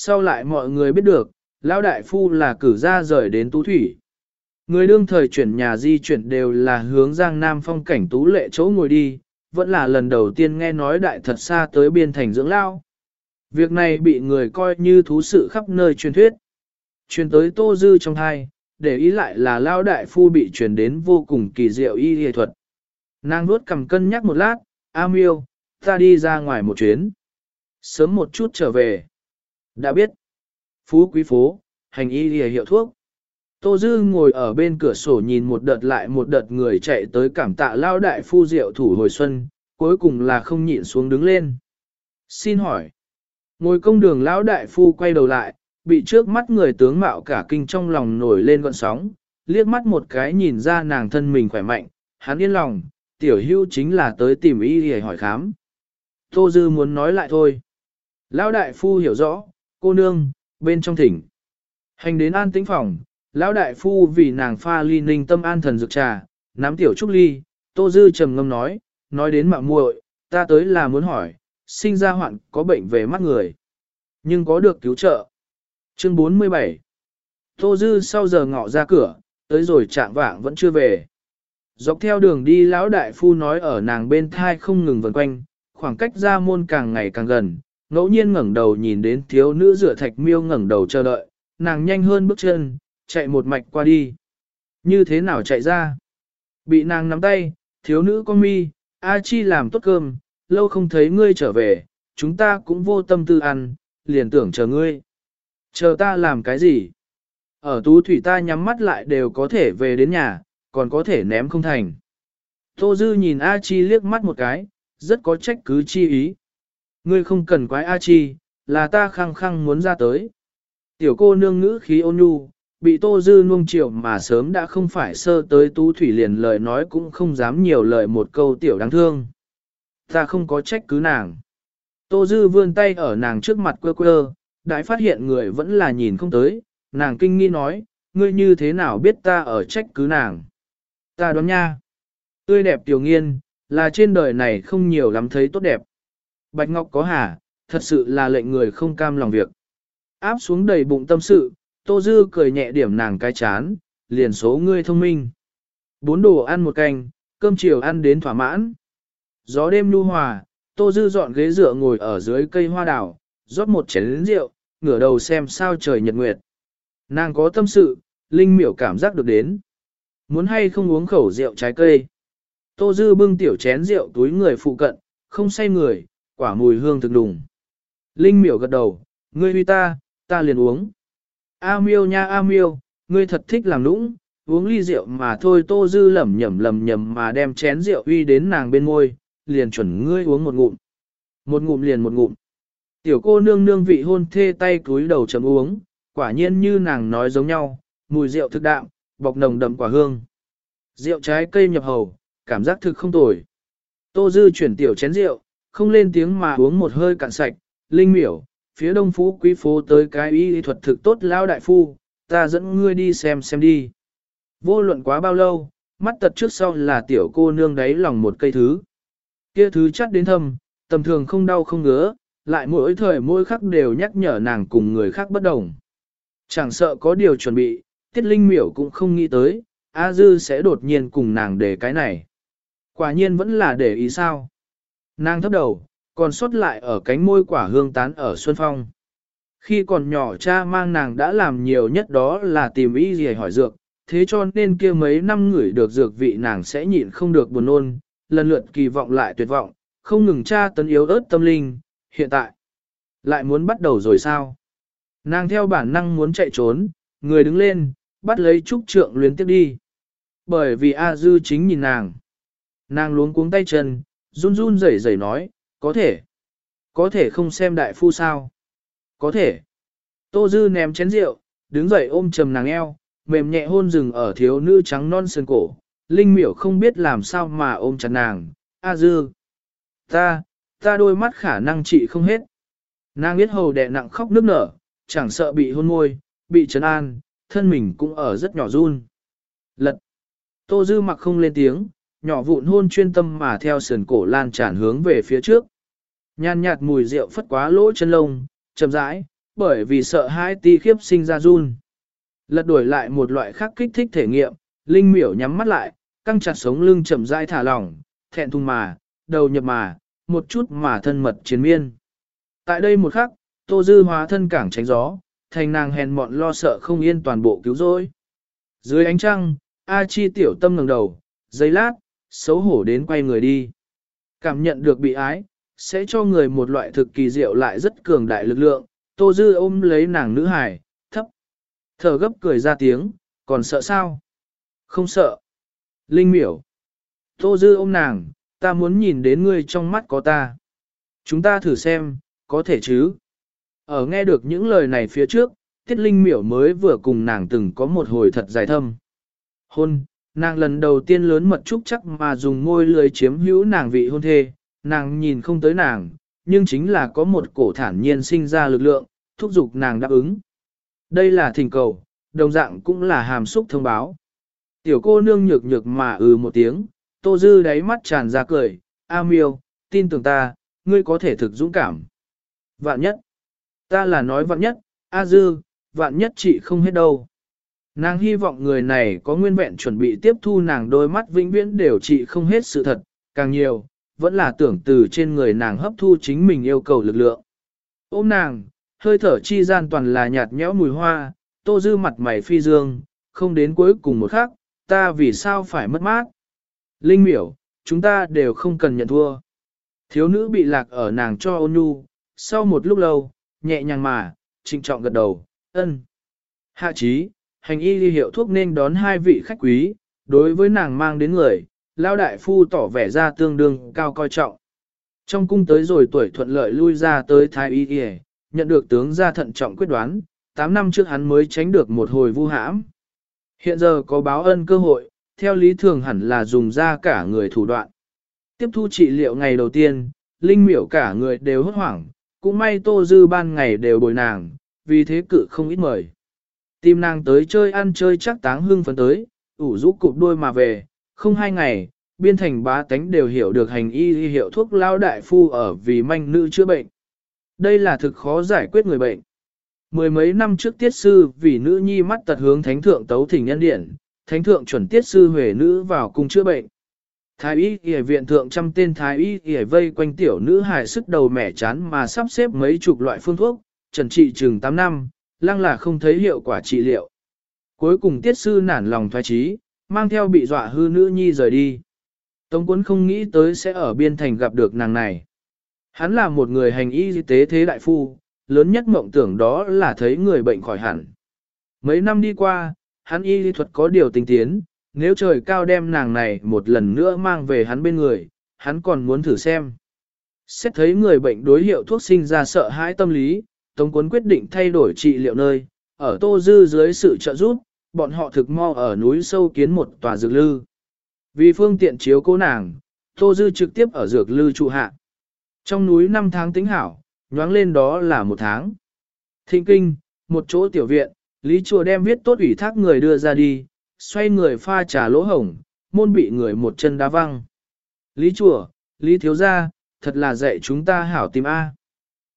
Sau lại mọi người biết được, Lão Đại Phu là cử ra rời đến Tú Thủy. Người đương thời chuyển nhà di chuyển đều là hướng Giang Nam phong cảnh Tú Lệ chỗ ngồi đi, vẫn là lần đầu tiên nghe nói đại thật xa tới biên thành dưỡng lao. Việc này bị người coi như thú sự khắp nơi truyền thuyết. Truyền tới Tô Dư trong hai, để ý lại là Lao Đại Phu bị truyền đến vô cùng kỳ diệu y y thuật. Nàng nuốt cầm cân nhắc một lát, A miêu, ta đi ra ngoài một chuyến. Sớm một chút trở về. Đã biết. Phú quý phố, hành y lìa hiệu thuốc. Tô Dư ngồi ở bên cửa sổ nhìn một đợt lại một đợt người chạy tới cảm tạ lao đại phu diệu thủ hồi xuân, cuối cùng là không nhịn xuống đứng lên. Xin hỏi. Ngồi công đường lão đại phu quay đầu lại, bị trước mắt người tướng mạo cả kinh trong lòng nổi lên gọn sóng, liếc mắt một cái nhìn ra nàng thân mình khỏe mạnh, hắn yên lòng, tiểu hưu chính là tới tìm y để hỏi khám. Tô Dư muốn nói lại thôi. Lão đại phu hiểu rõ, cô nương, bên trong thỉnh. Hành đến an tĩnh phòng, lão đại phu vì nàng pha ly ninh tâm an thần dược trà, nắm tiểu trúc ly, Tô Dư trầm ngâm nói, nói đến mạng muội, ta tới là muốn hỏi, sinh ra hoạn có bệnh về mắt người, nhưng có được cứu trợ. Chương 47 Tô Dư sau giờ ngọ ra cửa, tới rồi trạng vạng vẫn chưa về. Dọc theo đường đi lão đại phu nói ở nàng bên thai không ngừng vần quanh, khoảng cách ra môn càng ngày càng gần, ngẫu nhiên ngẩng đầu nhìn đến thiếu nữ rửa thạch miêu ngẩng đầu chờ đợi, nàng nhanh hơn bước chân, chạy một mạch qua đi. Như thế nào chạy ra? Bị nàng nắm tay, thiếu nữ con mi, A Chi làm tốt cơm, lâu không thấy ngươi trở về, chúng ta cũng vô tâm tư ăn, liền tưởng chờ ngươi. Chờ ta làm cái gì? Ở tú thủy ta nhắm mắt lại đều có thể về đến nhà, còn có thể ném không thành. Tô Dư nhìn A Chi liếc mắt một cái, rất có trách cứ chi ý. Ngươi không cần quái A Chi, là ta khăng khăng muốn ra tới. Tiểu cô nương ngữ khí ôn nhu, bị Tô Dư nuông chiều mà sớm đã không phải sơ tới Tú Thủy liền lời nói cũng không dám nhiều lời một câu tiểu đáng thương. Ta không có trách cứ nàng. Tô Dư vươn tay ở nàng trước mặt quơ quơ, đại phát hiện người vẫn là nhìn không tới, nàng kinh nghi nói, ngươi như thế nào biết ta ở trách cứ nàng. Ta đoán nha. Tươi đẹp tiểu nghiên, là trên đời này không nhiều lắm thấy tốt đẹp. Bạch Ngọc có hả, thật sự là lệnh người không cam lòng việc. Áp xuống đầy bụng tâm sự, Tô Dư cười nhẹ điểm nàng cái chán, liền số ngươi thông minh. Bốn đồ ăn một canh, cơm chiều ăn đến thỏa mãn. Gió đêm nu hòa, Tô Dư dọn ghế dựa ngồi ở dưới cây hoa đào, rót một chén rượu, ngửa đầu xem sao trời nhật nguyệt. Nàng có tâm sự, Linh miểu cảm giác được đến. Muốn hay không uống khẩu rượu trái cây. Tô Dư bưng tiểu chén rượu túi người phụ cận, không say người, quả mùi hương thực đùng. Linh miểu gật đầu, ngươi huy ta, ta liền uống. A miêu nha A miêu, ngươi thật thích làm nũng, uống ly rượu mà thôi Tô Dư lẩm nhẩm lẩm nhẩm mà đem chén rượu uy đến nàng bên môi, liền chuẩn ngươi uống một ngụm. Một ngụm liền một ngụm. Tiểu cô nương nương vị hôn thê tay cúi đầu chấm uống, quả nhiên như nàng nói giống nhau, mùi rượu thực đạm, bọc nồng đậm quả hương. Rượu trái cây nhập hầu, cảm giác thực không tồi. Tô Dư chuyển tiểu chén rượu, không lên tiếng mà uống một hơi cạn sạch, linh miểu, phía đông phú quý phố tới cái y thuật thực tốt lao đại phu, ta dẫn ngươi đi xem xem đi. Vô luận quá bao lâu, mắt tật trước sau là tiểu cô nương đáy lòng một cây thứ. Kia thứ chắc đến thâm, tầm thường không đau không ngứa, lại mỗi thời mỗi khắc đều nhắc nhở nàng cùng người khác bất đồng. Chẳng sợ có điều chuẩn bị, tiết linh miểu cũng không nghĩ tới, A Dư sẽ đột nhiên cùng nàng để cái này. Quả nhiên vẫn là để ý sao. Nàng thấp đầu, còn xuất lại ở cánh môi quả hương tán ở Xuân Phong. Khi còn nhỏ cha mang nàng đã làm nhiều nhất đó là tìm ý gì hỏi dược, thế cho nên kia mấy năm ngửi được dược vị nàng sẽ nhịn không được buồn nôn, lần lượt kỳ vọng lại tuyệt vọng, không ngừng tra tấn yếu ớt tâm linh, hiện tại. Lại muốn bắt đầu rồi sao? Nàng theo bản năng muốn chạy trốn, người đứng lên, bắt lấy trúc trượng luyến tiếp đi. Bởi vì A Dư chính nhìn nàng. Nàng luống cuống tay chân, run run rẩy rẩy nói, có thể. Có thể không xem đại phu sao? Có thể. Tô Dư ném chén rượu, đứng dậy ôm trầm nàng eo, mềm nhẹ hôn rừng ở thiếu nữ trắng non sơn cổ. Linh miểu không biết làm sao mà ôm chặt nàng. A Dư. Ta, ta đôi mắt khả năng trị không hết. Nàng biết hầu đẹ nặng khóc nước nở, chẳng sợ bị hôn môi, bị trấn an, thân mình cũng ở rất nhỏ run. Lật. Tô Dư mặc không lên tiếng, nhỏ vụn hôn chuyên tâm mà theo sườn cổ lan tràn hướng về phía trước. Nhàn nhạt mùi rượu phất quá lỗ chân lông, chậm rãi, bởi vì sợ hãi ti khiếp sinh ra run. Lật đuổi lại một loại khác kích thích thể nghiệm, Linh miểu nhắm mắt lại, căng chặt sống lưng chậm rãi thả lỏng, thẹn thùng mà, đầu nhập mà, một chút mà thân mật chiến miên. Tại đây một khắc, Tô Dư hóa thân cảng tránh gió, thành nàng hèn mọn lo sợ không yên toàn bộ cứu rỗi. Dưới ánh trăng, A Chi tiểu tâm ngẩng đầu, giây lát, xấu hổ đến quay người đi. Cảm nhận được bị ái, sẽ cho người một loại thực kỳ diệu lại rất cường đại lực lượng. Tô Dư ôm lấy nàng nữ hải, thấp, thở gấp cười ra tiếng, còn sợ sao? Không sợ. Linh miểu. Tô Dư ôm nàng, ta muốn nhìn đến ngươi trong mắt có ta. Chúng ta thử xem, có thể chứ? Ở nghe được những lời này phía trước, Tiết Linh miểu mới vừa cùng nàng từng có một hồi thật dài thâm. Hôn, nàng lần đầu tiên lớn mật trúc chắc mà dùng môi lưới chiếm hữu nàng vị hôn thê, nàng nhìn không tới nàng, nhưng chính là có một cổ thản nhiên sinh ra lực lượng, thúc giục nàng đáp ứng. Đây là thỉnh cầu, đồng dạng cũng là hàm xúc thông báo. Tiểu cô nương nhược nhược mà ừ một tiếng, tô dư đáy mắt tràn ra cười, A miêu, tin tưởng ta, ngươi có thể thực dũng cảm. Vạn nhất, ta là nói vạn nhất, A dư, vạn nhất chị không hết đâu. Nàng hy vọng người này có nguyên vẹn chuẩn bị tiếp thu nàng đôi mắt vĩnh viễn đều trị không hết sự thật, càng nhiều, vẫn là tưởng từ trên người nàng hấp thu chính mình yêu cầu lực lượng. Ôm nàng, hơi thở chi gian toàn là nhạt nhẽo mùi hoa, tô dư mặt mày phi dương, không đến cuối cùng một khắc, ta vì sao phải mất mát. Linh miểu, chúng ta đều không cần nhận thua. Thiếu nữ bị lạc ở nàng cho ôn nhu, sau một lúc lâu, nhẹ nhàng mà, trịnh trọng gật đầu, ân. Hạ trí, hành y hiệu thuốc nên đón hai vị khách quý, đối với nàng mang đến người, lao đại phu tỏ vẻ ra tương đương cao coi trọng. Trong cung tới rồi tuổi thuận lợi lui ra tới thái y y, nhận được tướng gia thận trọng quyết đoán, 8 năm trước hắn mới tránh được một hồi vu hãm. Hiện giờ có báo ân cơ hội, theo lý thường hẳn là dùng ra cả người thủ đoạn. Tiếp thu trị liệu ngày đầu tiên, Linh miểu cả người đều hốt hoảng, cũng may tô dư ban ngày đều bồi nàng, vì thế cự không ít mời. Tìm nàng tới chơi ăn chơi chắc táng hương phấn tới, ủ rũ cụp đôi mà về, không hai ngày, biên thành bá tánh đều hiểu được hành y hiệu thuốc lao đại phu ở vì manh nữ chữa bệnh. Đây là thực khó giải quyết người bệnh. Mười mấy năm trước tiết sư vì nữ nhi mắt tật hướng thánh thượng tấu thỉnh nhân điện, thánh thượng chuẩn tiết sư huệ nữ vào cung chữa bệnh. Thái y y viện thượng trăm tên thái y y vây quanh tiểu nữ hài sức đầu mẻ chán mà sắp xếp mấy chục loại phương thuốc, trần trị chừng 8 năm, lăng là không thấy hiệu quả trị liệu. Cuối cùng tiết sư nản lòng thoái trí, mang theo bị dọa hư nữ nhi rời đi. Tống quân không nghĩ tới sẽ ở biên thành gặp được nàng này. Hắn là một người hành y tế thế đại phu, lớn nhất mộng tưởng đó là thấy người bệnh khỏi hẳn. Mấy năm đi qua, hắn y lý thuật có điều tinh tiến, nếu trời cao đem nàng này một lần nữa mang về hắn bên người, hắn còn muốn thử xem. Xét thấy người bệnh đối hiệu thuốc sinh ra sợ hãi tâm lý, Tống Quấn quyết định thay đổi trị liệu nơi, ở Tô Dư dưới sự trợ giúp, bọn họ thực mo ở núi sâu kiến một tòa dược lư. Vì phương tiện chiếu cố nàng, Tô Dư trực tiếp ở dược lư trụ hạ. Trong núi năm tháng tính hảo, nhoáng lên đó là một tháng. Thịnh kinh, một chỗ tiểu viện, Lý Chùa đem viết tốt ủy thác người đưa ra đi, xoay người pha trà lỗ hổng, môn bị người một chân đá văng. Lý Chùa, Lý Thiếu Gia, thật là dạy chúng ta hảo tìm A.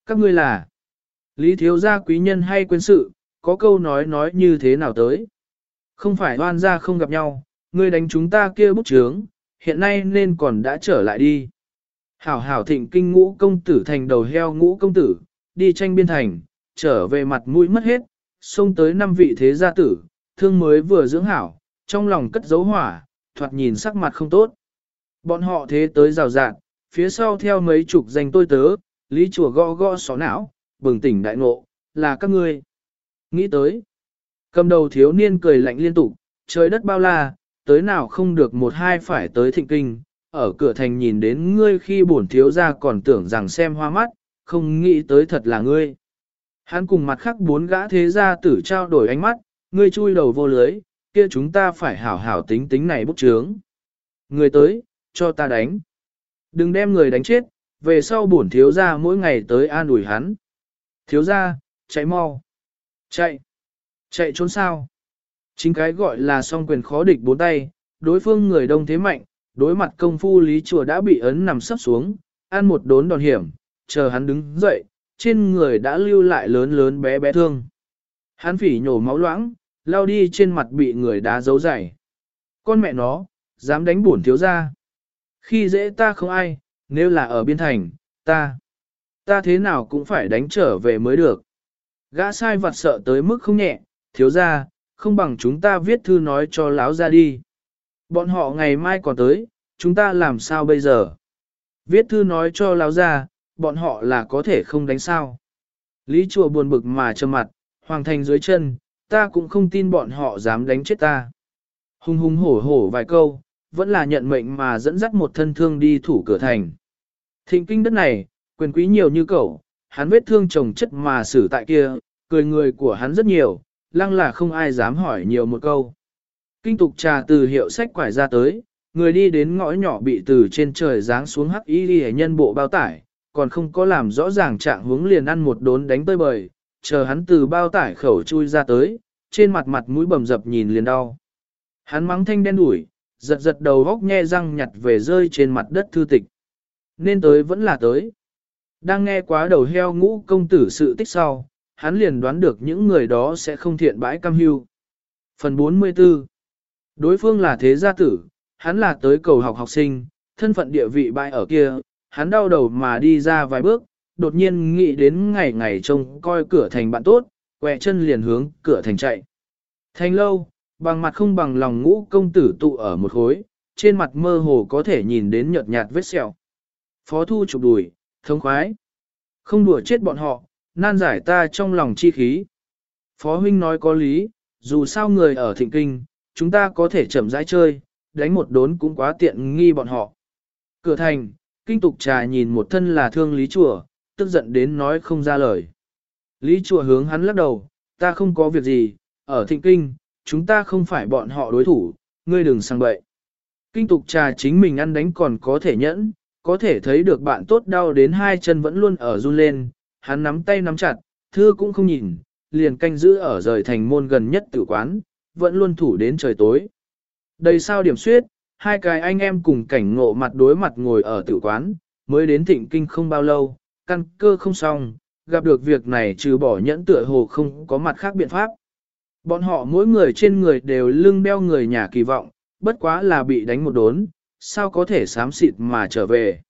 Các ngươi là, Lý Thiếu Gia quý nhân hay quên sự, có câu nói nói như thế nào tới. Không phải oan gia không gặp nhau, ngươi đánh chúng ta kia bút chướng, hiện nay nên còn đã trở lại đi. Hảo hảo thịnh kinh ngũ công tử thành đầu heo ngũ công tử, đi tranh biên thành, trở về mặt mũi mất hết, xông tới năm vị thế gia tử, thương mới vừa dưỡng hảo, trong lòng cất dấu hỏa, thoạt nhìn sắc mặt không tốt. Bọn họ thế tới rào rạng, phía sau theo mấy chục danh tôi tớ, lý chùa gõ gõ xó não, bừng tỉnh đại ngộ, là các ngươi. Nghĩ tới, cầm đầu thiếu niên cười lạnh liên tục, trời đất bao la, tới nào không được một hai phải tới thịnh kinh, ở cửa thành nhìn đến ngươi khi bổn thiếu ra còn tưởng rằng xem hoa mắt, không nghĩ tới thật là ngươi. Hắn cùng mặt khác bốn gã thế gia tử trao đổi ánh mắt, ngươi chui đầu vô lưới, kia chúng ta phải hảo hảo tính tính này bút chướng. Người tới, cho ta đánh. Đừng đem người đánh chết, về sau bổn thiếu gia mỗi ngày tới an ủi hắn. Thiếu gia, chạy mau. Chạy. Chạy trốn sao? Chính cái gọi là song quyền khó địch bốn tay, đối phương người đông thế mạnh, đối mặt công phu lý chùa đã bị ấn nằm sấp xuống, ăn một đốn đòn hiểm, chờ hắn đứng dậy, trên người đã lưu lại lớn lớn bé bé thương. Hắn phỉ nhổ máu loãng, lao đi trên mặt bị người đá dấu dày. Con mẹ nó, dám đánh bổn thiếu ra. Khi dễ ta không ai, nếu là ở biên thành, ta, ta thế nào cũng phải đánh trở về mới được. Gã sai vặt sợ tới mức không nhẹ, thiếu ra, không bằng chúng ta viết thư nói cho láo ra đi. Bọn họ ngày mai còn tới, chúng ta làm sao bây giờ? Viết thư nói cho láo ra, bọn họ là có thể không đánh sao. Lý chùa buồn bực mà trơ mặt, hoàng thành dưới chân, ta cũng không tin bọn họ dám đánh chết ta. Hùng hùng hổ hổ vài câu, vẫn là nhận mệnh mà dẫn dắt một thân thương đi thủ cửa thành. Thịnh kinh đất này, quyền quý nhiều như cậu, hắn vết thương chồng chất mà xử tại kia, cười người của hắn rất nhiều, lăng là không ai dám hỏi nhiều một câu. Kinh tục trà từ hiệu sách quải ra tới, người đi đến ngõ nhỏ bị từ trên trời giáng xuống hắc y ghi nhân bộ bao tải, còn không có làm rõ ràng trạng hướng liền ăn một đốn đánh tơi bời, chờ hắn từ bao tải khẩu chui ra tới, trên mặt mặt mũi bầm dập nhìn liền đau. Hắn mắng thanh đen đuổi, giật giật đầu góc nhe răng nhặt về rơi trên mặt đất thư tịch. Nên tới vẫn là tới. Đang nghe quá đầu heo ngũ công tử sự tích sau, hắn liền đoán được những người đó sẽ không thiện bãi cam hưu. Phần 44 Đối phương là thế gia tử, hắn là tới cầu học học sinh, thân phận địa vị bãi ở kia, hắn đau đầu mà đi ra vài bước, đột nhiên nghĩ đến ngày ngày trông coi cửa thành bạn tốt, quẹ chân liền hướng cửa thành chạy. Thành lâu, bằng mặt không bằng lòng ngũ công tử tụ ở một khối, trên mặt mơ hồ có thể nhìn đến nhợt nhạt vết sẹo. Phó thu chụp đùi, thống khoái. Không đùa chết bọn họ, nan giải ta trong lòng chi khí. Phó huynh nói có lý, dù sao người ở thịnh kinh, chúng ta có thể chậm rãi chơi, đánh một đốn cũng quá tiện nghi bọn họ. Cửa thành, kinh tục trà nhìn một thân là thương lý chùa, tức giận đến nói không ra lời. Lý chùa hướng hắn lắc đầu, ta không có việc gì, ở thịnh kinh, chúng ta không phải bọn họ đối thủ, ngươi đừng sang bậy. Kinh tục trà chính mình ăn đánh còn có thể nhẫn, có thể thấy được bạn tốt đau đến hai chân vẫn luôn ở run lên, hắn nắm tay nắm chặt, thưa cũng không nhìn, liền canh giữ ở rời thành môn gần nhất tử quán, vẫn luôn thủ đến trời tối. Đầy sao điểm suyết, hai cái anh em cùng cảnh ngộ mặt đối mặt ngồi ở tử quán, mới đến thịnh kinh không bao lâu, căn cơ không xong, gặp được việc này trừ bỏ nhẫn tựa hồ không có mặt khác biện pháp. Bọn họ mỗi người trên người đều lưng đeo người nhà kỳ vọng, bất quá là bị đánh một đốn, sao có thể sám xịt mà trở về.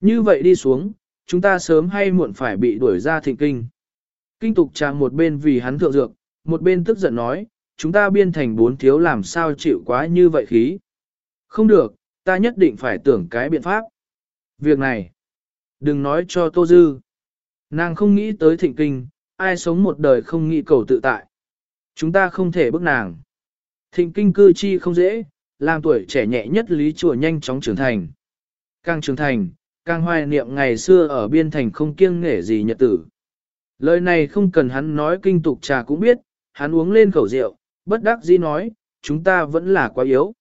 Như vậy đi xuống, chúng ta sớm hay muộn phải bị đuổi ra thịnh kinh. Kinh tục chàng một bên vì hắn thượng dược, một bên tức giận nói, chúng ta biên thành bốn thiếu làm sao chịu quá như vậy khí. Không được, ta nhất định phải tưởng cái biện pháp. Việc này, đừng nói cho Tô Dư. Nàng không nghĩ tới thịnh kinh, ai sống một đời không nghĩ cầu tự tại. Chúng ta không thể bức nàng. Thịnh kinh cư chi không dễ, làm tuổi trẻ nhẹ nhất lý chùa nhanh chóng trưởng thành. Càng trưởng thành, càng hoài niệm ngày xưa ở biên thành không kiêng nghể gì nhật tử. Lời này không cần hắn nói kinh tục trà cũng biết, hắn uống lên khẩu rượu, bất đắc dĩ nói, chúng ta vẫn là quá yếu.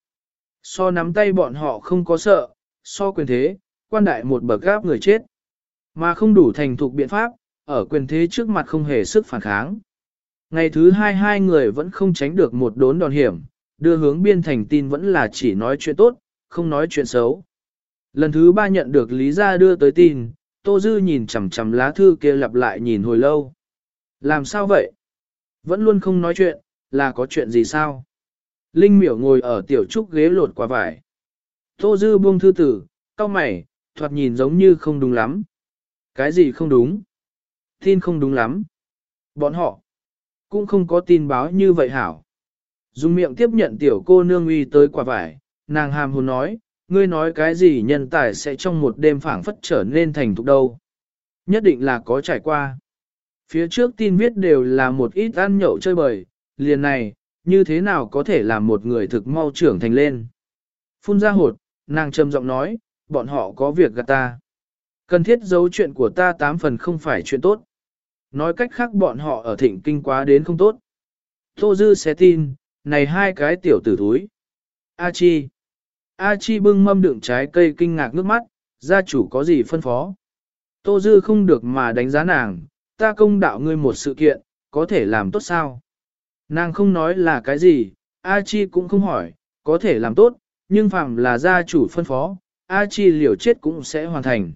So nắm tay bọn họ không có sợ, so quyền thế, quan đại một bậc gáp người chết. Mà không đủ thành thục biện pháp, ở quyền thế trước mặt không hề sức phản kháng. Ngày thứ hai hai người vẫn không tránh được một đốn đòn hiểm, đưa hướng biên thành tin vẫn là chỉ nói chuyện tốt, không nói chuyện xấu. Lần thứ ba nhận được Lý Gia đưa tới tin, Tô Dư nhìn chằm chằm lá thư kia lặp lại nhìn hồi lâu. Làm sao vậy? Vẫn luôn không nói chuyện, là có chuyện gì sao? Linh miểu ngồi ở tiểu trúc ghế lột quả vải. Tô Dư buông thư tử, cau mày, thoạt nhìn giống như không đúng lắm. Cái gì không đúng? Tin không đúng lắm. Bọn họ cũng không có tin báo như vậy hảo. Dùng miệng tiếp nhận tiểu cô nương uy tới quả vải, nàng hàm hồn nói, ngươi nói cái gì nhân tài sẽ trong một đêm phảng phất trở nên thành thục đâu. Nhất định là có trải qua. Phía trước tin viết đều là một ít ăn nhậu chơi bời, liền này, như thế nào có thể làm một người thực mau trưởng thành lên. Phun ra hột, nàng trầm giọng nói, bọn họ có việc gạt ta. Cần thiết giấu chuyện của ta tám phần không phải chuyện tốt. Nói cách khác bọn họ ở thịnh kinh quá đến không tốt. Tô Dư sẽ tin, này hai cái tiểu tử thúi. A Chi. A Chi bưng mâm đựng trái cây kinh ngạc nước mắt, gia chủ có gì phân phó. Tô Dư không được mà đánh giá nàng, ta công đạo ngươi một sự kiện, có thể làm tốt sao? Nàng không nói là cái gì, A Chi cũng không hỏi, có thể làm tốt, nhưng phạm là gia chủ phân phó, A Chi liều chết cũng sẽ hoàn thành.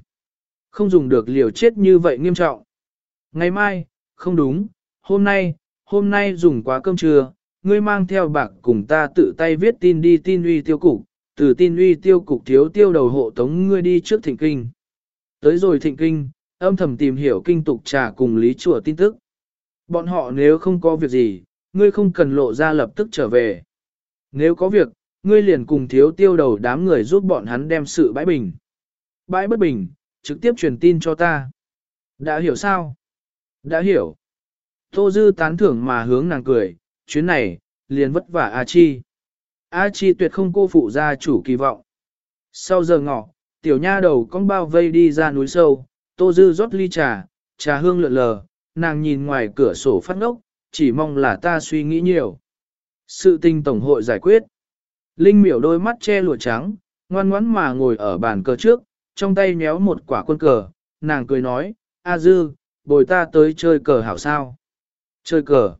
Không dùng được liều chết như vậy nghiêm trọng. Ngày mai, không đúng, hôm nay, hôm nay dùng quá cơm trưa, ngươi mang theo bạc cùng ta tự tay viết tin đi tin uy tiêu cục, từ tin uy tiêu cục thiếu tiêu đầu hộ tống ngươi đi trước thịnh kinh. Tới rồi thịnh kinh, âm thầm tìm hiểu kinh tục trà cùng lý chùa tin tức. Bọn họ nếu không có việc gì, ngươi không cần lộ ra lập tức trở về. Nếu có việc, ngươi liền cùng thiếu tiêu đầu đám người giúp bọn hắn đem sự bãi bình. Bãi bất bình, trực tiếp truyền tin cho ta. Đã hiểu sao? Đã hiểu. Tô Dư tán thưởng mà hướng nàng cười, chuyến này, liền vất vả A Chi. A Chi tuyệt không cô phụ gia chủ kỳ vọng. Sau giờ ngọ, tiểu nha đầu con bao vây đi ra núi sâu, Tô Dư rót ly trà, trà hương lượn lờ, nàng nhìn ngoài cửa sổ phát ngốc, chỉ mong là ta suy nghĩ nhiều. Sự tình tổng hội giải quyết. Linh miểu đôi mắt che lụa trắng, ngoan ngoãn mà ngồi ở bàn cờ trước, trong tay nhéo một quả quân cờ, nàng cười nói, A Dư, bồi ta tới chơi cờ hảo sao. Chơi cờ.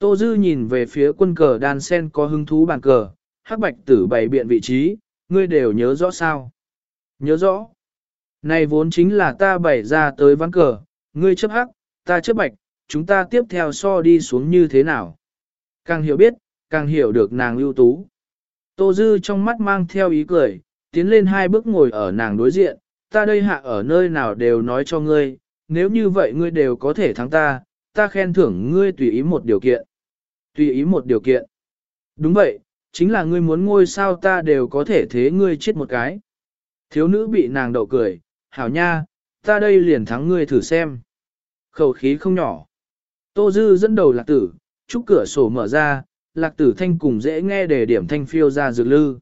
Tô Dư nhìn về phía quân cờ đan sen có hứng thú bàn cờ, hắc bạch tử bày biện vị trí, ngươi đều nhớ rõ sao. Nhớ rõ. Này vốn chính là ta bày ra tới ván cờ, ngươi chấp hắc, ta chấp bạch, chúng ta tiếp theo so đi xuống như thế nào. Càng hiểu biết, càng hiểu được nàng ưu tú. Tô Dư trong mắt mang theo ý cười, tiến lên hai bước ngồi ở nàng đối diện, ta đây hạ ở nơi nào đều nói cho ngươi, nếu như vậy ngươi đều có thể thắng ta, ta khen thưởng ngươi tùy ý một điều kiện. Tùy ý một điều kiện. Đúng vậy, chính là ngươi muốn ngôi sao ta đều có thể thế ngươi chết một cái. Thiếu nữ bị nàng đậu cười, hảo nha, ta đây liền thắng ngươi thử xem. Khẩu khí không nhỏ. Tô Dư dẫn đầu lạc tử, chúc cửa sổ mở ra, lạc tử thanh cùng dễ nghe để điểm thanh phiêu ra dược lư.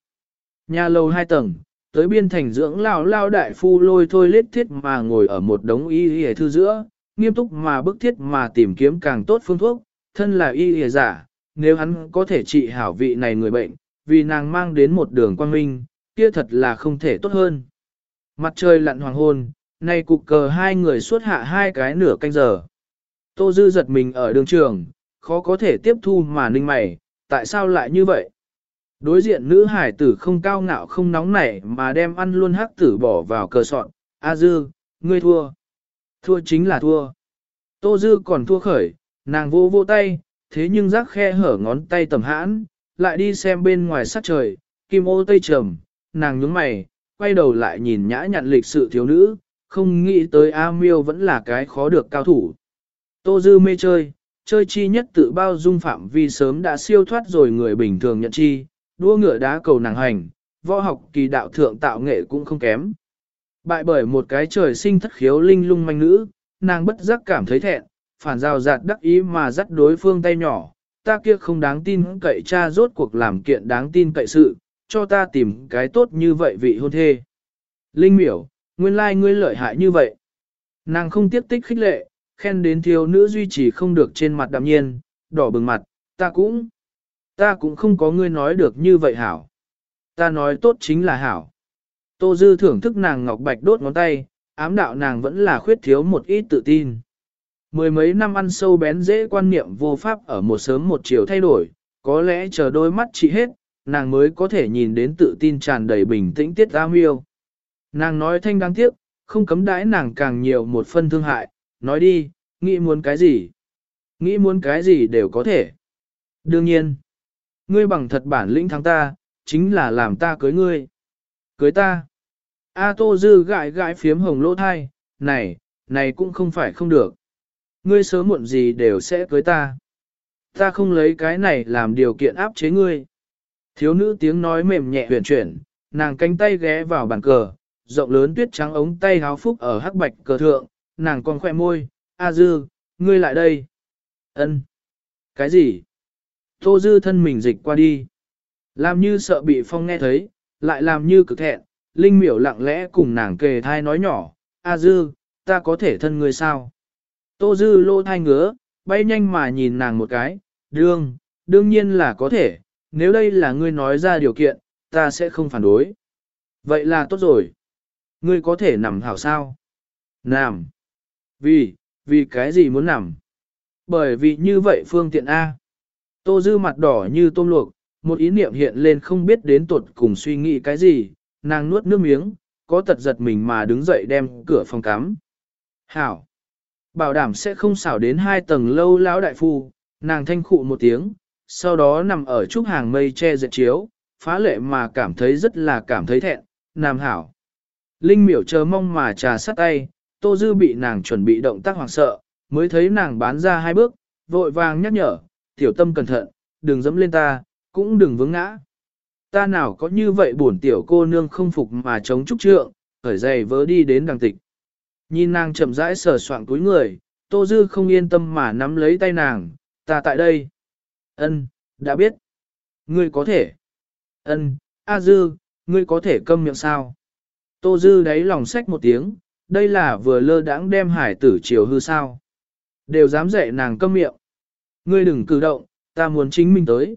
Nhà lầu hai tầng, tới biên thành dưỡng lao lao đại phu lôi thôi lết thiết mà ngồi ở một đống y y thư giữa, nghiêm túc mà bức thiết mà tìm kiếm càng tốt phương thuốc, thân là y hề giả, nếu hắn có thể trị hảo vị này người bệnh, vì nàng mang đến một đường quan minh, kia thật là không thể tốt hơn. Mặt trời lặn hoàng hôn, nay cục cờ hai người suốt hạ hai cái nửa canh giờ. Tô Dư giật mình ở đường trường, khó có thể tiếp thu mà ninh mày, tại sao lại như vậy? Đối diện nữ hải tử không cao ngạo không nóng nảy mà đem ăn luôn hắc tử bỏ vào cờ sọn. A Dư, ngươi thua. Thua chính là thua. Tô Dư còn thua khởi, nàng vô vô tay, thế nhưng rác khe hở ngón tay tầm hãn, lại đi xem bên ngoài sát trời, kim ô tây trầm, nàng nhướng mày, quay đầu lại nhìn nhã nhặn lịch sự thiếu nữ, không nghĩ tới A Miêu vẫn là cái khó được cao thủ. Tô Dư mê chơi, chơi chi nhất tự bao dung phạm vi sớm đã siêu thoát rồi người bình thường nhận chi, đua ngựa đá cầu nàng hành, võ học kỳ đạo thượng tạo nghệ cũng không kém. Bại bởi một cái trời sinh thất khiếu linh lung manh nữ, nàng bất giác cảm thấy thẹn, phản rào rạt đắc ý mà dắt đối phương tay nhỏ, ta kia không đáng tin cậy cha rốt cuộc làm kiện đáng tin cậy sự, cho ta tìm cái tốt như vậy vị hôn thê. Linh miểu, nguyên lai like ngươi lợi hại như vậy. Nàng không tiếc tích khích lệ, khen đến thiếu nữ duy trì không được trên mặt đạm nhiên, đỏ bừng mặt, ta cũng, ta cũng không có ngươi nói được như vậy hảo. Ta nói tốt chính là hảo. Tô Dư thưởng thức nàng ngọc bạch đốt ngón tay, ám đạo nàng vẫn là khuyết thiếu một ít tự tin. Mười mấy năm ăn sâu bén dễ quan niệm vô pháp ở một sớm một chiều thay đổi, có lẽ chờ đôi mắt chị hết, nàng mới có thể nhìn đến tự tin tràn đầy bình tĩnh tiết ra miêu. Nàng nói thanh đáng tiếc, không cấm đãi nàng càng nhiều một phân thương hại, nói đi, nghĩ muốn cái gì? Nghĩ muốn cái gì đều có thể. Đương nhiên, ngươi bằng thật bản lĩnh thắng ta, chính là làm ta cưới ngươi. Cưới ta. A Tô Dư gãi gãi phiếm hồng lỗ thai, này, này cũng không phải không được. Ngươi sớm muộn gì đều sẽ cưới ta. Ta không lấy cái này làm điều kiện áp chế ngươi. Thiếu nữ tiếng nói mềm nhẹ huyền chuyển, nàng cánh tay ghé vào bàn cờ, rộng lớn tuyết trắng ống tay háo phúc ở hắc bạch cờ thượng, nàng còn khỏe môi, A Dư, ngươi lại đây. Ân. Cái gì? Tô Dư thân mình dịch qua đi. Làm như sợ bị phong nghe thấy, lại làm như cực thẹn, Linh miểu lặng lẽ cùng nàng kề thai nói nhỏ, A Dư, ta có thể thân ngươi sao? Tô Dư lô thai ngứa, bay nhanh mà nhìn nàng một cái, đương, đương nhiên là có thể, nếu đây là ngươi nói ra điều kiện, ta sẽ không phản đối. Vậy là tốt rồi. Ngươi có thể nằm hảo sao? Nằm. Vì, vì cái gì muốn nằm? Bởi vì như vậy phương tiện A. Tô Dư mặt đỏ như tôm luộc, một ý niệm hiện lên không biết đến tuột cùng suy nghĩ cái gì, nàng nuốt nước miếng, có tật giật mình mà đứng dậy đem cửa phòng cắm. Hảo! Bảo đảm sẽ không xảo đến hai tầng lâu lão đại phu, nàng thanh khụ một tiếng, sau đó nằm ở trúc hàng mây che dệt chiếu, phá lệ mà cảm thấy rất là cảm thấy thẹn, nam hảo. Linh miểu chờ mong mà trà sắt tay, tô dư bị nàng chuẩn bị động tác hoảng sợ, mới thấy nàng bán ra hai bước, vội vàng nhắc nhở, tiểu tâm cẩn thận, đừng dẫm lên ta, cũng đừng vướng ngã. Ta nào có như vậy buồn tiểu cô nương không phục mà chống trúc trượng, khởi giày vớ đi đến đằng tịch. Nhìn nàng chậm rãi sờ soạn túi người, Tô Dư không yên tâm mà nắm lấy tay nàng, ta tại đây. Ân, đã biết. Ngươi có thể. Ân, A Dư, ngươi có thể câm miệng sao? Tô Dư đáy lòng sách một tiếng, đây là vừa lơ đãng đem hải tử chiều hư sao. Đều dám dạy nàng câm miệng. Ngươi đừng cử động, ta muốn chính mình tới.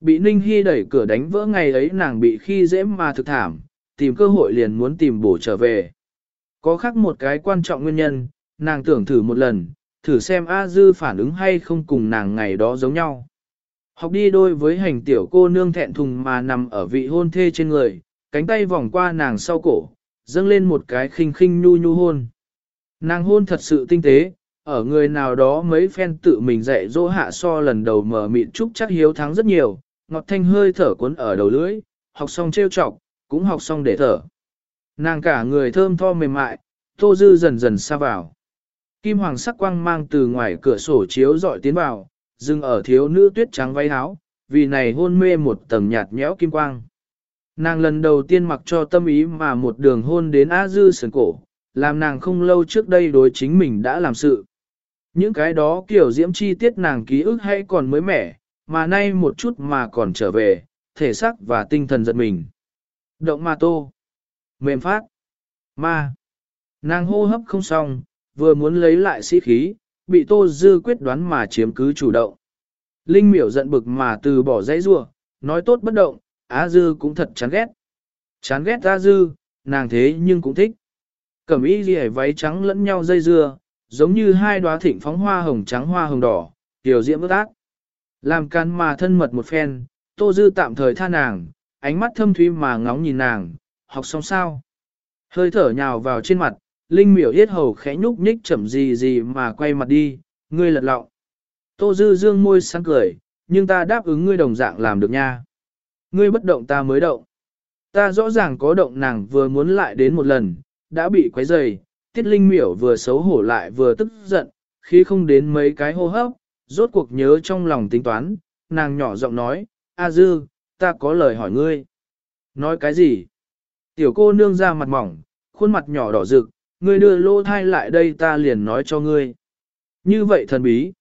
Bị Ninh Hy đẩy cửa đánh vỡ ngày ấy nàng bị khi dễ mà thực thảm, tìm cơ hội liền muốn tìm bổ trở về. Có khác một cái quan trọng nguyên nhân, nàng tưởng thử một lần, thử xem A Dư phản ứng hay không cùng nàng ngày đó giống nhau. Học đi đôi với hành tiểu cô nương thẹn thùng mà nằm ở vị hôn thê trên người, cánh tay vòng qua nàng sau cổ, dâng lên một cái khinh khinh nhu nhu hôn. Nàng hôn thật sự tinh tế, ở người nào đó mấy phen tự mình dạy dỗ hạ so lần đầu mở mịn trúc chắc hiếu thắng rất nhiều, ngọt thanh hơi thở cuốn ở đầu lưỡi, học xong trêu chọc, cũng học xong để thở. Nàng cả người thơm tho mềm mại, tô dư dần dần xa vào. Kim hoàng sắc quang mang từ ngoài cửa sổ chiếu dọi tiến vào, dừng ở thiếu nữ tuyết trắng váy áo, vì này hôn mê một tầng nhạt nhẽo kim quang. Nàng lần đầu tiên mặc cho tâm ý mà một đường hôn đến A Dư sườn cổ, làm nàng không lâu trước đây đối chính mình đã làm sự. Những cái đó kiểu diễm chi tiết nàng ký ức hay còn mới mẻ, mà nay một chút mà còn trở về, thể xác và tinh thần giật mình. Động ma tô. Mềm phát. Ma. Nàng hô hấp không xong, vừa muốn lấy lại sĩ khí, bị tô dư quyết đoán mà chiếm cứ chủ động. Linh miểu giận bực mà từ bỏ dãy rua, nói tốt bất động, Á dư cũng thật chán ghét. Chán ghét Á dư, nàng thế nhưng cũng thích. Cẩm y ghi váy trắng lẫn nhau dây dưa, giống như hai đóa thịnh phóng hoa hồng trắng hoa hồng đỏ, tiểu diễm ước ác. Làm can mà thân mật một phen, tô dư tạm thời tha nàng, ánh mắt thâm thúy mà ngóng nhìn nàng, học xong sao. Hơi thở nhào vào trên mặt, Linh miểu yết hầu khẽ nhúc nhích chậm gì gì mà quay mặt đi, ngươi lật lọng. Tô dư dương môi sáng cười, nhưng ta đáp ứng ngươi đồng dạng làm được nha. Ngươi bất động ta mới động. Ta rõ ràng có động nàng vừa muốn lại đến một lần, đã bị quấy rầy. Tiết Linh miểu vừa xấu hổ lại vừa tức giận, khi không đến mấy cái hô hấp, rốt cuộc nhớ trong lòng tính toán, nàng nhỏ giọng nói, A dư, ta có lời hỏi ngươi. Nói cái gì? Tiểu cô nương ra mặt mỏng, khuôn mặt nhỏ đỏ rực, ngươi đưa lô thai lại đây ta liền nói cho ngươi. Như vậy thần bí.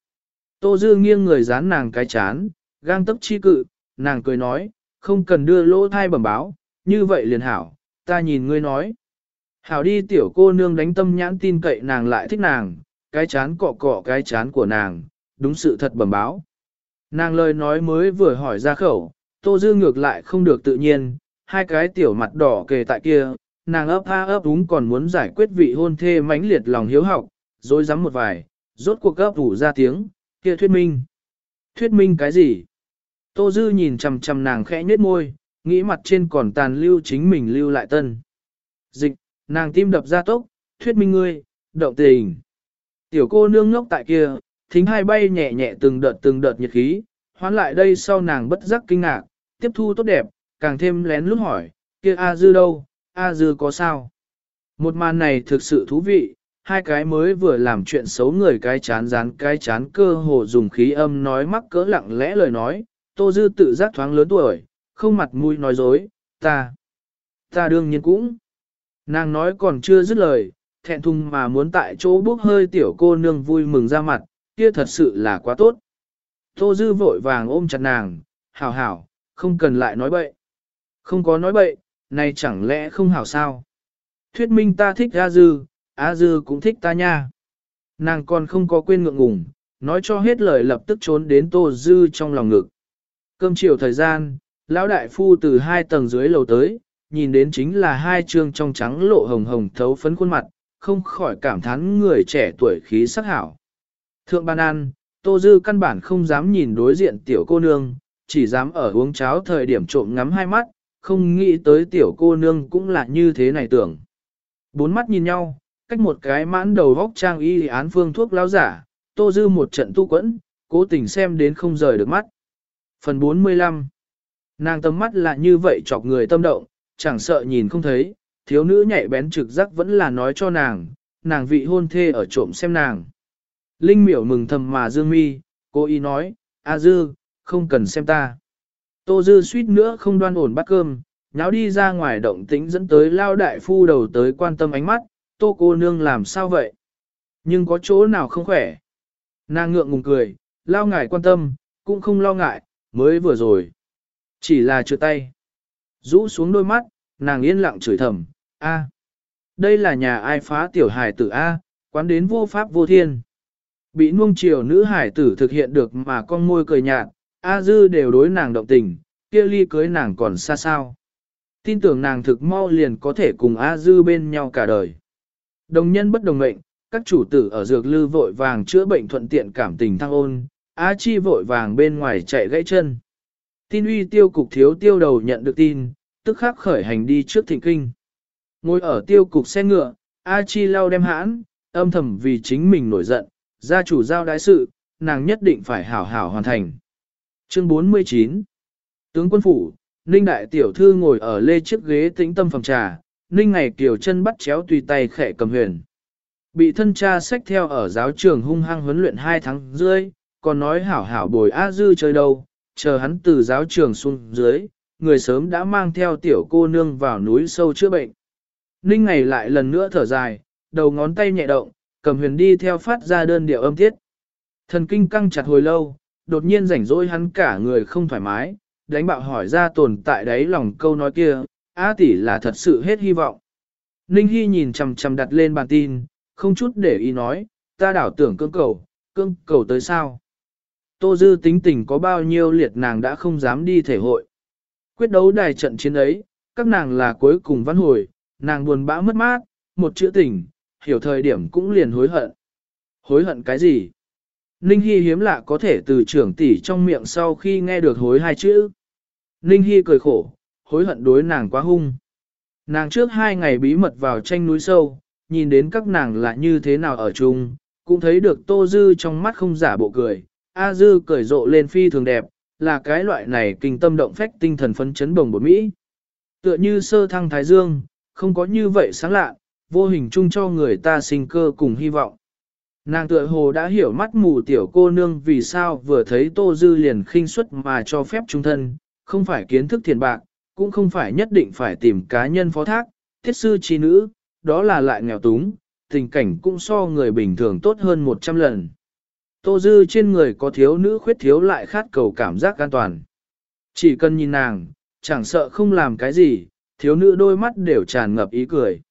Tô Dư nghiêng người dán nàng cái chán, gang tấp chi cự, nàng cười nói, không cần đưa lô thai bẩm báo, như vậy liền hảo, ta nhìn ngươi nói. Hảo đi tiểu cô nương đánh tâm nhãn tin cậy nàng lại thích nàng, cái chán cọ cọ cái chán của nàng, đúng sự thật bẩm báo. Nàng lời nói mới vừa hỏi ra khẩu, Tô Dư ngược lại không được tự nhiên, hai cái tiểu mặt đỏ kề tại kia, nàng ấp ha ấp úng còn muốn giải quyết vị hôn thê mãnh liệt lòng hiếu học, rồi dám một vài, rốt cuộc gấp ủ ra tiếng, kia thuyết minh. Thuyết minh cái gì? Tô Dư nhìn chằm chằm nàng khẽ nhếch môi, nghĩ mặt trên còn tàn lưu chính mình lưu lại tân. Dịch, nàng tim đập ra tốc, thuyết minh ngươi, động tình. Tiểu cô nương ngốc tại kia, thính hai bay nhẹ nhẹ từng đợt từng đợt nhiệt khí, hoán lại đây sau nàng bất giác kinh ngạc, tiếp thu tốt đẹp, càng thêm lén lút hỏi, kia A Dư đâu, A Dư có sao? Một màn này thực sự thú vị, hai cái mới vừa làm chuyện xấu người cái chán rán cái chán cơ hồ dùng khí âm nói mắc cỡ lặng lẽ lời nói, Tô Dư tự giác thoáng lớn tuổi, không mặt mũi nói dối, ta, ta đương nhiên cũng. Nàng nói còn chưa dứt lời, thẹn thùng mà muốn tại chỗ bước hơi tiểu cô nương vui mừng ra mặt, kia thật sự là quá tốt. Tô Dư vội vàng ôm chặt nàng, hảo hảo, không cần lại nói bậy. Không có nói bậy, này chẳng lẽ không hảo sao? Thuyết minh ta thích A Dư, A Dư cũng thích ta nha. Nàng còn không có quên ngượng ngùng, nói cho hết lời lập tức trốn đến Tô Dư trong lòng ngực. Cơm chiều thời gian, lão đại phu từ hai tầng dưới lầu tới, nhìn đến chính là hai trương trong trắng lộ hồng hồng thấu phấn khuôn mặt, không khỏi cảm thán người trẻ tuổi khí sắc hảo. Thượng ban ăn, Tô Dư căn bản không dám nhìn đối diện tiểu cô nương, chỉ dám ở uống cháo thời điểm trộm ngắm hai mắt, không nghĩ tới tiểu cô nương cũng là như thế này tưởng. Bốn mắt nhìn nhau, cách một cái mãn đầu vóc trang y án phương thuốc lao giả, tô dư một trận tu quẫn, cố tình xem đến không rời được mắt. Phần 45 Nàng tâm mắt là như vậy chọc người tâm động, chẳng sợ nhìn không thấy, thiếu nữ nhạy bén trực giác vẫn là nói cho nàng, nàng vị hôn thê ở trộm xem nàng. Linh miểu mừng thầm mà dương mi, cô y nói, A dư, không cần xem ta. Tô dư suýt nữa không đoan ổn bắt cơm, nháo đi ra ngoài động tĩnh dẫn tới lao đại phu đầu tới quan tâm ánh mắt, tô cô nương làm sao vậy? Nhưng có chỗ nào không khỏe? Nàng ngượng ngùng cười, lao ngại quan tâm, cũng không lo ngại, mới vừa rồi. Chỉ là trượt tay. Rũ xuống đôi mắt, nàng yên lặng chửi thầm, a, đây là nhà ai phá tiểu hài tử A, quán đến vô pháp vô thiên. Bị nuông chiều nữ hải tử thực hiện được mà con môi cười nhạt, A dư đều đối nàng động tình, kia ly cưới nàng còn xa sao. Tin tưởng nàng thực mau liền có thể cùng A dư bên nhau cả đời. Đồng nhân bất đồng mệnh, các chủ tử ở dược lư vội vàng chữa bệnh thuận tiện cảm tình thăng ôn, A chi vội vàng bên ngoài chạy gãy chân. Tin uy tiêu cục thiếu tiêu đầu nhận được tin, tức khắc khởi hành đi trước thịnh kinh. Ngồi ở tiêu cục xe ngựa, A chi lau đem hãn, âm thầm vì chính mình nổi giận, gia chủ giao đái sự, nàng nhất định phải hảo hảo hoàn thành. Chương 49 Tướng quân phủ, Ninh đại tiểu thư ngồi ở lê chiếc ghế tĩnh tâm phòng trà, Ninh ngày kiều chân bắt chéo tùy tay khẽ cầm huyền. Bị thân cha sách theo ở giáo trường hung hăng huấn luyện hai tháng rưỡi, còn nói hảo hảo bồi A dư chơi đâu, chờ hắn từ giáo trường xuống dưới, người sớm đã mang theo tiểu cô nương vào núi sâu chữa bệnh. Ninh ngày lại lần nữa thở dài, đầu ngón tay nhẹ động, cầm huyền đi theo phát ra đơn điệu âm tiết. Thần kinh căng chặt hồi lâu, đột nhiên rảnh rỗi hắn cả người không thoải mái, đánh bạo hỏi ra tồn tại đáy lòng câu nói kia, A tỷ là thật sự hết hy vọng. Ninh Hy nhìn chằm chằm đặt lên bàn tin, không chút để ý nói, ta đảo tưởng cương cầu, cương cầu tới sao. Tô Dư tính tình có bao nhiêu liệt nàng đã không dám đi thể hội. Quyết đấu đài trận chiến ấy, các nàng là cuối cùng văn hồi, nàng buồn bã mất mát, một chữ tình, hiểu thời điểm cũng liền hối hận. Hối hận cái gì? Ninh Hy hiếm lạ có thể từ trưởng tỷ trong miệng sau khi nghe được hối hai chữ. Ninh Hy cười khổ, hối hận đối nàng quá hung. Nàng trước hai ngày bí mật vào tranh núi sâu, nhìn đến các nàng là như thế nào ở chung, cũng thấy được Tô Dư trong mắt không giả bộ cười. A Dư cười rộ lên phi thường đẹp, là cái loại này kinh tâm động phách tinh thần phấn chấn bồng bột Mỹ. Tựa như sơ thăng Thái Dương, không có như vậy sáng lạ, vô hình chung cho người ta sinh cơ cùng hy vọng. Nàng tựa hồ đã hiểu mắt mù tiểu cô nương vì sao vừa thấy Tô Dư liền khinh suất mà cho phép trung thân, không phải kiến thức thiền bạc, cũng không phải nhất định phải tìm cá nhân phó thác, thiết sư chi nữ, đó là lại nghèo túng, tình cảnh cũng so người bình thường tốt hơn 100 lần. Tô Dư trên người có thiếu nữ khuyết thiếu lại khát cầu cảm giác an toàn. Chỉ cần nhìn nàng, chẳng sợ không làm cái gì, thiếu nữ đôi mắt đều tràn ngập ý cười.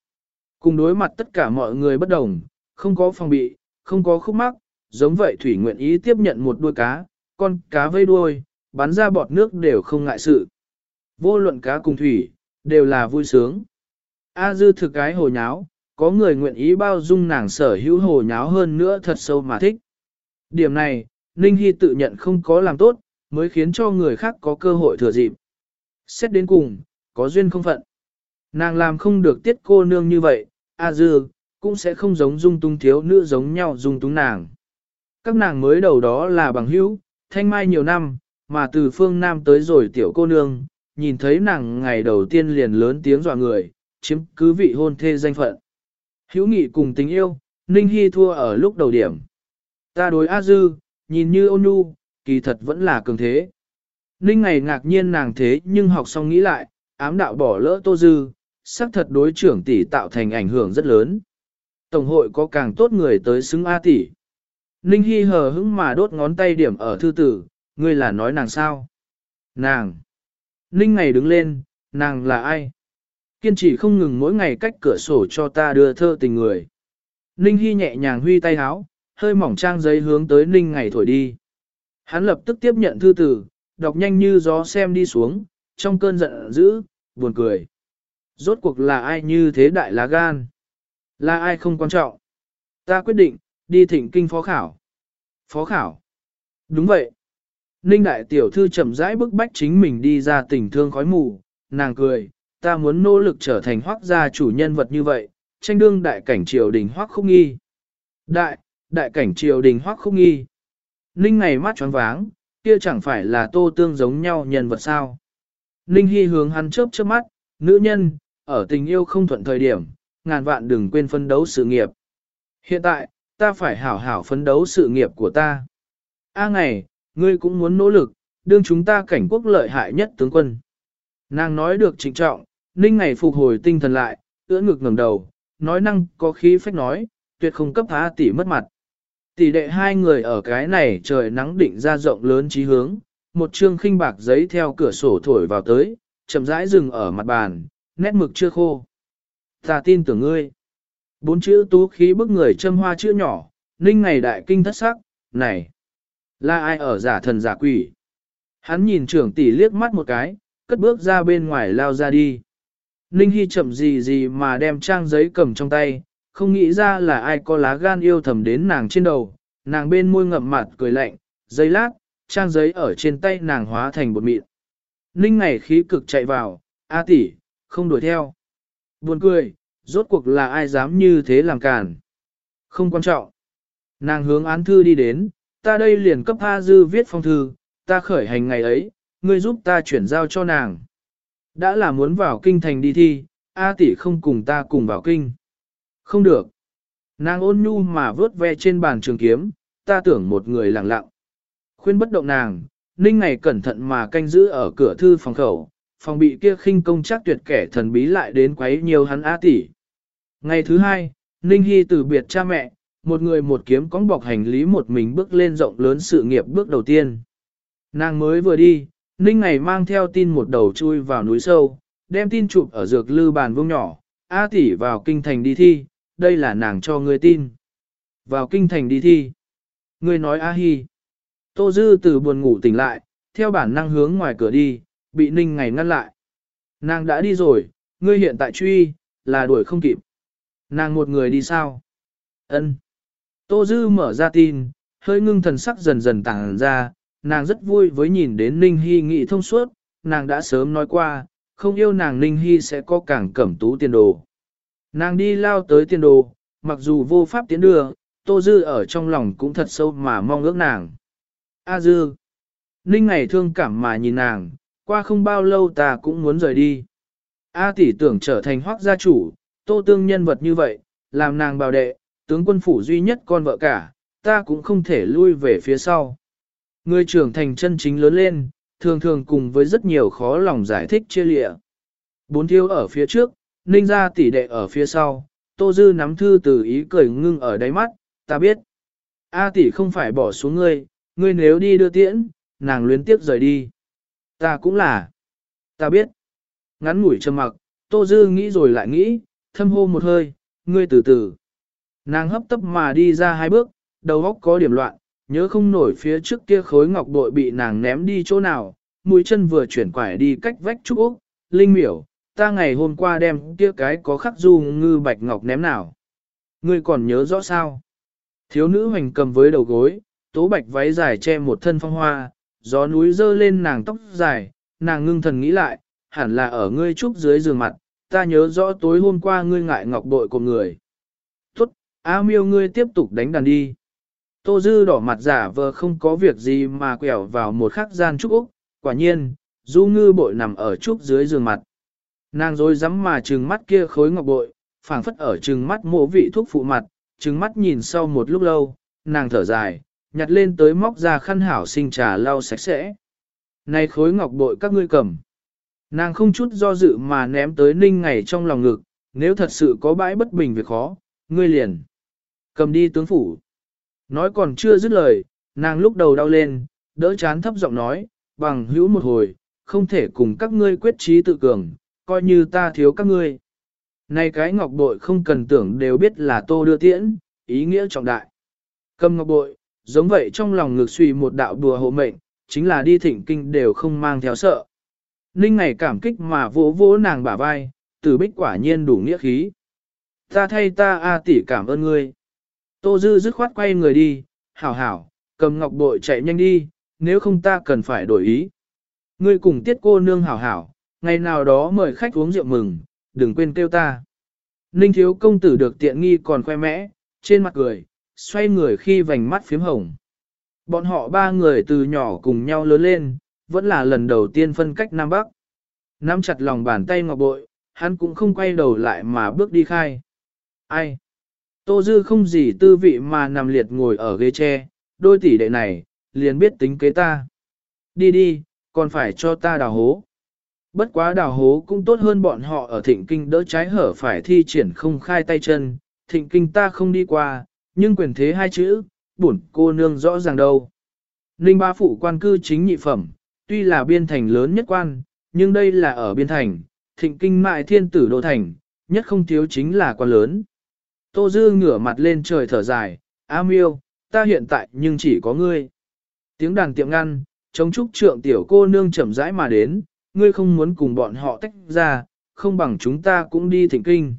Cùng đối mặt tất cả mọi người bất đồng, không có phòng bị, không có khúc mắc, giống vậy Thủy nguyện ý tiếp nhận một đuôi cá, con cá vây đuôi, bắn ra bọt nước đều không ngại sự. Vô luận cá cùng Thủy, đều là vui sướng. A dư thực cái hồ nháo, có người nguyện ý bao dung nàng sở hữu hồ nháo hơn nữa thật sâu mà thích. Điểm này, Ninh Hy tự nhận không có làm tốt, mới khiến cho người khác có cơ hội thừa dịp. Xét đến cùng, có duyên không phận. Nàng làm không được tiết cô nương như vậy, A dư, cũng sẽ không giống dung tung thiếu nữ giống nhau dung túng nàng. Các nàng mới đầu đó là bằng hữu, thanh mai nhiều năm, mà từ phương Nam tới rồi tiểu cô nương, nhìn thấy nàng ngày đầu tiên liền lớn tiếng dọa người, chiếm cứ vị hôn thê danh phận. Hữu nghị cùng tình yêu, Ninh Hy thua ở lúc đầu điểm. Ta đối A Dư, nhìn như ôn nhu, kỳ thật vẫn là cường thế. Ninh ngày ngạc nhiên nàng thế nhưng học xong nghĩ lại, ám đạo bỏ lỡ Tô Dư, xác thật đối trưởng tỷ tạo thành ảnh hưởng rất lớn. Tổng hội có càng tốt người tới xứng A tỷ. Ninh Hy hờ hững mà đốt ngón tay điểm ở thư tử, ngươi là nói nàng sao? Nàng! Ninh ngày đứng lên, nàng là ai? Kiên trì không ngừng mỗi ngày cách cửa sổ cho ta đưa thơ tình người. Ninh Hy nhẹ nhàng huy tay háo, hơi mỏng trang giấy hướng tới Ninh ngày thổi đi. Hắn lập tức tiếp nhận thư tử, đọc nhanh như gió xem đi xuống, trong cơn giận dữ, buồn cười. Rốt cuộc là ai như thế đại lá gan? Là ai không quan trọng? Ta quyết định, đi thỉnh kinh phó khảo. Phó khảo. Đúng vậy. Ninh đại tiểu thư chậm rãi bức bách chính mình đi ra tình thương khói mù, nàng cười, ta muốn nỗ lực trở thành hoác gia chủ nhân vật như vậy, tranh đương đại cảnh triều đình hoắc khúc nghi. Đại, đại cảnh triều đình hoắc khúc nghi. Ninh ngày mắt tròn váng, kia chẳng phải là tô tương giống nhau nhân vật sao. Ninh Hy hướng hắn chớp chớp mắt, nữ nhân, ở tình yêu không thuận thời điểm, ngàn vạn đừng quên phân đấu sự nghiệp. Hiện tại, ta phải hảo hảo phấn đấu sự nghiệp của ta. A ngày, ngươi cũng muốn nỗ lực, đương chúng ta cảnh quốc lợi hại nhất tướng quân. Nàng nói được trịnh trọng, ninh ngày phục hồi tinh thần lại, ưỡn ngực ngẩng đầu, nói năng có khí phách nói, tuyệt không cấp phá tỷ mất mặt. Tỷ đệ hai người ở cái này trời nắng định ra rộng lớn trí hướng, một chương khinh bạc giấy theo cửa sổ thổi vào tới, chậm rãi dừng ở mặt bàn, nét mực chưa khô. Ta tin tưởng ngươi. Bốn chữ tú khí bức người châm hoa chữ nhỏ, ninh ngày đại kinh thất sắc, này, là ai ở giả thần giả quỷ. Hắn nhìn trưởng tỷ liếc mắt một cái, cất bước ra bên ngoài lao ra đi. Ninh Hy chậm gì gì mà đem trang giấy cầm trong tay, không nghĩ ra là ai có lá gan yêu thầm đến nàng trên đầu, nàng bên môi ngậm mặt cười lạnh, giấy lát, trang giấy ở trên tay nàng hóa thành bột mịn. Ninh ngày khí cực chạy vào, A tỷ, không đuổi theo. Buồn cười, rốt cuộc là ai dám như thế làm cản? Không quan trọng. Nàng hướng án thư đi đến, ta đây liền cấp A Dư viết phong thư, ta khởi hành ngày ấy, ngươi giúp ta chuyển giao cho nàng. Đã là muốn vào kinh thành đi thi, A tỷ không cùng ta cùng vào kinh. Không được. Nàng ôn nhu mà vớt ve trên bàn trường kiếm, ta tưởng một người lặng lặng. Khuyên bất động nàng, Ninh ngày cẩn thận mà canh giữ ở cửa thư phòng khẩu, phòng bị kia khinh công chắc tuyệt kẻ thần bí lại đến quấy nhiều hắn A tỷ. Ngày thứ hai, Ninh Hy từ biệt cha mẹ, một người một kiếm cóng bọc hành lý một mình bước lên rộng lớn sự nghiệp bước đầu tiên. Nàng mới vừa đi, Ninh ngày mang theo tin một đầu chui vào núi sâu, đem tin chụp ở dược lư bàn vuông nhỏ, A tỷ vào kinh thành đi thi, đây là nàng cho ngươi tin. Vào kinh thành đi thi. Ngươi nói A Hi. Tô Dư từ buồn ngủ tỉnh lại, theo bản năng hướng ngoài cửa đi, bị Ninh ngày ngăn lại. Nàng đã đi rồi, ngươi hiện tại truy, là đuổi không kịp. Nàng một người đi sao? Ân. Tô Dư mở ra tin, hơi ngưng thần sắc dần dần tàng ra, nàng rất vui với nhìn đến Ninh Hy nghị thông suốt, nàng đã sớm nói qua, không yêu nàng Ninh Hy sẽ có càng cẩm tú tiền đồ. Nàng đi lao tới tiền đồ, mặc dù vô pháp tiến đưa, Tô Dư ở trong lòng cũng thật sâu mà mong ước nàng. A Dư. Ninh ngày thương cảm mà nhìn nàng, qua không bao lâu ta cũng muốn rời đi. A tỷ tưởng trở thành hoác gia chủ, tô tương nhân vật như vậy, làm nàng bảo đệ, tướng quân phủ duy nhất con vợ cả, ta cũng không thể lui về phía sau. Người trưởng thành chân chính lớn lên, thường thường cùng với rất nhiều khó lòng giải thích chia lịa. Bốn thiếu ở phía trước, ninh ra tỷ đệ ở phía sau, tô dư nắm thư từ ý cười ngưng ở đáy mắt, ta biết. A tỷ không phải bỏ xuống ngươi, ngươi nếu đi đưa tiễn, nàng luyến tiếp rời đi. Ta cũng là. Ta biết. Ngắn ngủi trầm mặc, tô dư nghĩ rồi lại nghĩ, thâm hô một hơi, ngươi từ từ. Nàng hấp tấp mà đi ra hai bước, đầu óc có điểm loạn, nhớ không nổi phía trước kia khối ngọc bội bị nàng ném đi chỗ nào, mũi chân vừa chuyển quải đi cách vách trúc ốc, linh miểu, ta ngày hôm qua đem kia cái có khắc du ngư bạch ngọc ném nào. Ngươi còn nhớ rõ sao? Thiếu nữ hoành cầm với đầu gối, tố bạch váy dài che một thân phong hoa, gió núi dơ lên nàng tóc dài, nàng ngưng thần nghĩ lại, hẳn là ở ngươi trúc dưới giường mặt, ta nhớ rõ tối hôm qua ngươi ngại ngọc bội của người. Tốt, A miêu ngươi tiếp tục đánh đàn đi. Tô Dư đỏ mặt giả vờ không có việc gì mà quẹo vào một khắc gian trúc Úc, quả nhiên, du ngư bội nằm ở trúc dưới giường mặt. Nàng rồi dám mà trừng mắt kia khối ngọc bội, phảng phất ở trừng mắt mộ vị thuốc phụ mặt, trừng mắt nhìn sau một lúc lâu, nàng thở dài, nhặt lên tới móc ra khăn hảo sinh trà lau sạch sẽ. Này khối ngọc bội các ngươi cầm. Nàng không chút do dự mà ném tới ninh ngày trong lòng ngực, nếu thật sự có bãi bất bình việc khó, ngươi liền. Cầm đi tướng phủ. Nói còn chưa dứt lời, nàng lúc đầu đau lên, đỡ chán thấp giọng nói, bằng hữu một hồi, không thể cùng các ngươi quyết trí tự cường, coi như ta thiếu các ngươi. Này cái ngọc bội không cần tưởng đều biết là tô đưa tiễn, ý nghĩa trọng đại. Cầm ngọc bội, giống vậy trong lòng ngực suy một đạo đùa hộ mệnh, chính là đi thỉnh kinh đều không mang theo sợ. Ninh ngày cảm kích mà vỗ vỗ nàng bả vai, tử bích quả nhiên đủ nghĩa khí. Ta thay ta A tỷ cảm ơn ngươi. Tô Dư dứt khoát quay người đi, hảo hảo, cầm ngọc bội chạy nhanh đi, nếu không ta cần phải đổi ý. Ngươi cùng tiết cô nương hảo hảo, ngày nào đó mời khách uống rượu mừng, đừng quên kêu ta. Ninh thiếu công tử được tiện nghi còn khoe mẽ, trên mặt cười, xoay người khi vành mắt phím hồng. Bọn họ ba người từ nhỏ cùng nhau lớn lên, vẫn là lần đầu tiên phân cách Nam Bắc. Nắm chặt lòng bàn tay ngọc bội, hắn cũng không quay đầu lại mà bước đi khai. Ai? Tô Dư không gì tư vị mà nằm liệt ngồi ở ghế tre, đôi tỷ đệ này, liền biết tính kế ta. Đi đi, còn phải cho ta đào hố. Bất quá đào hố cũng tốt hơn bọn họ ở thịnh kinh đỡ trái hở phải thi triển không khai tay chân, thịnh kinh ta không đi qua, nhưng quyền thế hai chữ, bổn cô nương rõ ràng đâu. Ninh ba phụ quan cư chính nhị phẩm, tuy là biên thành lớn nhất quan, nhưng đây là ở biên thành, thịnh kinh mại thiên tử đô thành, nhất không thiếu chính là quan lớn. Tô Dư ngửa mặt lên trời thở dài, A miêu, ta hiện tại nhưng chỉ có ngươi. Tiếng đàn tiệm ngăn, chống trúc trượng tiểu cô nương chậm rãi mà đến, ngươi không muốn cùng bọn họ tách ra, không bằng chúng ta cũng đi thịnh kinh.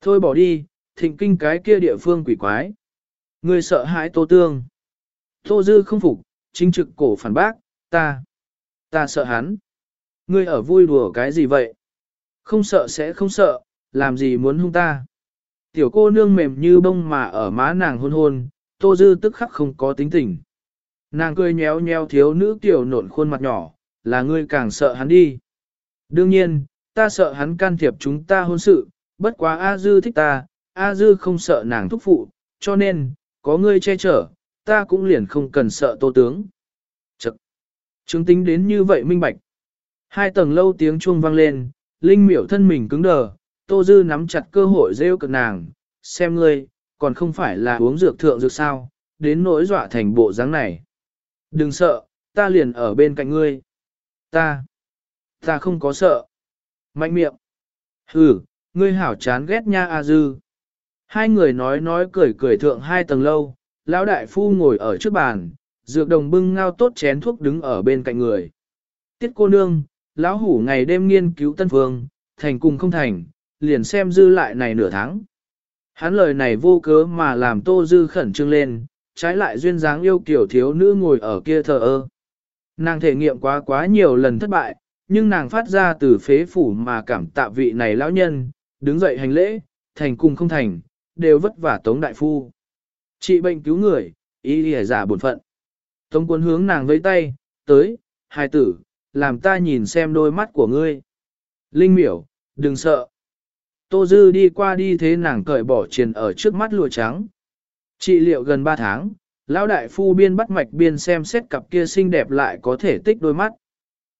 Thôi bỏ đi, thịnh kinh cái kia địa phương quỷ quái. Ngươi sợ hãi tô tương. Tô Dư không phục, chính trực cổ phản bác, ta, ta sợ hắn. Ngươi ở vui đùa cái gì vậy? Không sợ sẽ không sợ, làm gì muốn hung ta? Tiểu cô nương mềm như bông mà ở má nàng hôn hôn, Tô Dư tức khắc không có tính tình. Nàng cười nhéo nhéo thiếu nữ tiểu nộn khuôn mặt nhỏ, là ngươi càng sợ hắn đi. Đương nhiên, ta sợ hắn can thiệp chúng ta hôn sự, bất quá A Dư thích ta, A Dư không sợ nàng thúc phụ, cho nên, có ngươi che chở, ta cũng liền không cần sợ tô tướng. Chật! Chứng tính đến như vậy minh bạch. Hai tầng lâu tiếng chuông vang lên, Linh miểu thân mình cứng đờ, Tô Dư nắm chặt cơ hội rêu cực nàng, xem ngươi, còn không phải là uống dược thượng dược sao, đến nỗi dọa thành bộ dáng này. Đừng sợ, ta liền ở bên cạnh ngươi. Ta, ta không có sợ. Mạnh miệng. Ừ, ngươi hảo chán ghét nha A Dư. Hai người nói nói cười cười thượng hai tầng lâu, lão đại phu ngồi ở trước bàn, dược đồng bưng ngao tốt chén thuốc đứng ở bên cạnh người. Tiết cô nương, lão hủ ngày đêm nghiên cứu tân phương, thành cùng không thành, liền xem dư lại này nửa tháng. Hắn lời này vô cớ mà làm tô dư khẩn trương lên, trái lại duyên dáng yêu kiểu thiếu nữ ngồi ở kia thờ ơ. Nàng thể nghiệm quá quá nhiều lần thất bại, nhưng nàng phát ra từ phế phủ mà cảm tạ vị này lão nhân, đứng dậy hành lễ, thành cùng không thành, đều vất vả tống đại phu. Trị bệnh cứu người, ý lìa giả bổn phận. Tống quân hướng nàng với tay, tới, hai tử, làm ta nhìn xem đôi mắt của ngươi. Linh miểu, đừng sợ. Tô Dư đi qua đi thế nàng cởi bỏ triền ở trước mắt lụa trắng. Trị liệu gần 3 tháng, lão đại phu biên bắt mạch biên xem xét cặp kia xinh đẹp lại có thể tích đôi mắt.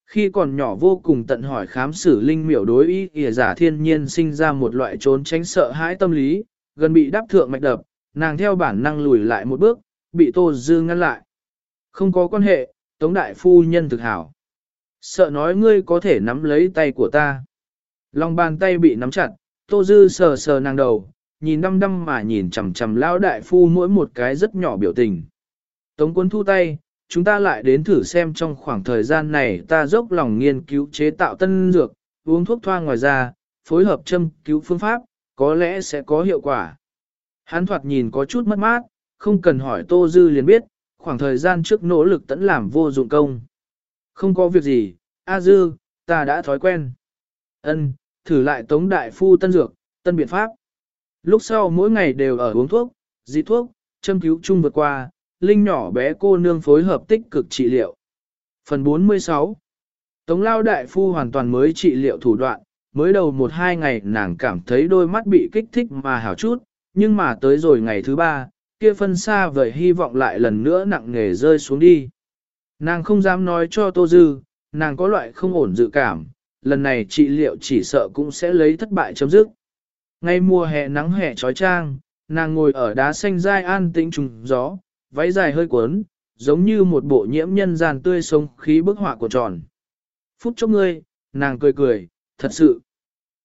Khi còn nhỏ vô cùng tận hỏi khám xử linh miểu đối ý kìa giả thiên nhiên sinh ra một loại trốn tránh sợ hãi tâm lý, gần bị đáp thượng mạch đập, nàng theo bản năng lùi lại một bước, bị Tô Dư ngăn lại. Không có quan hệ, Tống Đại Phu nhân thực hảo. Sợ nói ngươi có thể nắm lấy tay của ta. Lòng bàn tay bị nắm chặt, Tô Dư sờ sờ nàng đầu, nhìn đăm đăm mà nhìn chằm chằm lão đại phu mỗi một cái rất nhỏ biểu tình. Tống quân thu tay, chúng ta lại đến thử xem trong khoảng thời gian này ta dốc lòng nghiên cứu chế tạo tân dược, uống thuốc thoa ngoài ra, phối hợp châm cứu phương pháp, có lẽ sẽ có hiệu quả. Hắn thoạt nhìn có chút mất mát, không cần hỏi Tô Dư liền biết, khoảng thời gian trước nỗ lực tẫn làm vô dụng công. Không có việc gì, A Dư, ta đã thói quen. Ân, thử lại tống đại phu tân dược, tân biện pháp. Lúc sau mỗi ngày đều ở uống thuốc, dị thuốc, châm cứu chung vượt qua, Linh nhỏ bé cô nương phối hợp tích cực trị liệu. Phần 46 Tống lao đại phu hoàn toàn mới trị liệu thủ đoạn, mới đầu một hai ngày nàng cảm thấy đôi mắt bị kích thích mà hảo chút, nhưng mà tới rồi ngày thứ ba, kia phân xa vời hy vọng lại lần nữa nặng nề rơi xuống đi. Nàng không dám nói cho Tô Dư, nàng có loại không ổn dự cảm, lần này trị liệu chỉ sợ cũng sẽ lấy thất bại chấm dứt. Ngay mùa hè nắng hè trói trang, nàng ngồi ở đá xanh dai an tĩnh trùng gió, váy dài hơi cuốn, giống như một bộ nhiễm nhân gian tươi sống khí bức họa của tròn. Phút chốc ngươi, nàng cười cười, thật sự.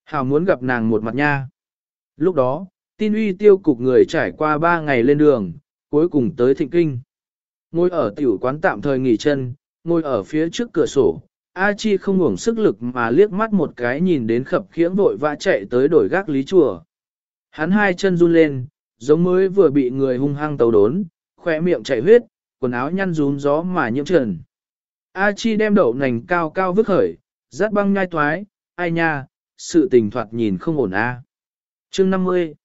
Hảo muốn gặp nàng một mặt nha. Lúc đó, tin uy tiêu cục người trải qua ba ngày lên đường, cuối cùng tới thịnh kinh. Ngồi ở tiểu quán tạm thời nghỉ chân, ngồi ở phía trước cửa sổ, A Chi không ngủng sức lực mà liếc mắt một cái nhìn đến khập khiễng vội vã chạy tới đổi gác lý chùa. Hắn hai chân run lên, giống mới vừa bị người hung hăng tàu đốn, khỏe miệng chảy huyết, quần áo nhăn rún gió mà nhiễm trần. A Chi đem đậu nành cao cao vứt khởi, rát băng nhai toái ai nha, sự tình thoạt nhìn không ổn a. chương 50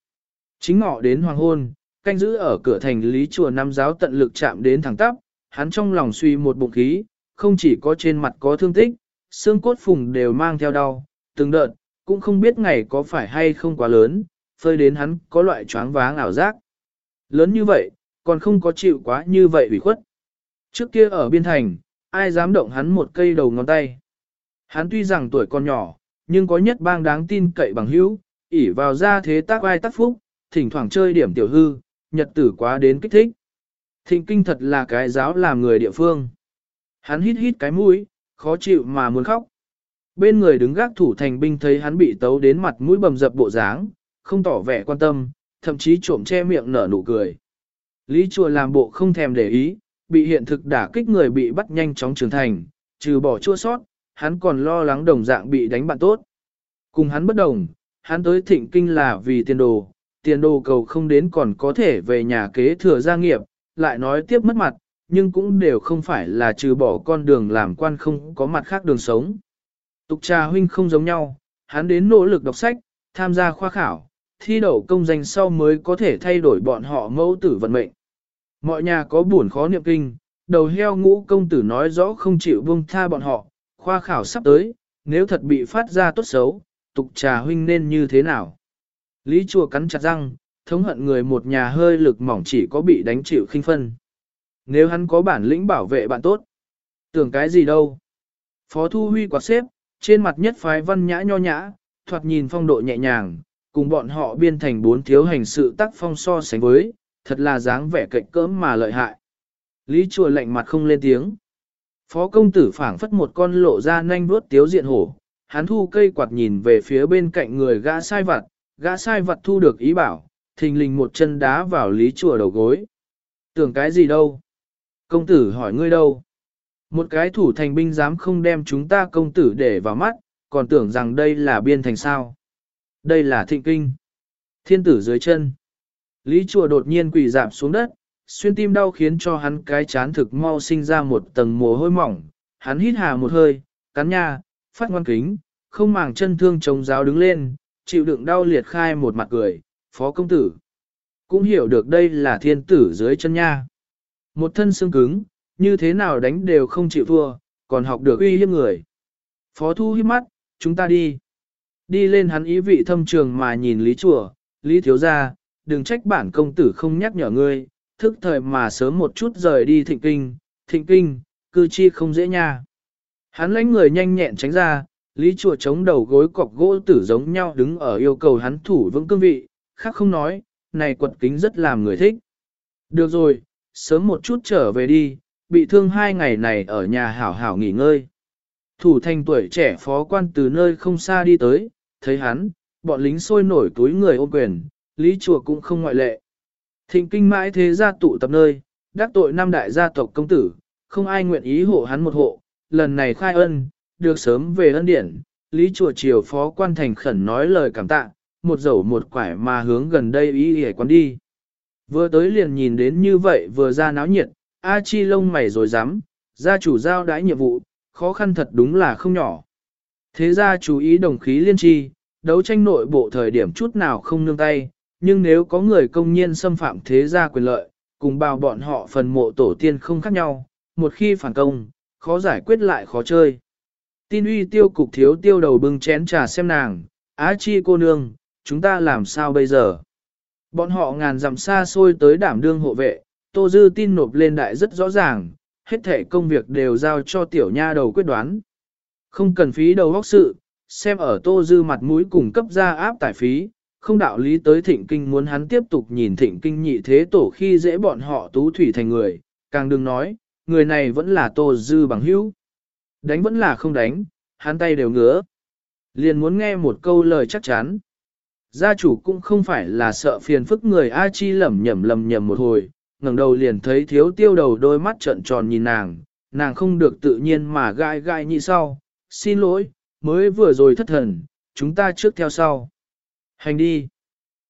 Chính ngọ đến hoàng hôn, canh giữ ở cửa thành lý chùa Nam giáo tận lực chạm đến thẳng tắp, hắn trong lòng suy một bụng khí, không chỉ có trên mặt có thương tích, xương cốt phùng đều mang theo đau, từng đợt, cũng không biết ngày có phải hay không quá lớn, phơi đến hắn có loại choáng váng ảo giác. Lớn như vậy, còn không có chịu quá như vậy ủy khuất. Trước kia ở biên thành, ai dám động hắn một cây đầu ngón tay. Hắn tuy rằng tuổi còn nhỏ, nhưng có nhất bang đáng tin cậy bằng hữu, ỉ vào ra thế tác ai tác phúc, thỉnh thoảng chơi điểm tiểu hư, nhật tử quá đến kích thích. Thịnh kinh thật là cái giáo làm người địa phương. Hắn hít hít cái mũi, khó chịu mà muốn khóc. Bên người đứng gác thủ thành binh thấy hắn bị tấu đến mặt mũi bầm dập bộ dáng, không tỏ vẻ quan tâm, thậm chí trộm che miệng nở nụ cười. Lý chùa làm bộ không thèm để ý, bị hiện thực đả kích người bị bắt nhanh chóng trưởng thành, trừ bỏ chua sót, hắn còn lo lắng đồng dạng bị đánh bạn tốt. Cùng hắn bất đồng, hắn tới thịnh kinh là vì tiền đồ, tiền đồ cầu không đến còn có thể về nhà kế thừa gia nghiệp, lại nói tiếp mất mặt, nhưng cũng đều không phải là trừ bỏ con đường làm quan không có mặt khác đường sống. Tục trà huynh không giống nhau, hắn đến nỗ lực đọc sách, tham gia khoa khảo, thi đậu công danh sau mới có thể thay đổi bọn họ mẫu tử vận mệnh. Mọi nhà có buồn khó niệm kinh, đầu heo ngũ công tử nói rõ không chịu buông tha bọn họ, khoa khảo sắp tới, nếu thật bị phát ra tốt xấu, tục trà huynh nên như thế nào? Lý chùa cắn chặt răng, thống hận người một nhà hơi lực mỏng chỉ có bị đánh chịu khinh phân. Nếu hắn có bản lĩnh bảo vệ bạn tốt, tưởng cái gì đâu? Phó Thu Huy quạt xếp, trên mặt nhất phái văn nhã nho nhã, thoạt nhìn phong độ nhẹ nhàng, cùng bọn họ biên thành bốn thiếu hành sự tác phong so sánh với, thật là dáng vẻ cạnh cỡm mà lợi hại. Lý chùa lạnh mặt không lên tiếng. Phó công tử phảng phất một con lộ ra nhanh vuốt tiếu diện hổ, hắn thu cây quạt nhìn về phía bên cạnh người gã sai vặt, gã sai vặt thu được ý bảo, thình lình một chân đá vào lý chùa đầu gối. Tưởng cái gì đâu? Công tử hỏi ngươi đâu? Một cái thủ thành binh dám không đem chúng ta công tử để vào mắt, còn tưởng rằng đây là biên thành sao. Đây là thịnh kinh. Thiên tử dưới chân. Lý chùa đột nhiên quỳ dạp xuống đất, xuyên tim đau khiến cho hắn cái chán thực mau sinh ra một tầng mồ hôi mỏng. Hắn hít hà một hơi, cắn nha, phát ngoan kính, không màng chân thương chống giáo đứng lên, chịu đựng đau liệt khai một mặt cười, phó công tử. Cũng hiểu được đây là thiên tử dưới chân nha. Một thân xương cứng, như thế nào đánh đều không chịu thua, còn học được uy hiếp người. Phó thu hiếp mắt, chúng ta đi. Đi lên hắn ý vị thâm trường mà nhìn Lý Chùa, Lý Thiếu Gia, đừng trách bản công tử không nhắc nhở ngươi, thức thời mà sớm một chút rời đi thịnh kinh, thịnh kinh, cư chi không dễ nha. Hắn lãnh người nhanh nhẹn tránh ra, Lý Chùa chống đầu gối cọc gỗ tử giống nhau đứng ở yêu cầu hắn thủ vững cương vị, khác không nói, này quật kính rất làm người thích. Được rồi, sớm một chút trở về đi, bị thương hai ngày này ở nhà hảo hảo nghỉ ngơi. Thủ thành tuổi trẻ phó quan từ nơi không xa đi tới, thấy hắn, bọn lính sôi nổi túi người ôm quyền, lý chùa cũng không ngoại lệ. Thịnh kinh mãi thế gia tụ tập nơi, đắc tội năm đại gia tộc công tử, không ai nguyện ý hộ hắn một hộ, lần này khai ân, được sớm về ân điển, lý chùa triều phó quan thành khẩn nói lời cảm tạ, một dầu một quải mà hướng gần đây ý hề quán đi. Vừa tới liền nhìn đến như vậy vừa ra náo nhiệt, A Chi lông mày rồi dám, gia chủ giao đãi nhiệm vụ, khó khăn thật đúng là không nhỏ. Thế ra chú ý đồng khí liên tri, đấu tranh nội bộ thời điểm chút nào không nương tay, nhưng nếu có người công nhiên xâm phạm thế gia quyền lợi, cùng bào bọn họ phần mộ tổ tiên không khác nhau, một khi phản công, khó giải quyết lại khó chơi. Tin uy tiêu cục thiếu tiêu đầu bưng chén trà xem nàng, Á chi cô nương, chúng ta làm sao bây giờ? Bọn họ ngàn dặm xa xôi tới đảm đương hộ vệ, Tô Dư tin nộp lên đại rất rõ ràng, hết thể công việc đều giao cho tiểu nha đầu quyết đoán. Không cần phí đầu góc sự, xem ở Tô Dư mặt mũi cùng cấp ra áp tải phí, không đạo lý tới thịnh kinh muốn hắn tiếp tục nhìn thịnh kinh nhị thế tổ khi dễ bọn họ tú thủy thành người, càng đừng nói, người này vẫn là Tô Dư bằng hữu. Đánh vẫn là không đánh, hắn tay đều ngứa. Liền muốn nghe một câu lời chắc chắn. Gia chủ cũng không phải là sợ phiền phức người A Chi lẩm nhẩm lầm nhầm một hồi, ngẩng đầu liền thấy thiếu tiêu đầu đôi mắt trợn tròn nhìn nàng, nàng không được tự nhiên mà gai gai như sau, xin lỗi, mới vừa rồi thất thần, chúng ta trước theo sau. Hành đi.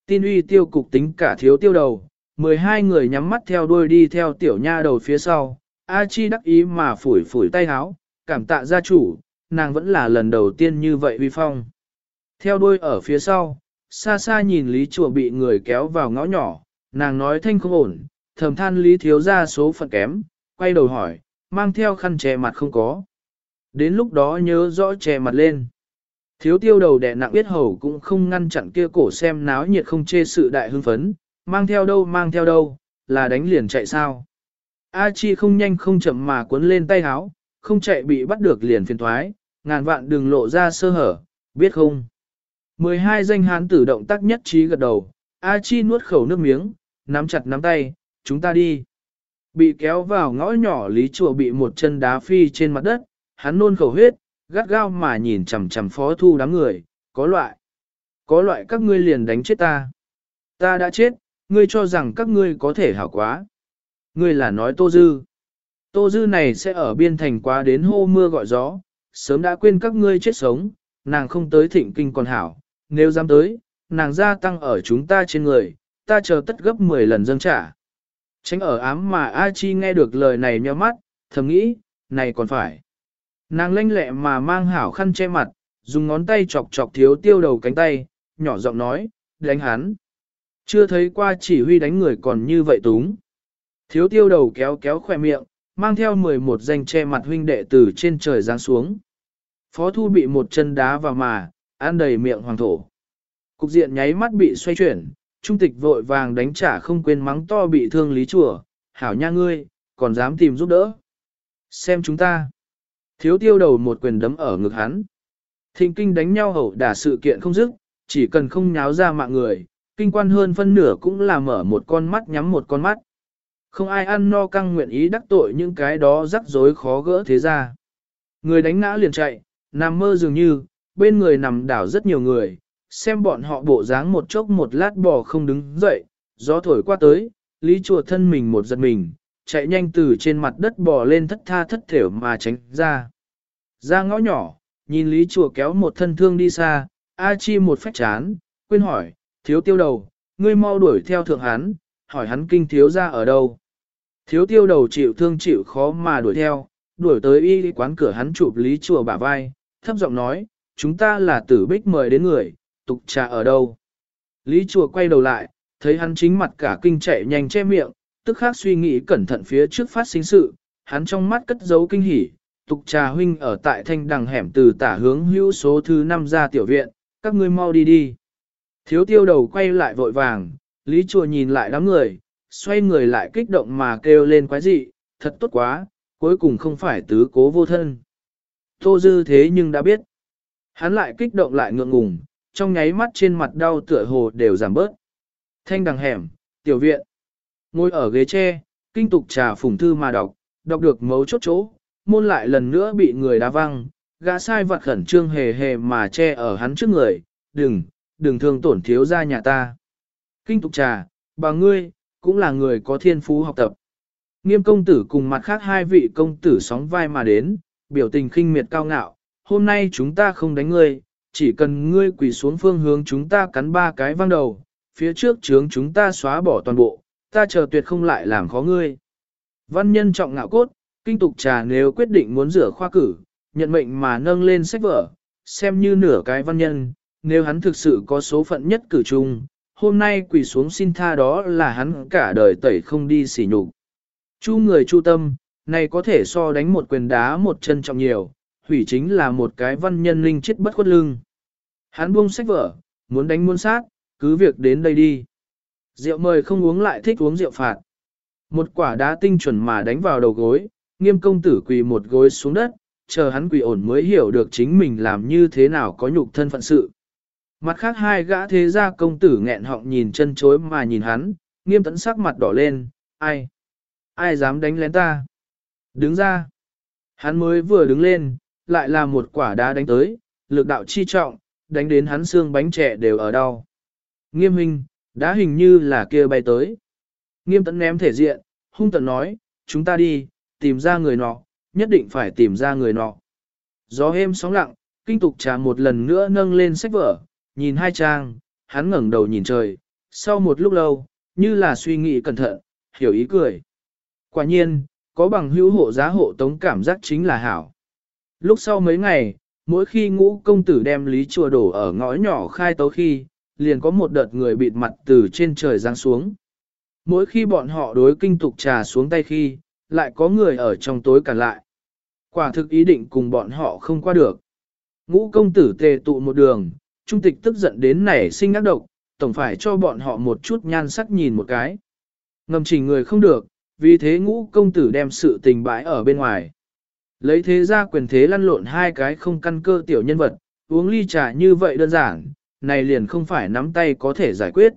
Tin uy tiêu cục tính cả thiếu tiêu đầu, 12 người nhắm mắt theo đuôi đi theo tiểu nha đầu phía sau, A Chi đắc ý mà phủi phủi tay háo, cảm tạ gia chủ, nàng vẫn là lần đầu tiên như vậy uy phong. Theo đuôi ở phía sau, xa xa nhìn Lý Chùa bị người kéo vào ngõ nhỏ, nàng nói thanh không ổn, thầm than Lý thiếu ra số phận kém, quay đầu hỏi, mang theo khăn che mặt không có. Đến lúc đó nhớ rõ che mặt lên. Thiếu tiêu đầu đẻ nặng biết hầu cũng không ngăn chặn kia cổ xem náo nhiệt không chê sự đại hưng phấn, mang theo đâu mang theo đâu, là đánh liền chạy sao. A Chi không nhanh không chậm mà cuốn lên tay háo, không chạy bị bắt được liền phiền thoái, ngàn vạn đừng lộ ra sơ hở, biết không? 12 danh hán tử động tác nhất trí gật đầu, A Chi nuốt khẩu nước miếng, nắm chặt nắm tay, chúng ta đi. Bị kéo vào ngõ nhỏ Lý Chùa bị một chân đá phi trên mặt đất, hắn nôn khẩu huyết, gắt gao mà nhìn chằm chằm phó thu đám người, có loại. Có loại các ngươi liền đánh chết ta. Ta đã chết, ngươi cho rằng các ngươi có thể hảo quá. Ngươi là nói Tô Dư. Tô Dư này sẽ ở biên thành quá đến hô mưa gọi gió, sớm đã quên các ngươi chết sống, nàng không tới thịnh kinh còn hảo, nếu dám tới, nàng gia tăng ở chúng ta trên người, ta chờ tất gấp 10 lần dâng trả. Tránh ở ám mà A Chi nghe được lời này nheo mắt, thầm nghĩ, này còn phải. Nàng lanh lẹ mà mang hảo khăn che mặt, dùng ngón tay chọc chọc thiếu tiêu đầu cánh tay, nhỏ giọng nói, đánh hắn. Chưa thấy qua chỉ huy đánh người còn như vậy túng. Thiếu tiêu đầu kéo kéo khỏe miệng, mang theo 11 danh che mặt huynh đệ từ trên trời giáng xuống. Phó thu bị một chân đá vào mà, ăn đầy miệng hoàng thổ. Cục diện nháy mắt bị xoay chuyển, trung tịch vội vàng đánh trả không quên mắng to bị thương lý chùa, hảo nha ngươi, còn dám tìm giúp đỡ. Xem chúng ta. Thiếu tiêu đầu một quyền đấm ở ngực hắn. Thịnh kinh đánh nhau hậu đả sự kiện không dứt, chỉ cần không nháo ra mạng người, kinh quan hơn phân nửa cũng là mở một con mắt nhắm một con mắt. Không ai ăn no căng nguyện ý đắc tội những cái đó rắc rối khó gỡ thế ra. Người đánh ngã liền chạy, nằm mơ dường như, bên người nằm đảo rất nhiều người, xem bọn họ bộ dáng một chốc một lát bò không đứng dậy, gió thổi qua tới, lý chùa thân mình một giật mình, chạy nhanh từ trên mặt đất bò lên thất tha thất thểu mà tránh ra. Ra ngõ nhỏ, nhìn lý chùa kéo một thân thương đi xa, A Chi một phách chán, quên hỏi, thiếu tiêu đầu, ngươi mau đuổi theo thượng hắn, hỏi hắn kinh thiếu ra ở đâu. Thiếu tiêu đầu chịu thương chịu khó mà đuổi theo, đuổi tới y quán cửa hắn chụp lý chùa bả vai, thấp giọng nói, chúng ta là tử bích mời đến người, tục trà ở đâu. Lý chùa quay đầu lại, thấy hắn chính mặt cả kinh chạy nhanh che miệng, tức khác suy nghĩ cẩn thận phía trước phát sinh sự, hắn trong mắt cất giấu kinh hỉ, tục trà huynh ở tại thanh đằng hẻm từ tả hướng hữu số thứ 5 ra tiểu viện, các ngươi mau đi đi. Thiếu tiêu đầu quay lại vội vàng, Lý chùa nhìn lại đám người, xoay người lại kích động mà kêu lên quái dị, thật tốt quá, cuối cùng không phải tứ cố vô thân. Tô dư thế nhưng đã biết. Hắn lại kích động lại ngượng ngùng, trong nháy mắt trên mặt đau tựa hồ đều giảm bớt. Thanh đằng hẻm, tiểu viện. Ngồi ở ghế tre, kinh tục trà phùng thư mà đọc, đọc được mấu chốt chỗ, môn lại lần nữa bị người đá văng, gã sai vặt khẩn trương hề hề mà che ở hắn trước người, đừng, đừng thương tổn thiếu ra nhà ta. Kinh tục trà, bà ngươi, cũng là người có thiên phú học tập. Nghiêm công tử cùng mặt khác hai vị công tử sóng vai mà đến, biểu tình khinh miệt cao ngạo, hôm nay chúng ta không đánh ngươi, chỉ cần ngươi quỳ xuống phương hướng chúng ta cắn ba cái văng đầu, phía trước trướng chúng ta xóa bỏ toàn bộ, ta chờ tuyệt không lại làm khó ngươi. Văn nhân trọng ngạo cốt, kinh tục trà nếu quyết định muốn rửa khoa cử, nhận mệnh mà nâng lên sách vở, xem như nửa cái văn nhân, nếu hắn thực sự có số phận nhất cử chung, hôm nay quỳ xuống xin tha đó là hắn cả đời tẩy không đi xỉ nhục. Chu người chu tâm, này có thể so đánh một quyền đá một chân trọng nhiều, hủy chính là một cái văn nhân linh chết bất khuất lưng. Hắn buông sách vở, muốn đánh muốn sát, cứ việc đến đây đi. Rượu mời không uống lại thích uống rượu phạt. Một quả đá tinh chuẩn mà đánh vào đầu gối, nghiêm công tử quỳ một gối xuống đất, chờ hắn quỳ ổn mới hiểu được chính mình làm như thế nào có nhục thân phận sự. Mặt khác hai gã thế gia công tử nghẹn họng nhìn chân chối mà nhìn hắn, nghiêm tấn sắc mặt đỏ lên, ai? Ai dám đánh lén ta? Đứng ra. Hắn mới vừa đứng lên, lại là một quả đá đánh tới, lực đạo chi trọng, đánh đến hắn xương bánh trẻ đều ở đau. Nghiêm hình, đã hình như là kia bay tới. Nghiêm tấn ném thể diện, hung tận nói, chúng ta đi, tìm ra người nọ, nhất định phải tìm ra người nọ. Gió êm sóng lặng, kinh tục trà một lần nữa nâng lên sách vở, nhìn hai trang, hắn ngẩng đầu nhìn trời, sau một lúc lâu, như là suy nghĩ cẩn thận, hiểu ý cười. Quả nhiên, có bằng hữu hộ giá hộ tống cảm giác chính là hảo. Lúc sau mấy ngày, mỗi khi ngũ công tử đem lý chùa đổ ở ngõ nhỏ khai tấu khi, liền có một đợt người bịt mặt từ trên trời giáng xuống. Mỗi khi bọn họ đối kinh tục trà xuống tay khi, lại có người ở trong tối cản lại. Quả thực ý định cùng bọn họ không qua được. Ngũ công tử tề tụ một đường, trung tịch tức giận đến nảy sinh ác độc, tổng phải cho bọn họ một chút nhan sắc nhìn một cái. Ngầm chỉ người không được, vì thế ngũ công tử đem sự tình bãi ở bên ngoài. Lấy thế ra quyền thế lăn lộn hai cái không căn cơ tiểu nhân vật, uống ly trà như vậy đơn giản, này liền không phải nắm tay có thể giải quyết.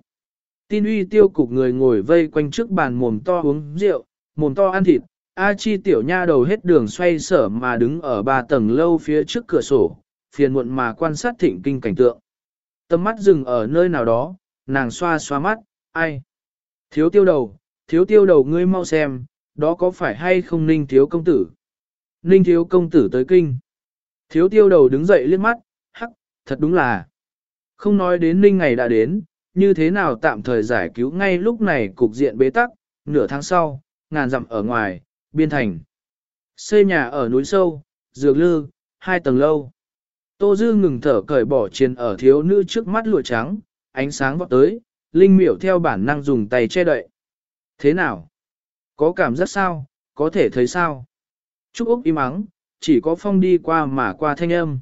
Tin uy tiêu cục người ngồi vây quanh trước bàn mồm to uống rượu, mồm to ăn thịt, A Chi tiểu nha đầu hết đường xoay sở mà đứng ở ba tầng lâu phía trước cửa sổ, phiền muộn mà quan sát thịnh kinh cảnh tượng. Tâm mắt dừng ở nơi nào đó, nàng xoa xoa mắt, ai? Thiếu tiêu đầu, thiếu tiêu đầu ngươi mau xem, đó có phải hay không ninh thiếu công tử? Ninh thiếu công tử tới kinh. Thiếu tiêu đầu đứng dậy liếc mắt, hắc, thật đúng là. Không nói đến ninh ngày đã đến, như thế nào tạm thời giải cứu ngay lúc này cục diện bế tắc, nửa tháng sau, ngàn dặm ở ngoài, biên thành. Xây nhà ở núi sâu, dược lư, hai tầng lâu. Tô Dư ngừng thở cởi bỏ chiền ở thiếu nữ trước mắt lụa trắng, ánh sáng vọt tới, Linh miểu theo bản năng dùng tay che đậy. Thế nào? Có cảm giác sao? Có thể thấy sao? Trúc Úc im ắng, chỉ có phong đi qua mà qua thanh âm.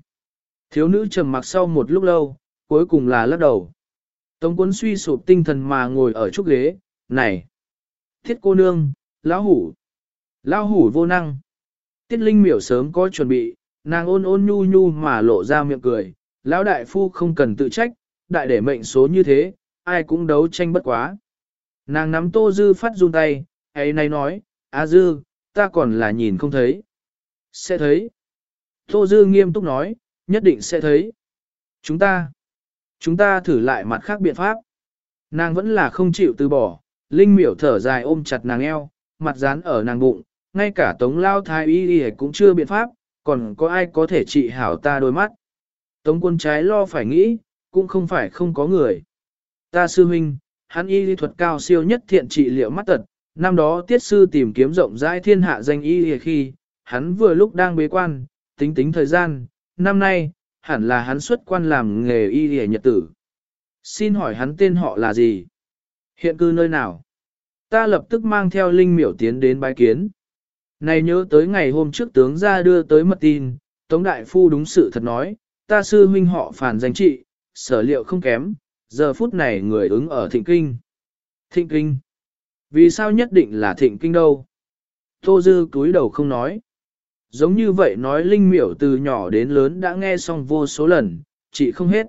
Thiếu nữ trầm mặc sau một lúc lâu, cuối cùng là lắc đầu. Tống cuốn suy sụp tinh thần mà ngồi ở trúc ghế, này. Thiết cô nương, lão hủ. Lão hủ vô năng. Tiết Linh miểu sớm có chuẩn bị, nàng ôn ôn nhu nhu mà lộ ra miệng cười. Lão đại phu không cần tự trách, đại để mệnh số như thế, ai cũng đấu tranh bất quá. Nàng nắm tô dư phát run tay, ấy này nói, a dư, ta còn là nhìn không thấy. Sẽ thấy. Tô dư nghiêm túc nói, nhất định sẽ thấy. Chúng ta, chúng ta thử lại mặt khác biện pháp. Nàng vẫn là không chịu từ bỏ, Linh miểu thở dài ôm chặt nàng eo, mặt dán ở nàng bụng, ngay cả tống lao thái y y cũng chưa biện pháp, còn có ai có thể trị hảo ta đôi mắt. Tống quân trái lo phải nghĩ, cũng không phải không có người. Ta sư huynh, hắn y lý thuật cao siêu nhất thiện trị liệu mắt tật, năm đó tiết sư tìm kiếm rộng rãi thiên hạ danh y lý khi, hắn vừa lúc đang bế quan, tính tính thời gian, năm nay, hẳn là hắn xuất quan làm nghề y lý nhật tử. Xin hỏi hắn tên họ là gì? Hiện cư nơi nào? Ta lập tức mang theo linh miểu tiến đến bái kiến. Này nhớ tới ngày hôm trước tướng ra đưa tới mật tin, Tống Đại Phu đúng sự thật nói, ta sư huynh họ phản danh trị, sở liệu không kém, giờ phút này người ứng ở thịnh kinh. Thịnh kinh? Vì sao nhất định là thịnh kinh đâu? Tô Dư cúi đầu không nói. Giống như vậy nói Linh miểu từ nhỏ đến lớn đã nghe xong vô số lần, chỉ không hết.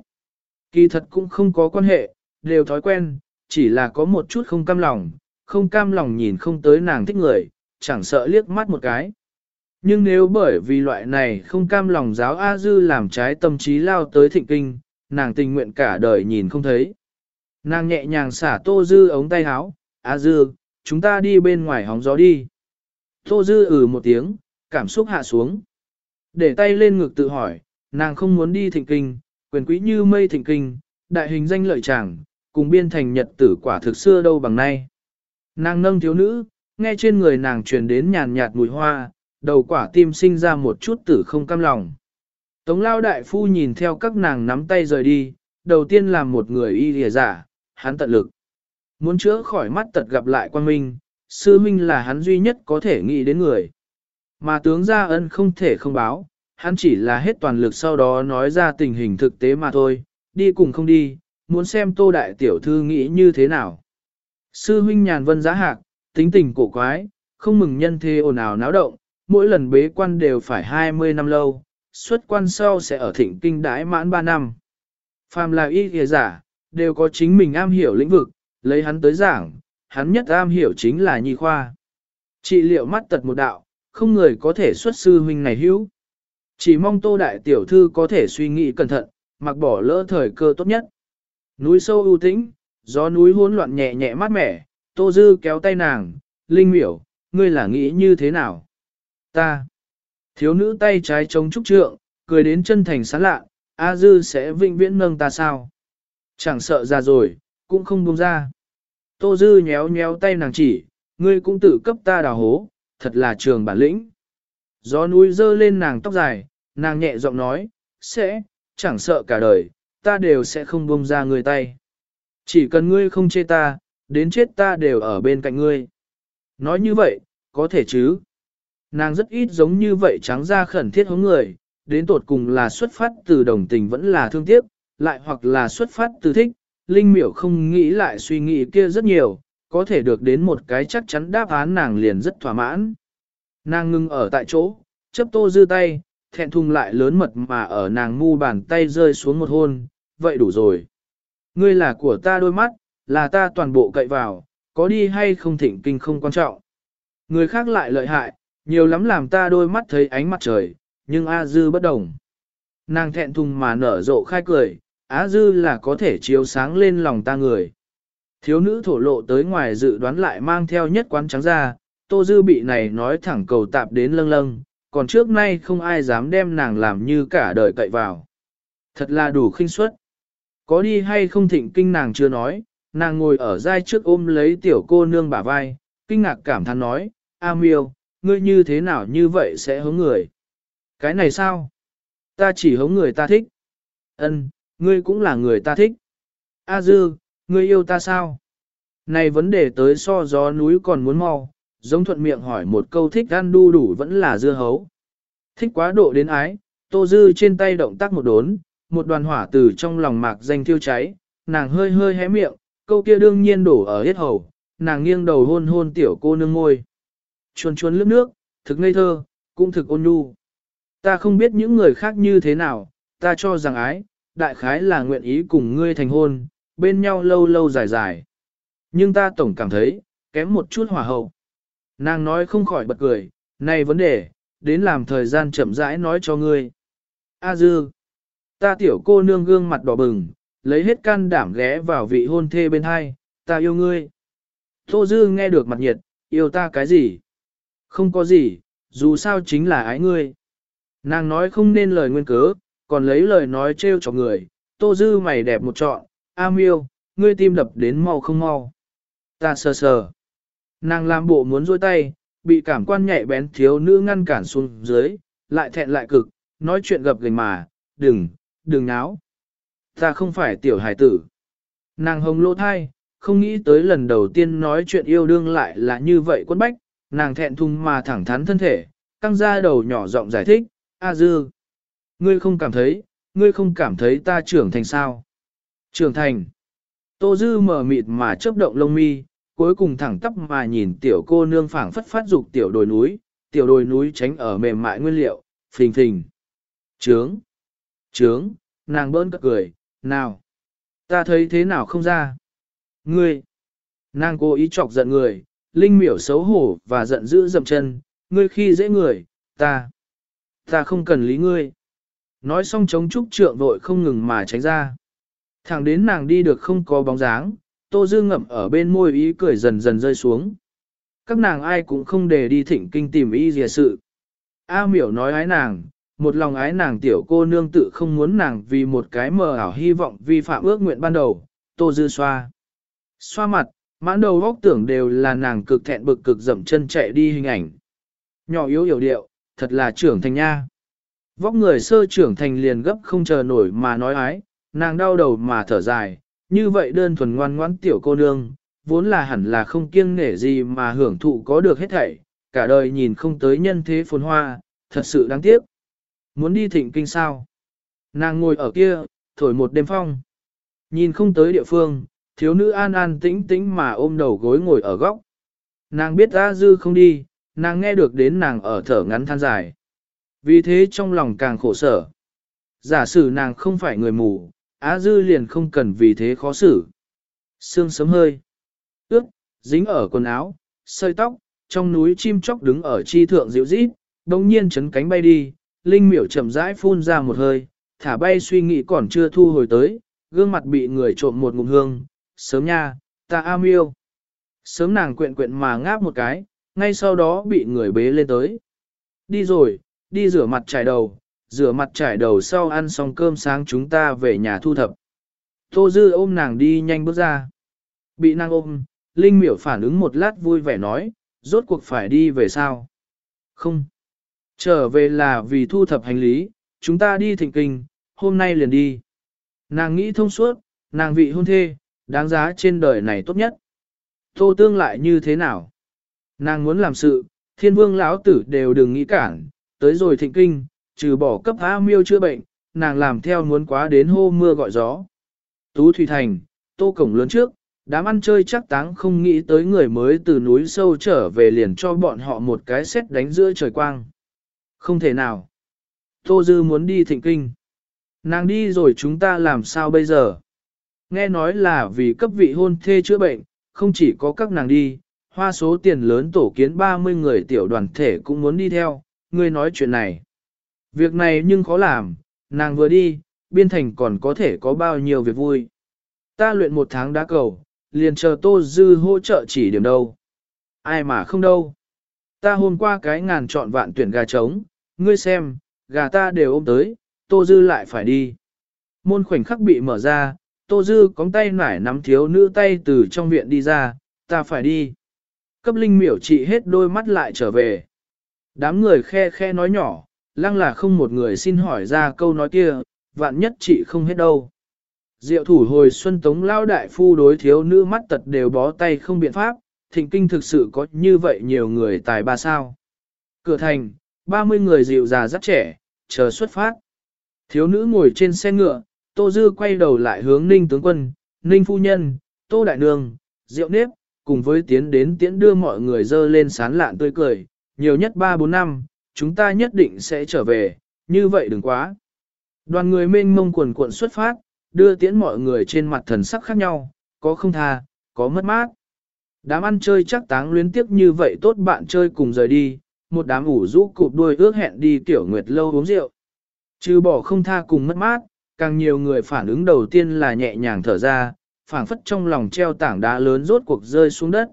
Kỳ thật cũng không có quan hệ, đều thói quen, chỉ là có một chút không cam lòng, không cam lòng nhìn không tới nàng thích người, chẳng sợ liếc mắt một cái. Nhưng nếu bởi vì loại này không cam lòng giáo A Dư làm trái tâm trí lao tới thịnh kinh, nàng tình nguyện cả đời nhìn không thấy. Nàng nhẹ nhàng xả Tô Dư ống tay áo, A Dư, chúng ta đi bên ngoài hóng gió đi. Tô Dư ừ một tiếng, cảm xúc hạ xuống. Để tay lên ngực tự hỏi, nàng không muốn đi thịnh kinh, quyền quý như mây thịnh kinh, đại hình danh lợi chàng, cùng biên thành nhật tử quả thực xưa đâu bằng nay. Nàng nâng thiếu nữ, nghe trên người nàng truyền đến nhàn nhạt mùi hoa, đầu quả tim sinh ra một chút tử không cam lòng. Tống lao đại phu nhìn theo các nàng nắm tay rời đi, đầu tiên là một người y lìa giả, hắn tận lực. Muốn chữa khỏi mắt tật gặp lại quan minh, sư minh là hắn duy nhất có thể nghĩ đến người. Mà tướng gia ân không thể không báo, hắn chỉ là hết toàn lực sau đó nói ra tình hình thực tế mà thôi, đi cùng không đi, muốn xem tô đại tiểu thư nghĩ như thế nào. Sư huynh nhàn vân giá hạc, tính tình cổ quái, không mừng nhân thế ồn ào náo động, mỗi lần bế quan đều phải 20 năm lâu, xuất quan sau sẽ ở thịnh kinh đái mãn 3 năm. Phàm là y kìa giả, đều có chính mình am hiểu lĩnh vực, lấy hắn tới giảng, hắn nhất am hiểu chính là nhi khoa. Trị liệu mắt tật một đạo, không người có thể xuất sư huynh này hữu. Chỉ mong tô đại tiểu thư có thể suy nghĩ cẩn thận, mặc bỏ lỡ thời cơ tốt nhất. Núi sâu ưu tĩnh, gió núi hỗn loạn nhẹ nhẹ mát mẻ, tô dư kéo tay nàng, linh miểu, ngươi là nghĩ như thế nào? Ta. Thiếu nữ tay trái chống trúc trượng, cười đến chân thành sán lạ, A dư sẽ vĩnh viễn nâng ta sao? Chẳng sợ ra rồi, cũng không buông ra. Tô dư nhéo nhéo tay nàng chỉ, ngươi cũng tự cấp ta đào hố, thật là trường bản lĩnh. Gió núi dơ lên nàng tóc dài, nàng nhẹ giọng nói, sẽ, chẳng sợ cả đời, ta đều sẽ không buông ra người tay. Chỉ cần ngươi không chê ta, đến chết ta đều ở bên cạnh ngươi. Nói như vậy, có thể chứ. Nàng rất ít giống như vậy trắng ra khẩn thiết hống người, đến tột cùng là xuất phát từ đồng tình vẫn là thương tiếc, lại hoặc là xuất phát từ thích, Linh miểu không nghĩ lại suy nghĩ kia rất nhiều, có thể được đến một cái chắc chắn đáp án nàng liền rất thỏa mãn. Nàng ngưng ở tại chỗ, chấp tô dư tay, thẹn thùng lại lớn mật mà ở nàng mu bàn tay rơi xuống một hôn, vậy đủ rồi. Ngươi là của ta đôi mắt, là ta toàn bộ cậy vào, có đi hay không thỉnh kinh không quan trọng. Người khác lại lợi hại, nhiều lắm làm ta đôi mắt thấy ánh mặt trời, nhưng A Dư bất đồng. Nàng thẹn thùng mà nở rộ khai cười, A Dư là có thể chiếu sáng lên lòng ta người. Thiếu nữ thổ lộ tới ngoài dự đoán lại mang theo nhất quán trắng ra, Tô Dư bị này nói thẳng cầu tạp đến lâng lâng, còn trước nay không ai dám đem nàng làm như cả đời cậy vào. Thật là đủ khinh suất. Có đi hay không thịnh kinh nàng chưa nói, nàng ngồi ở dai trước ôm lấy tiểu cô nương bả vai, kinh ngạc cảm thán nói, A miêu, ngươi như thế nào như vậy sẽ hống người? Cái này sao? Ta chỉ hống người ta thích. Ân, ngươi cũng là người ta thích. A dư, ngươi yêu ta sao? Này vấn đề tới so gió núi còn muốn mau, giống thuận miệng hỏi một câu thích ăn đu đủ vẫn là dưa hấu. Thích quá độ đến ái, tô dư trên tay động tác một đốn, một đoàn hỏa từ trong lòng mạc danh thiêu cháy, nàng hơi hơi hé miệng, câu kia đương nhiên đổ ở hết hầu, nàng nghiêng đầu hôn hôn tiểu cô nương môi. Chuồn chuồn lướt nước, thực ngây thơ, cũng thực ôn nhu. Ta không biết những người khác như thế nào, ta cho rằng ái, đại khái là nguyện ý cùng ngươi thành hôn, bên nhau lâu lâu dài dài. Nhưng ta tổng cảm thấy, kém một chút hòa hậu. Nàng nói không khỏi bật cười, này vấn đề, đến làm thời gian chậm rãi nói cho ngươi. A dư, ta tiểu cô nương gương mặt đỏ bừng, lấy hết can đảm ghé vào vị hôn thê bên hai, ta yêu ngươi. Tô dư nghe được mặt nhiệt, yêu ta cái gì? Không có gì, dù sao chính là ái ngươi. Nàng nói không nên lời nguyên cớ, còn lấy lời nói trêu cho người, tô dư mày đẹp một trọn, A miêu, ngươi tim đập đến mau không mau. Ta sờ sờ. Nàng làm bộ muốn dôi tay, bị cảm quan nhạy bén thiếu nữ ngăn cản xuống dưới, lại thẹn lại cực, nói chuyện gập gành mà, đừng, đừng náo. Ta không phải tiểu hải tử. Nàng hồng lỗ thai, không nghĩ tới lần đầu tiên nói chuyện yêu đương lại là như vậy quân bách, nàng thẹn thùng mà thẳng thắn thân thể, căng ra đầu nhỏ giọng giải thích, A dư. Ngươi không cảm thấy, ngươi không cảm thấy ta trưởng thành sao? Trưởng thành. Tô dư mở mịt mà chớp động lông mi, cuối cùng thẳng tắp mà nhìn tiểu cô nương phảng phất phát dục tiểu đồi núi, tiểu đồi núi tránh ở mềm mại nguyên liệu, phình phình. Trướng. Trướng, nàng bỡn cất cười, nào. Ta thấy thế nào không ra. Ngươi. Nàng cố ý chọc giận người, linh miểu xấu hổ và giận dữ dậm chân, ngươi khi dễ người, ta. Ta không cần lý ngươi. Nói xong chống trúc trượng vội không ngừng mà tránh ra. Thẳng đến nàng đi được không có bóng dáng, tô dư ngậm ở bên môi ý cười dần dần rơi xuống. Các nàng ai cũng không để đi thỉnh kinh tìm ý gì sự. A miểu nói ái nàng, một lòng ái nàng tiểu cô nương tự không muốn nàng vì một cái mờ ảo hy vọng vi phạm ước nguyện ban đầu, tô dư xoa. Xoa mặt, mãn đầu góc tưởng đều là nàng cực thẹn bực cực dậm chân chạy đi hình ảnh. Nhỏ yếu hiểu điệu, thật là trưởng thành nha. Vóc người sơ trưởng thành liền gấp không chờ nổi mà nói ái, nàng đau đầu mà thở dài, như vậy đơn thuần ngoan ngoãn tiểu cô nương, vốn là hẳn là không kiêng nể gì mà hưởng thụ có được hết thảy, cả đời nhìn không tới nhân thế phồn hoa, thật sự đáng tiếc. Muốn đi thịnh kinh sao? Nàng ngồi ở kia, thổi một đêm phong. Nhìn không tới địa phương, thiếu nữ an an tĩnh tĩnh mà ôm đầu gối ngồi ở góc. Nàng biết A Dư không đi, nàng nghe được đến nàng ở thở ngắn than dài. Vì thế trong lòng càng khổ sở. Giả sử nàng không phải người mù, Á Dư liền không cần vì thế khó xử. Sương sớm hơi, ướt, dính ở quần áo, sợi tóc, trong núi chim chóc đứng ở chi thượng dịu rít, đồng nhiên chấn cánh bay đi, Linh miểu chậm rãi phun ra một hơi, thả bay suy nghĩ còn chưa thu hồi tới, gương mặt bị người trộm một ngụm hương, sớm nha, ta am yêu. Sớm nàng quyện quyện mà ngáp một cái, ngay sau đó bị người bế lên tới. Đi rồi, đi rửa mặt trải đầu, rửa mặt trải đầu sau ăn xong cơm sáng chúng ta về nhà thu thập. Tô Dư ôm nàng đi nhanh bước ra. Bị nàng ôm, Linh miểu phản ứng một lát vui vẻ nói, rốt cuộc phải đi về sao? Không. Trở về là vì thu thập hành lý, chúng ta đi thịnh kinh, hôm nay liền đi. Nàng nghĩ thông suốt, nàng vị hôn thê, đáng giá trên đời này tốt nhất. Tô tương lại như thế nào? Nàng muốn làm sự, thiên vương lão tử đều đừng nghĩ cản, tới rồi thịnh kinh, trừ bỏ cấp A miêu chữa bệnh, nàng làm theo muốn quá đến hô mưa gọi gió. Tú Thủy Thành, tô cổng lớn trước, đám ăn chơi chắc táng không nghĩ tới người mới từ núi sâu trở về liền cho bọn họ một cái xét đánh giữa trời quang. Không thể nào. Tô Dư muốn đi thịnh kinh. Nàng đi rồi chúng ta làm sao bây giờ? Nghe nói là vì cấp vị hôn thê chữa bệnh, không chỉ có các nàng đi, hoa số tiền lớn tổ kiến 30 người tiểu đoàn thể cũng muốn đi theo, ngươi nói chuyện này. Việc này nhưng khó làm, nàng vừa đi, biên thành còn có thể có bao nhiêu việc vui. Ta luyện một tháng đá cầu, liền chờ Tô Dư hỗ trợ chỉ điểm đâu. Ai mà không đâu. Ta hôm qua cái ngàn chọn vạn tuyển gà trống, ngươi xem, gà ta đều ôm tới, Tô Dư lại phải đi. Môn khoảnh khắc bị mở ra, Tô Dư cóng tay nải nắm thiếu nữ tay từ trong viện đi ra, ta phải đi. Cấp linh miểu trị hết đôi mắt lại trở về. Đám người khe khe nói nhỏ, lăng là không một người xin hỏi ra câu nói kia, vạn nhất chị không hết đâu. Diệu thủ hồi xuân tống lao đại phu đối thiếu nữ mắt tật đều bó tay không biện pháp, thịnh kinh thực sự có như vậy nhiều người tài ba sao. Cửa thành, 30 người dịu già rất trẻ, chờ xuất phát. Thiếu nữ ngồi trên xe ngựa, Tô Dư quay đầu lại hướng Ninh tướng quân, Ninh phu nhân, Tô Đại Nương, Diệu Nếp, cùng với tiến đến tiễn đưa mọi người dơ lên sán lạn tươi cười, nhiều nhất 3-4 năm, chúng ta nhất định sẽ trở về, như vậy đừng quá. Đoàn người mênh mông quần cuộn xuất phát, đưa tiễn mọi người trên mặt thần sắc khác nhau, có không tha, có mất mát. Đám ăn chơi chắc táng luyến tiếc như vậy tốt bạn chơi cùng rời đi, một đám ủ rũ cụp đuôi ước hẹn đi tiểu nguyệt lâu uống rượu. Trừ bỏ không tha cùng mất mát, càng nhiều người phản ứng đầu tiên là nhẹ nhàng thở ra, phảng phất trong lòng treo tảng đá lớn rốt cuộc rơi xuống đất.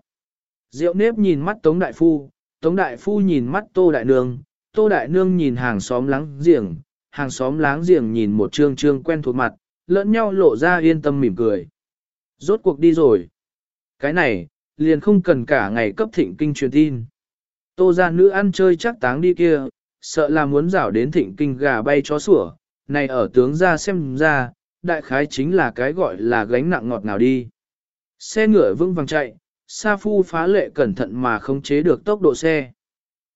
Diệu nếp nhìn mắt Tống Đại Phu, Tống Đại Phu nhìn mắt Tô Đại Nương, Tô Đại Nương nhìn hàng xóm láng giềng, hàng xóm láng giềng nhìn một trương trương quen thuộc mặt, lẫn nhau lộ ra yên tâm mỉm cười. Rốt cuộc đi rồi. Cái này, liền không cần cả ngày cấp thịnh kinh truyền tin. Tô ra nữ ăn chơi chắc táng đi kia, sợ là muốn rảo đến thịnh kinh gà bay chó sủa, này ở tướng ra xem ra, đại khái chính là cái gọi là gánh nặng ngọt nào đi. Xe ngựa vững vàng chạy, Sa Phu phá lệ cẩn thận mà không chế được tốc độ xe.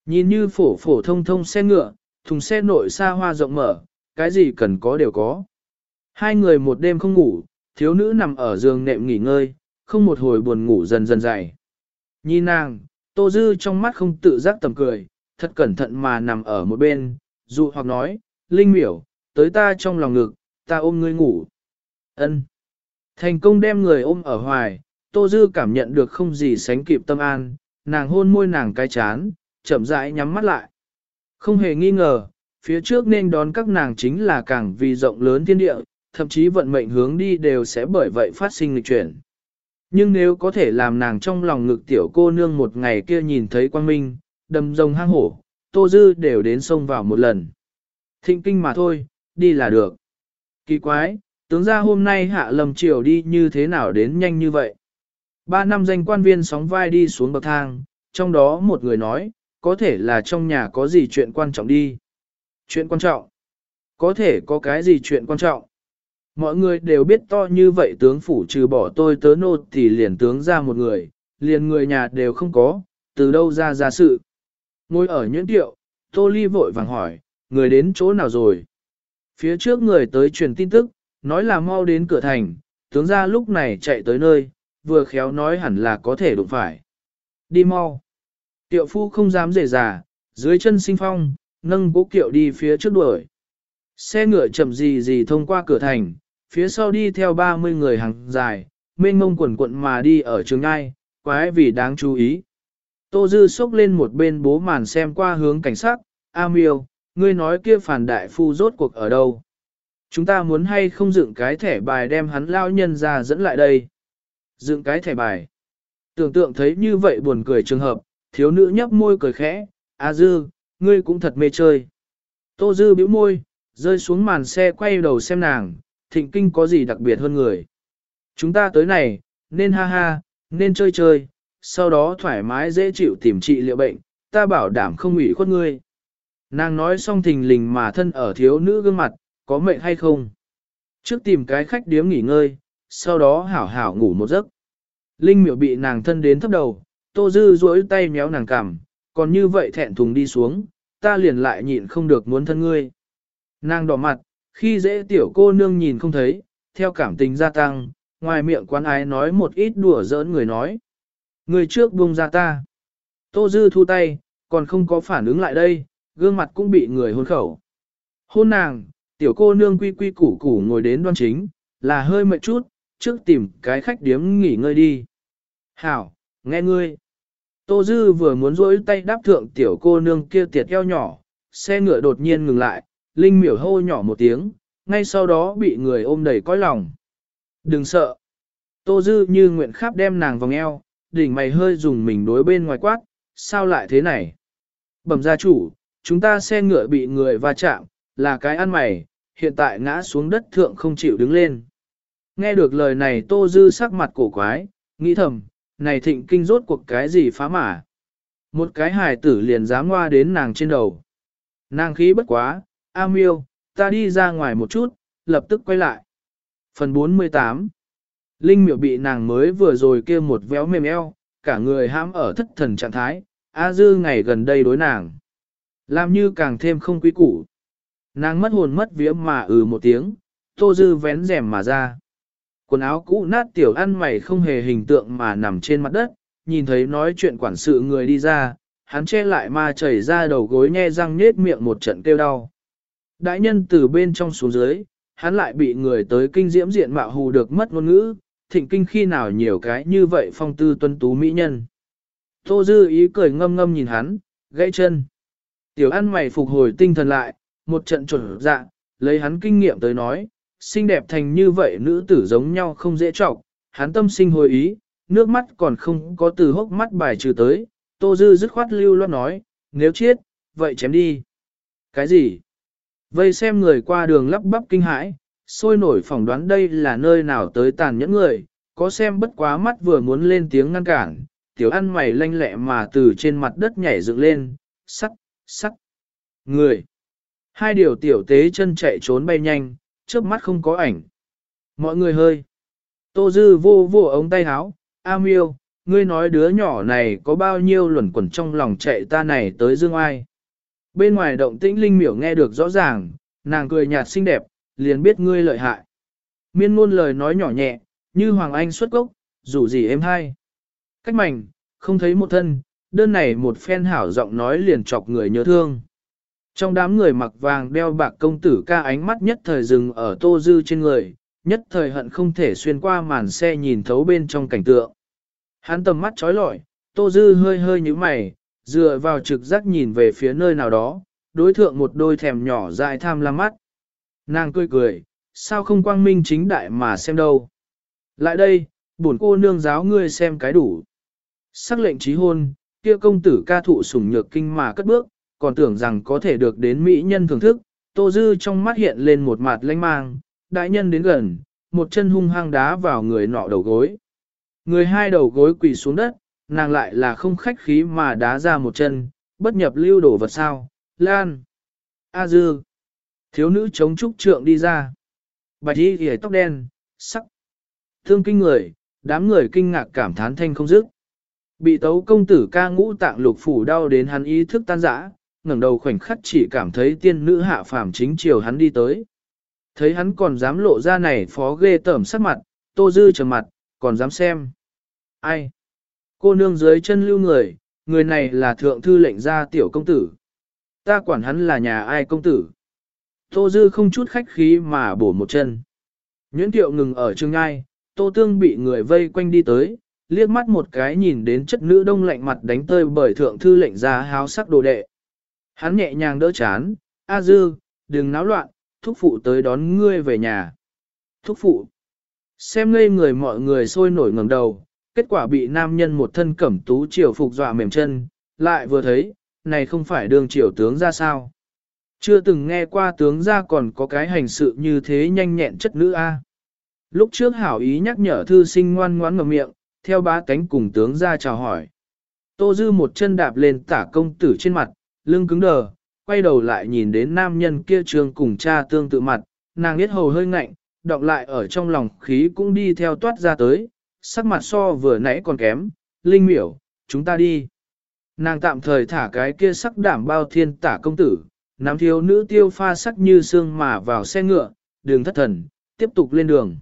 Nhìn như phổ phổ thông thông xe ngựa, thùng xe nội xa hoa rộng mở, cái gì cần có đều có. Hai người một đêm không ngủ, thiếu nữ nằm ở giường nệm nghỉ ngơi, không một hồi buồn ngủ dần dần dày. Nhìn nàng, Tô Dư trong mắt không tự giác tầm cười, thật cẩn thận mà nằm ở một bên, dụ hoặc nói, Linh miểu, tới ta trong lòng ngực, ta ôm ngươi ngủ. Ân. Thành công đem người ôm ở hoài, Tô Dư cảm nhận được không gì sánh kịp tâm an, nàng hôn môi nàng cái chán, chậm rãi nhắm mắt lại. Không hề nghi ngờ, phía trước nên đón các nàng chính là càng vì rộng lớn thiên địa, thậm chí vận mệnh hướng đi đều sẽ bởi vậy phát sinh lịch chuyển. Nhưng nếu có thể làm nàng trong lòng ngực tiểu cô nương một ngày kia nhìn thấy quang minh, đầm rồng hang hổ, Tô Dư đều đến sông vào một lần. Thịnh kinh mà thôi, đi là được. Kỳ quái, tướng ra hôm nay hạ lầm chiều đi như thế nào đến nhanh như vậy. Ba năm danh quan viên sóng vai đi xuống bậc thang, trong đó một người nói, có thể là trong nhà có gì chuyện quan trọng đi. Chuyện quan trọng? Có thể có cái gì chuyện quan trọng? Mọi người đều biết to như vậy tướng phủ trừ bỏ tôi tớ nô thì liền tướng ra một người, liền người nhà đều không có, từ đâu ra ra sự. Ngồi ở nhuyễn tiệu, Tô Ly vội vàng hỏi, người đến chỗ nào rồi? Phía trước người tới truyền tin tức, nói là mau đến cửa thành, tướng ra lúc này chạy tới nơi, vừa khéo nói hẳn là có thể đụng phải. Đi mau. Tiệu phu không dám rể rà, dưới chân sinh phong, nâng cố kiệu đi phía trước đuổi. Xe ngựa chậm gì gì thông qua cửa thành, phía sau đi theo 30 người hàng dài, mênh mông quần quận mà đi ở trường ngai, quái vì đáng chú ý. Tô Dư sốc lên một bên bố màn xem qua hướng cảnh sát, A miêu, ngươi nói kia phản đại phu rốt cuộc ở đâu. Chúng ta muốn hay không dựng cái thẻ bài đem hắn lao nhân ra dẫn lại đây. Dựng cái thẻ bài. Tưởng tượng thấy như vậy buồn cười trường hợp, thiếu nữ nhấp môi cười khẽ, A Dư, ngươi cũng thật mê chơi. Tô Dư bĩu môi, rơi xuống màn xe quay đầu xem nàng, thịnh kinh có gì đặc biệt hơn người. Chúng ta tới này, nên ha ha, nên chơi chơi, sau đó thoải mái dễ chịu tìm trị liệu bệnh, ta bảo đảm không ủy khuất ngươi. Nàng nói xong thình lình mà thân ở thiếu nữ gương mặt, có mệnh hay không? Trước tìm cái khách điếm nghỉ ngơi, sau đó hảo hảo ngủ một giấc. Linh miểu bị nàng thân đến thấp đầu, tô dư duỗi tay méo nàng cằm, còn như vậy thẹn thùng đi xuống, ta liền lại nhịn không được muốn thân ngươi. Nàng đỏ mặt, khi dễ tiểu cô nương nhìn không thấy, theo cảm tình gia tăng, ngoài miệng quán ái nói một ít đùa giỡn người nói. Người trước buông ra ta. Tô Dư thu tay, còn không có phản ứng lại đây, gương mặt cũng bị người hôn khẩu. Hôn nàng, tiểu cô nương quy quy củ củ ngồi đến đoan chính, là hơi mệt chút, trước tìm cái khách điếm nghỉ ngơi đi. Hảo, nghe ngươi. Tô Dư vừa muốn rỗi tay đáp thượng tiểu cô nương kia tiệt eo nhỏ, xe ngựa đột nhiên ngừng lại, Linh miểu hô nhỏ một tiếng, ngay sau đó bị người ôm đầy cõi lòng. Đừng sợ. Tô Dư như nguyện khắp đem nàng vòng eo, đỉnh mày hơi dùng mình đối bên ngoài quát, sao lại thế này? Bẩm gia chủ, chúng ta xe ngựa bị người va chạm, là cái ăn mày, hiện tại ngã xuống đất thượng không chịu đứng lên. Nghe được lời này Tô Dư sắc mặt cổ quái, nghĩ thầm, này thịnh kinh rốt cuộc cái gì phá mả. Một cái hài tử liền dám hoa đến nàng trên đầu. Nàng khí bất quá, A miêu, ta đi ra ngoài một chút, lập tức quay lại. Phần 48 Linh miệu bị nàng mới vừa rồi kia một véo mềm eo, cả người hãm ở thất thần trạng thái, A dư ngày gần đây đối nàng. Làm như càng thêm không quý củ. Nàng mất hồn mất vía mà ừ một tiếng, tô dư vén rèm mà ra. Quần áo cũ nát tiểu ăn mày không hề hình tượng mà nằm trên mặt đất, nhìn thấy nói chuyện quản sự người đi ra, hắn che lại ma chảy ra đầu gối nhe răng nhết miệng một trận kêu đau. Đại nhân từ bên trong xuống dưới, hắn lại bị người tới kinh diễm diện mạo hù được mất ngôn ngữ, thịnh kinh khi nào nhiều cái như vậy phong tư tuân tú mỹ nhân. Tô dư ý cười ngâm ngâm nhìn hắn, gãy chân. Tiểu ăn mày phục hồi tinh thần lại, một trận chuẩn dạ, lấy hắn kinh nghiệm tới nói, xinh đẹp thành như vậy nữ tử giống nhau không dễ trọng, hắn tâm sinh hồi ý, nước mắt còn không có từ hốc mắt bài trừ tới, tô dư dứt khoát lưu loát nói, nếu chết, vậy chém đi. Cái gì? Vây xem người qua đường lắp bắp kinh hãi, sôi nổi phỏng đoán đây là nơi nào tới tàn nhẫn người, có xem bất quá mắt vừa muốn lên tiếng ngăn cản, tiểu ăn mày lanh lẹ mà từ trên mặt đất nhảy dựng lên, sắc, sắc, người. Hai điều tiểu tế chân chạy trốn bay nhanh, chớp mắt không có ảnh. Mọi người hơi. Tô Dư vô vô ống tay háo, A miêu, ngươi nói đứa nhỏ này có bao nhiêu luẩn quẩn trong lòng chạy ta này tới dương ai. Bên ngoài động tĩnh linh miểu nghe được rõ ràng, nàng cười nhạt xinh đẹp, liền biết ngươi lợi hại. Miên ngôn lời nói nhỏ nhẹ, như Hoàng Anh xuất gốc, dù gì em hay. Cách mảnh, không thấy một thân, đơn này một phen hảo giọng nói liền chọc người nhớ thương. Trong đám người mặc vàng đeo bạc công tử ca ánh mắt nhất thời dừng ở tô dư trên người, nhất thời hận không thể xuyên qua màn xe nhìn thấu bên trong cảnh tượng. Hắn tầm mắt trói lọi, tô dư hơi hơi như mày, dựa vào trực giác nhìn về phía nơi nào đó, đối thượng một đôi thèm nhỏ dại tham lam mắt. Nàng cười cười, sao không quang minh chính đại mà xem đâu. Lại đây, bổn cô nương giáo ngươi xem cái đủ. Sắc lệnh trí hôn, kia công tử ca thụ sủng nhược kinh mà cất bước, còn tưởng rằng có thể được đến mỹ nhân thưởng thức, tô dư trong mắt hiện lên một mặt lanh mang, đại nhân đến gần, một chân hung hăng đá vào người nọ đầu gối. Người hai đầu gối quỳ xuống đất, nàng lại là không khách khí mà đá ra một chân, bất nhập lưu đổ vật sao, lan. A dư. Thiếu nữ chống trúc trượng đi ra. Bạch y ghề tóc đen, sắc. Thương kinh người, đám người kinh ngạc cảm thán thanh không dứt. Bị tấu công tử ca ngũ tạng lục phủ đau đến hắn ý thức tan rã, ngẩng đầu khoảnh khắc chỉ cảm thấy tiên nữ hạ phàm chính chiều hắn đi tới. Thấy hắn còn dám lộ ra này phó ghê tởm sắc mặt, tô dư trầm mặt, còn dám xem. Ai? Cô nương dưới chân lưu người, người này là thượng thư lệnh gia tiểu công tử. Ta quản hắn là nhà ai công tử. Tô Dư không chút khách khí mà bổ một chân. Nhuyễn tiệu ngừng ở trường ngai, Tô Tương bị người vây quanh đi tới, liếc mắt một cái nhìn đến chất nữ đông lạnh mặt đánh tơi bởi thượng thư lệnh gia háo sắc đồ đệ. Hắn nhẹ nhàng đỡ chán, A Dư, đừng náo loạn, thúc phụ tới đón ngươi về nhà. Thúc phụ. Xem ngây người mọi người sôi nổi ngẩng đầu, kết quả bị nam nhân một thân cẩm tú triều phục dọa mềm chân, lại vừa thấy, này không phải đường triều tướng ra sao. Chưa từng nghe qua tướng ra còn có cái hành sự như thế nhanh nhẹn chất nữ A. Lúc trước hảo ý nhắc nhở thư sinh ngoan ngoãn ngậm miệng, theo bá cánh cùng tướng ra chào hỏi. Tô Dư một chân đạp lên tả công tử trên mặt, lưng cứng đờ, quay đầu lại nhìn đến nam nhân kia trường cùng cha tương tự mặt, nàng biết hầu hơi ngạnh, đọng lại ở trong lòng khí cũng đi theo toát ra tới, sắc mặt so vừa nãy còn kém, linh miểu, chúng ta đi. Nàng tạm thời thả cái kia sắc đảm bao thiên tả công tử, nam thiếu nữ tiêu pha sắc như xương mà vào xe ngựa, đường thất thần, tiếp tục lên đường.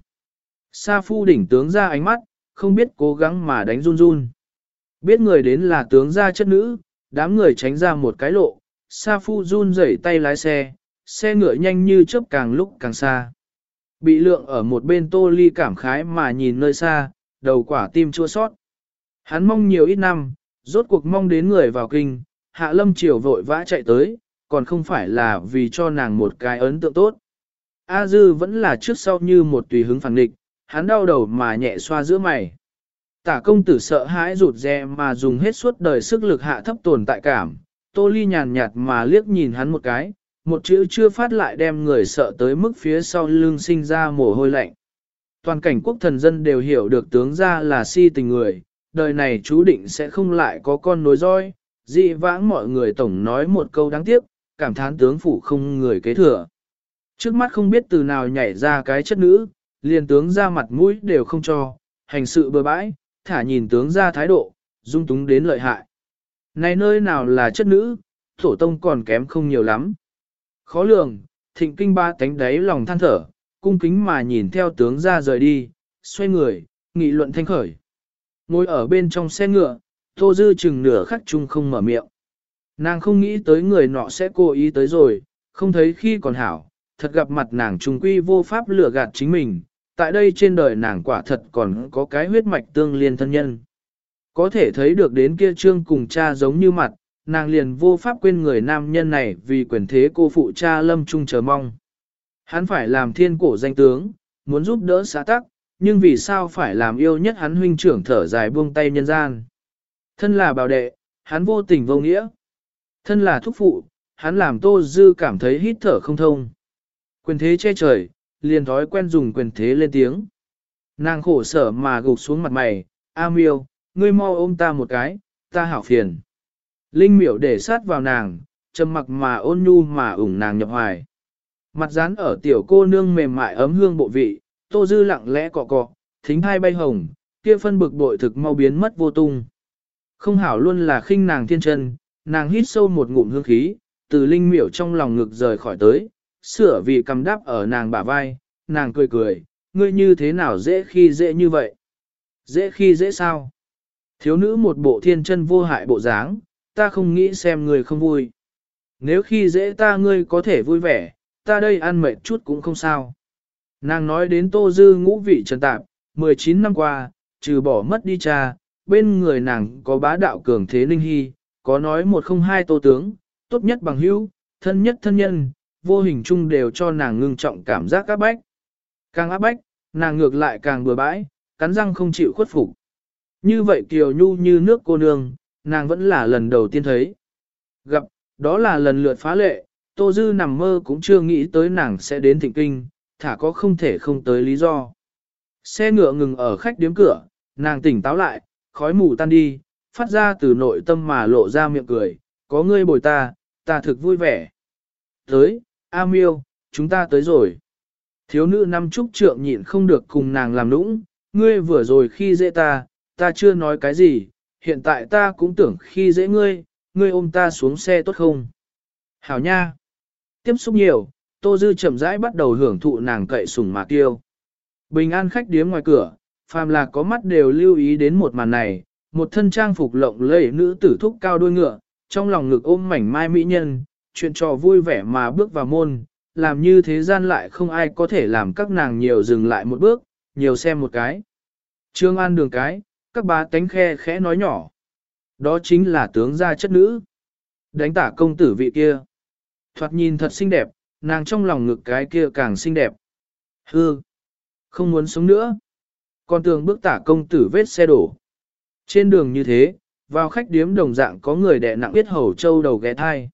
Sa phu đỉnh tướng ra ánh mắt, không biết cố gắng mà đánh run run. Biết người đến là tướng gia chất nữ, đám người tránh ra một cái lộ, Sa phu run rẩy tay lái xe, xe ngựa nhanh như chớp càng lúc càng xa. Bị lượng ở một bên tô ly cảm khái mà nhìn nơi xa, đầu quả tim chua sót. Hắn mong nhiều ít năm, rốt cuộc mong đến người vào kinh, hạ lâm triều vội vã chạy tới, còn không phải là vì cho nàng một cái ấn tượng tốt. A dư vẫn là trước sau như một tùy hứng phản định, hắn đau đầu mà nhẹ xoa giữa mày. Tả công tử sợ hãi rụt rè mà dùng hết suốt đời sức lực hạ thấp tồn tại cảm, tô ly nhàn nhạt mà liếc nhìn hắn một cái, một chữ chưa phát lại đem người sợ tới mức phía sau lưng sinh ra mồ hôi lạnh. Toàn cảnh quốc thần dân đều hiểu được tướng ra là si tình người, đời này chú định sẽ không lại có con nối roi, dị vãng mọi người tổng nói một câu đáng tiếc, cảm thán tướng phủ không người kế thừa. Trước mắt không biết từ nào nhảy ra cái chất nữ, liền tướng ra mặt mũi đều không cho, hành sự bừa bãi, thả nhìn tướng ra thái độ, dung túng đến lợi hại. Này nơi nào là chất nữ, tổ tông còn kém không nhiều lắm. Khó lường, thịnh kinh ba tánh đáy lòng than thở, cung kính mà nhìn theo tướng ra rời đi, xoay người, nghị luận thanh khởi. Ngồi ở bên trong xe ngựa, Tô Dư chừng nửa khắc chung không mở miệng. Nàng không nghĩ tới người nọ sẽ cố ý tới rồi, không thấy khi còn hảo, thật gặp mặt nàng trùng quy vô pháp lừa gạt chính mình, tại đây trên đời nàng quả thật còn có cái huyết mạch tương liên thân nhân. Có thể thấy được đến kia trương cùng cha giống như mặt, nàng liền vô pháp quên người nam nhân này vì quyền thế cô phụ cha lâm trung chờ mong. Hắn phải làm thiên cổ danh tướng, muốn giúp đỡ xã tắc, nhưng vì sao phải làm yêu nhất hắn huynh trưởng thở dài buông tay nhân gian. Thân là bảo đệ, hắn vô tình vô nghĩa. Thân là thúc phụ, hắn làm tô dư cảm thấy hít thở không thông. Quyền thế che trời, liền thói quen dùng quyền thế lên tiếng. Nàng khổ sở mà gục xuống mặt mày, A miêu, ngươi mau ôm ta một cái, ta hảo phiền. Linh miểu để sát vào nàng, trầm mặc mà ôn nhu mà ủng nàng nhập hoài. Mặt dán ở tiểu cô nương mềm mại ấm hương bộ vị, tô dư lặng lẽ cọ cọ, thính hai bay hồng, kia phân bực bội thực mau biến mất vô tung. Không hảo luôn là khinh nàng thiên chân, nàng hít sâu một ngụm hương khí, từ linh miểu trong lòng ngực rời khỏi tới, sửa vì cầm đáp ở nàng bả vai, nàng cười cười, ngươi như thế nào dễ khi dễ như vậy? Dễ khi dễ sao? Thiếu nữ một bộ thiên chân vô hại bộ dáng, ta không nghĩ xem người không vui. Nếu khi dễ ta ngươi có thể vui vẻ, ta đây ăn mệt chút cũng không sao. Nàng nói đến tô dư ngũ vị trần tạp, 19 năm qua, trừ bỏ mất đi cha, bên người nàng có bá đạo cường thế linh hy, có nói một không hai tô tướng, tốt nhất bằng hữu, thân nhất thân nhân, vô hình chung đều cho nàng ngưng trọng cảm giác áp bách. Càng áp bách, nàng ngược lại càng bừa bãi, cắn răng không chịu khuất phục. Như vậy kiều nhu như nước cô nương, nàng vẫn là lần đầu tiên thấy. Gặp, đó là lần lượt phá lệ, Tô Dư nằm mơ cũng chưa nghĩ tới nàng sẽ đến thịnh kinh, thả có không thể không tới lý do. Xe ngựa ngừng ở khách điếm cửa, nàng tỉnh táo lại, khói mù tan đi, phát ra từ nội tâm mà lộ ra miệng cười, có ngươi bồi ta, ta thực vui vẻ. Tới, A miêu, chúng ta tới rồi. Thiếu nữ năm trúc trượng nhịn không được cùng nàng làm nũng, ngươi vừa rồi khi dễ ta, ta chưa nói cái gì, hiện tại ta cũng tưởng khi dễ ngươi, ngươi ôm ta xuống xe tốt không? Hảo nha! Tiếp xúc nhiều, Tô Dư chậm rãi bắt đầu hưởng thụ nàng cậy sủng mà tiêu. Bình an khách điếm ngoài cửa, phàm là có mắt đều lưu ý đến một màn này, một thân trang phục lộng lẫy nữ tử thúc cao đôi ngựa, trong lòng ngực ôm mảnh mai mỹ nhân, chuyện trò vui vẻ mà bước vào môn, làm như thế gian lại không ai có thể làm các nàng nhiều dừng lại một bước, nhiều xem một cái. Trương An đường cái, các bá tánh khe khẽ nói nhỏ. Đó chính là tướng gia chất nữ. Đánh tả công tử vị kia. Thoạt nhìn thật xinh đẹp, nàng trong lòng ngực cái kia càng xinh đẹp. Hư. Không muốn sống nữa. Con tường bước tả công tử vết xe đổ. Trên đường như thế, vào khách điếm đồng dạng có người đẻ nặng biết hầu châu đầu ghé thai.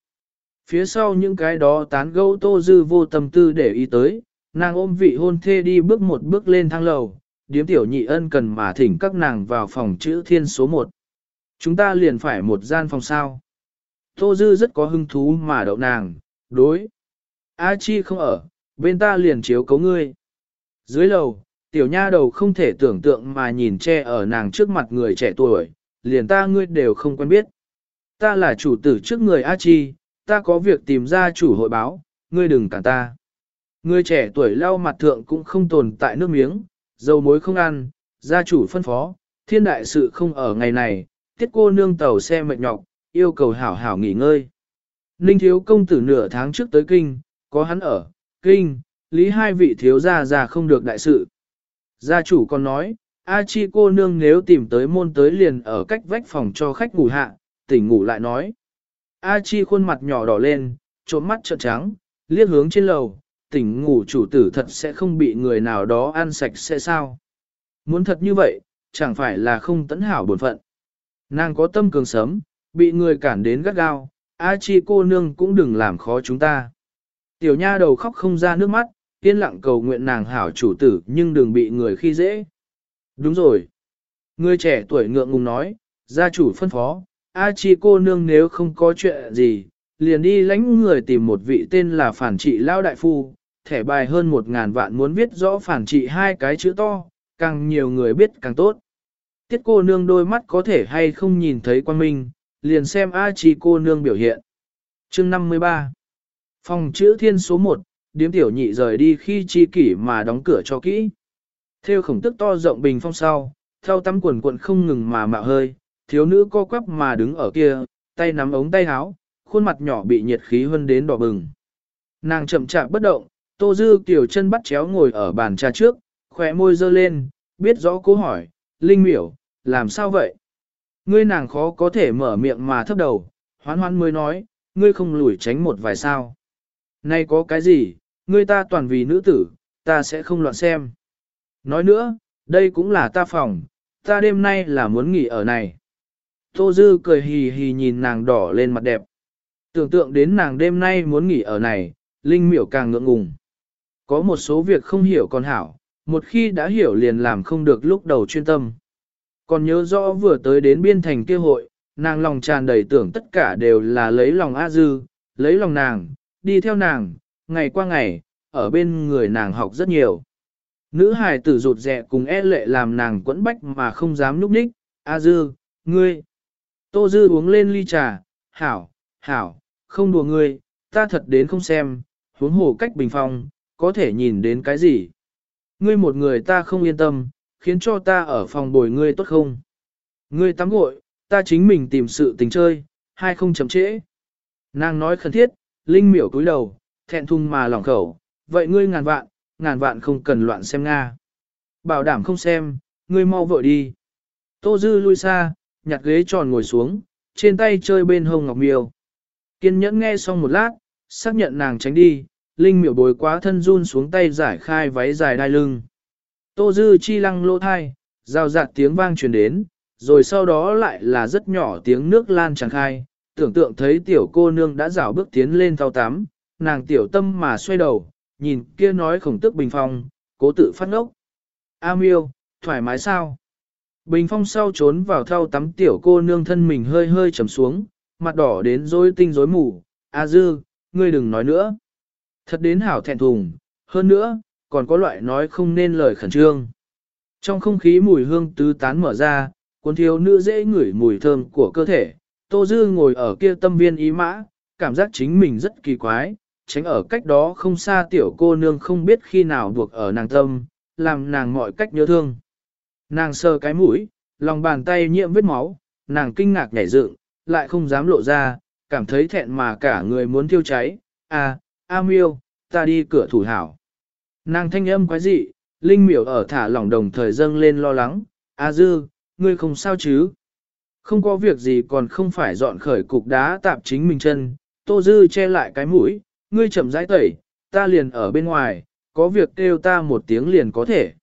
Phía sau những cái đó tán gẫu tô dư vô tâm tư để ý tới, nàng ôm vị hôn thê đi bước một bước lên thang lầu, điếm tiểu nhị ân cần mà thỉnh các nàng vào phòng chữ thiên số 1. Chúng ta liền phải một gian phòng sao. Tô Dư rất có hứng thú mà đậu nàng, đối. A Chi không ở, bên ta liền chiếu cấu ngươi. Dưới lầu, tiểu nha đầu không thể tưởng tượng mà nhìn che ở nàng trước mặt người trẻ tuổi, liền ta ngươi đều không quen biết. Ta là chủ tử trước người A Chi, ta có việc tìm ra chủ hội báo, ngươi đừng cản ta. Người trẻ tuổi lau mặt thượng cũng không tồn tại nước miếng, dầu muối không ăn, gia chủ phân phó, thiên đại sự không ở ngày này, tiết cô nương tàu xe mệt nhọc, yêu cầu hảo hảo nghỉ ngơi. Ninh thiếu công tử nửa tháng trước tới kinh, có hắn ở, kinh, lý hai vị thiếu gia già không được đại sự. Gia chủ còn nói, A chi cô nương nếu tìm tới môn tới liền ở cách vách phòng cho khách ngủ hạ, tỉnh ngủ lại nói. A chi khuôn mặt nhỏ đỏ lên, trốn mắt trợn trắng, liếc hướng trên lầu, tỉnh ngủ chủ tử thật sẽ không bị người nào đó ăn sạch sẽ sao. Muốn thật như vậy, chẳng phải là không tấn hảo bổn phận. Nàng có tâm cường sớm, bị người cản đến gắt gao, A chi cô nương cũng đừng làm khó chúng ta. Tiểu nha đầu khóc không ra nước mắt, yên lặng cầu nguyện nàng hảo chủ tử nhưng đừng bị người khi dễ. Đúng rồi. Người trẻ tuổi ngượng ngùng nói, gia chủ phân phó, A chi cô nương nếu không có chuyện gì, liền đi lãnh người tìm một vị tên là phản trị lao đại phu, thẻ bài hơn một ngàn vạn muốn viết rõ phản trị hai cái chữ to, càng nhiều người biết càng tốt. Tiết cô nương đôi mắt có thể hay không nhìn thấy quan minh, liền xem A chi cô nương biểu hiện. Chương 53 Phòng chữ thiên số 1, điếm tiểu nhị rời đi khi chi kỷ mà đóng cửa cho kỹ. Theo khổng tức to rộng bình phong sau, theo tắm quần quần không ngừng mà mạo hơi, thiếu nữ co quắp mà đứng ở kia, tay nắm ống tay áo, khuôn mặt nhỏ bị nhiệt khí hơn đến đỏ bừng. Nàng chậm chạp bất động, Tô Dư kiểu chân bắt chéo ngồi ở bàn trà trước, khỏe môi dơ lên, biết rõ cố hỏi, Linh miểu, làm sao vậy? Ngươi nàng khó có thể mở miệng mà thấp đầu, hoán hoán mới nói, ngươi không lủi tránh một vài sao. Nay có cái gì, ngươi ta toàn vì nữ tử, ta sẽ không loạn xem. Nói nữa, đây cũng là ta phòng, ta đêm nay là muốn nghỉ ở này. Tô Dư cười hì hì nhìn nàng đỏ lên mặt đẹp. Tưởng tượng đến nàng đêm nay muốn nghỉ ở này, Linh miểu càng ngượng ngùng. Có một số việc không hiểu còn hảo, một khi đã hiểu liền làm không được lúc đầu chuyên tâm. Còn nhớ rõ vừa tới đến biên thành kia hội, nàng lòng tràn đầy tưởng tất cả đều là lấy lòng A Dư, lấy lòng nàng, đi theo nàng, ngày qua ngày, ở bên người nàng học rất nhiều. Nữ hài tử rụt rẹ cùng e lệ làm nàng quẫn bách mà không dám núp đích, A Dư, ngươi. Tô Dư uống lên ly trà, hảo, hảo, không đùa ngươi, ta thật đến không xem, huống hồ cách bình phong, có thể nhìn đến cái gì. Ngươi một người ta không yên tâm, khiến cho ta ở phòng bồi ngươi tốt không? Ngươi tắm gội, ta chính mình tìm sự tình chơi, hai không chậm trễ. Nàng nói khẩn thiết, Linh miểu cúi đầu, thẹn thùng mà lỏng khẩu, vậy ngươi ngàn vạn, ngàn vạn không cần loạn xem Nga. Bảo đảm không xem, ngươi mau vội đi. Tô Dư lui xa, nhặt ghế tròn ngồi xuống, trên tay chơi bên hông ngọc miêu. Kiên nhẫn nghe xong một lát, xác nhận nàng tránh đi, Linh miểu bồi quá thân run xuống tay giải khai váy dài đai lưng. Tô Dư chi lăng lô thai, rào rạt tiếng vang truyền đến, rồi sau đó lại là rất nhỏ tiếng nước lan tràn khai, tưởng tượng thấy tiểu cô nương đã rảo bước tiến lên thao tắm, nàng tiểu tâm mà xoay đầu, nhìn kia nói khổng tức bình phong, cố tự phát ngốc. A miêu, thoải mái sao? Bình phong sau trốn vào thao tắm tiểu cô nương thân mình hơi hơi trầm xuống, mặt đỏ đến rối tinh rối mù. A dư, ngươi đừng nói nữa. Thật đến hảo thẹn thùng, hơn nữa, còn có loại nói không nên lời khẩn trương. Trong không khí mùi hương tứ tán mở ra, cuốn thiếu nữ dễ ngửi mùi thơm của cơ thể. Tô Dư ngồi ở kia tâm viên ý mã, cảm giác chính mình rất kỳ quái, tránh ở cách đó không xa tiểu cô nương không biết khi nào buộc ở nàng tâm, làm nàng mọi cách nhớ thương. Nàng sờ cái mũi, lòng bàn tay nhiễm vết máu, nàng kinh ngạc nhảy dựng, lại không dám lộ ra, cảm thấy thẹn mà cả người muốn thiêu cháy. À, A miêu, ta đi cửa thủ hảo. Nàng thanh âm quái dị, Linh miểu ở thả lỏng đồng thời dâng lên lo lắng. A dư, ngươi không sao chứ? Không có việc gì còn không phải dọn khởi cục đá tạp chính mình chân. Tô dư che lại cái mũi, ngươi chậm rãi tẩy, ta liền ở bên ngoài, có việc kêu ta một tiếng liền có thể.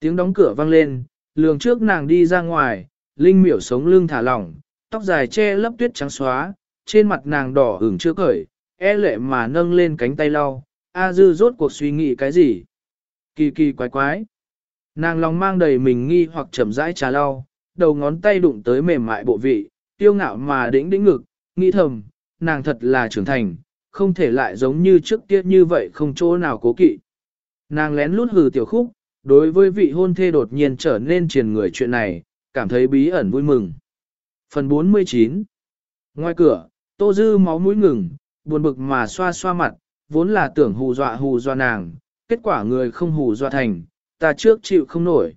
Tiếng đóng cửa vang lên, lường trước nàng đi ra ngoài, Linh miểu sống lưng thả lỏng, tóc dài che lấp tuyết trắng xóa, trên mặt nàng đỏ ửng chưa cởi, e lệ mà nâng lên cánh tay lau, A dư rốt cuộc suy nghĩ cái gì? Kỳ kỳ quái quái. Nàng lòng mang đầy mình nghi hoặc chậm rãi trà lau, đầu ngón tay đụng tới mềm mại bộ vị, tiêu ngạo mà đĩnh đĩnh ngực, nghĩ thầm, nàng thật là trưởng thành, không thể lại giống như trước kia như vậy không chỗ nào cố kỵ. Nàng lén lút hừ tiểu khúc, đối với vị hôn thê đột nhiên trở nên triền người chuyện này, cảm thấy bí ẩn vui mừng. Phần 49 Ngoài cửa, Tô Dư máu mũi ngừng, buồn bực mà xoa xoa mặt, vốn là tưởng hù dọa hù dọa nàng, kết quả người không hù dọa thành, ta trước chịu không nổi.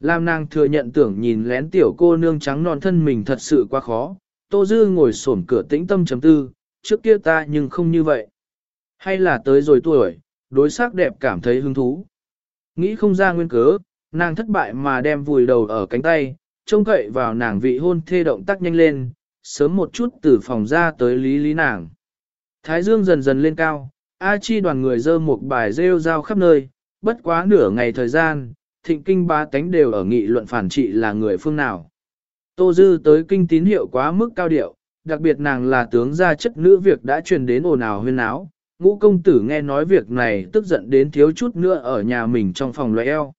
Lam nàng thừa nhận tưởng nhìn lén tiểu cô nương trắng non thân mình thật sự quá khó, Tô Dư ngồi xổm cửa tĩnh tâm chấm tư, trước kia ta nhưng không như vậy. Hay là tới rồi tuổi, đối sắc đẹp cảm thấy hứng thú. Nghĩ không ra nguyên cớ, nàng thất bại mà đem vùi đầu ở cánh tay, trông cậy vào nàng vị hôn thê động tác nhanh lên, sớm một chút từ phòng ra tới lý lý nàng. Thái dương dần dần lên cao, A Chi đoàn người dơ một bài rêu rao khắp nơi, bất quá nửa ngày thời gian, thịnh kinh ba tánh đều ở nghị luận phản trị là người phương nào. Tô Dư tới kinh tín hiệu quá mức cao điệu, đặc biệt nàng là tướng gia chất nữ việc đã truyền đến ồn ào huyên áo. Ngũ công tử nghe nói việc này tức giận đến thiếu chút nữa ở nhà mình trong phòng loại eo.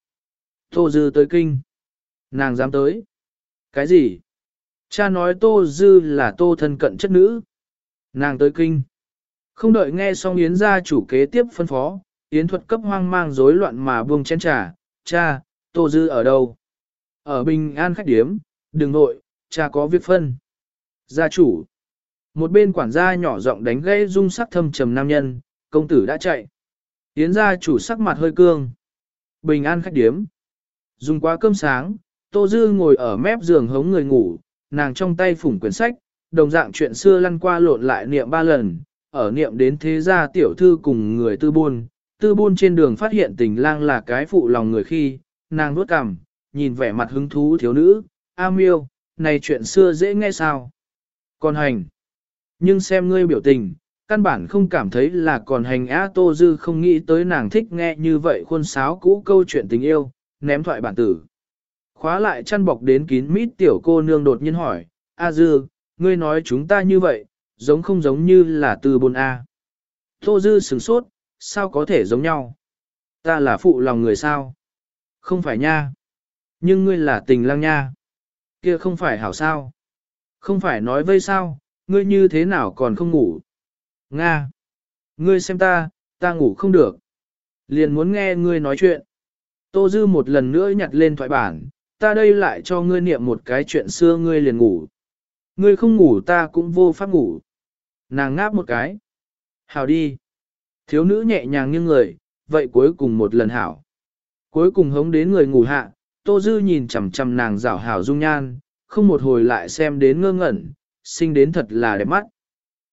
Tô Dư tới kinh. Nàng dám tới. Cái gì? Cha nói Tô Dư là Tô thân cận chất nữ. Nàng tới kinh. Không đợi nghe xong Yến gia chủ kế tiếp phân phó, Yến thuật cấp hoang mang rối loạn mà buông chén trà. Cha, Tô Dư ở đâu? Ở Bình An khách điếm, đừng nội, cha có việc phân. Gia chủ. Một bên quản gia nhỏ giọng đánh gãy dung sắc thâm trầm nam nhân, công tử đã chạy. Yến gia chủ sắc mặt hơi cương. Bình an khách điếm. Dùng quá cơm sáng, Tô Dư ngồi ở mép giường hống người ngủ, nàng trong tay phủng quyển sách, đồng dạng chuyện xưa lăn qua lộn lại niệm ba lần, ở niệm đến thế gia tiểu thư cùng người tư buôn. Tư buôn trên đường phát hiện tình lang là cái phụ lòng người khi, nàng nuốt cằm, nhìn vẻ mặt hứng thú thiếu nữ, A miêu, này chuyện xưa dễ nghe sao? Còn hành. Nhưng xem ngươi biểu tình, căn bản không cảm thấy là còn hành á tô dư không nghĩ tới nàng thích nghe như vậy khuôn sáo cũ câu chuyện tình yêu, ném thoại bản tử. Khóa lại chăn bọc đến kín mít tiểu cô nương đột nhiên hỏi, A dư, ngươi nói chúng ta như vậy, giống không giống như là từ bồn A. Tô dư sửng sốt, sao có thể giống nhau? Ta là phụ lòng người sao? Không phải nha. Nhưng ngươi là tình lang nha. Kia không phải hảo sao? Không phải nói vây sao, ngươi như thế nào còn không ngủ? Nga! Ngươi xem ta, ta ngủ không được. Liền muốn nghe ngươi nói chuyện. Tô Dư một lần nữa nhặt lên thoại bản, ta đây lại cho ngươi niệm một cái chuyện xưa ngươi liền ngủ. Ngươi không ngủ ta cũng vô pháp ngủ. Nàng ngáp một cái. Hảo đi. Thiếu nữ nhẹ nhàng như người, vậy cuối cùng một lần hảo. Cuối cùng hống đến người ngủ hạ, Tô Dư nhìn chằm chằm nàng rảo hảo dung nhan, không một hồi lại xem đến ngơ ngẩn, sinh đến thật là đẹp mắt.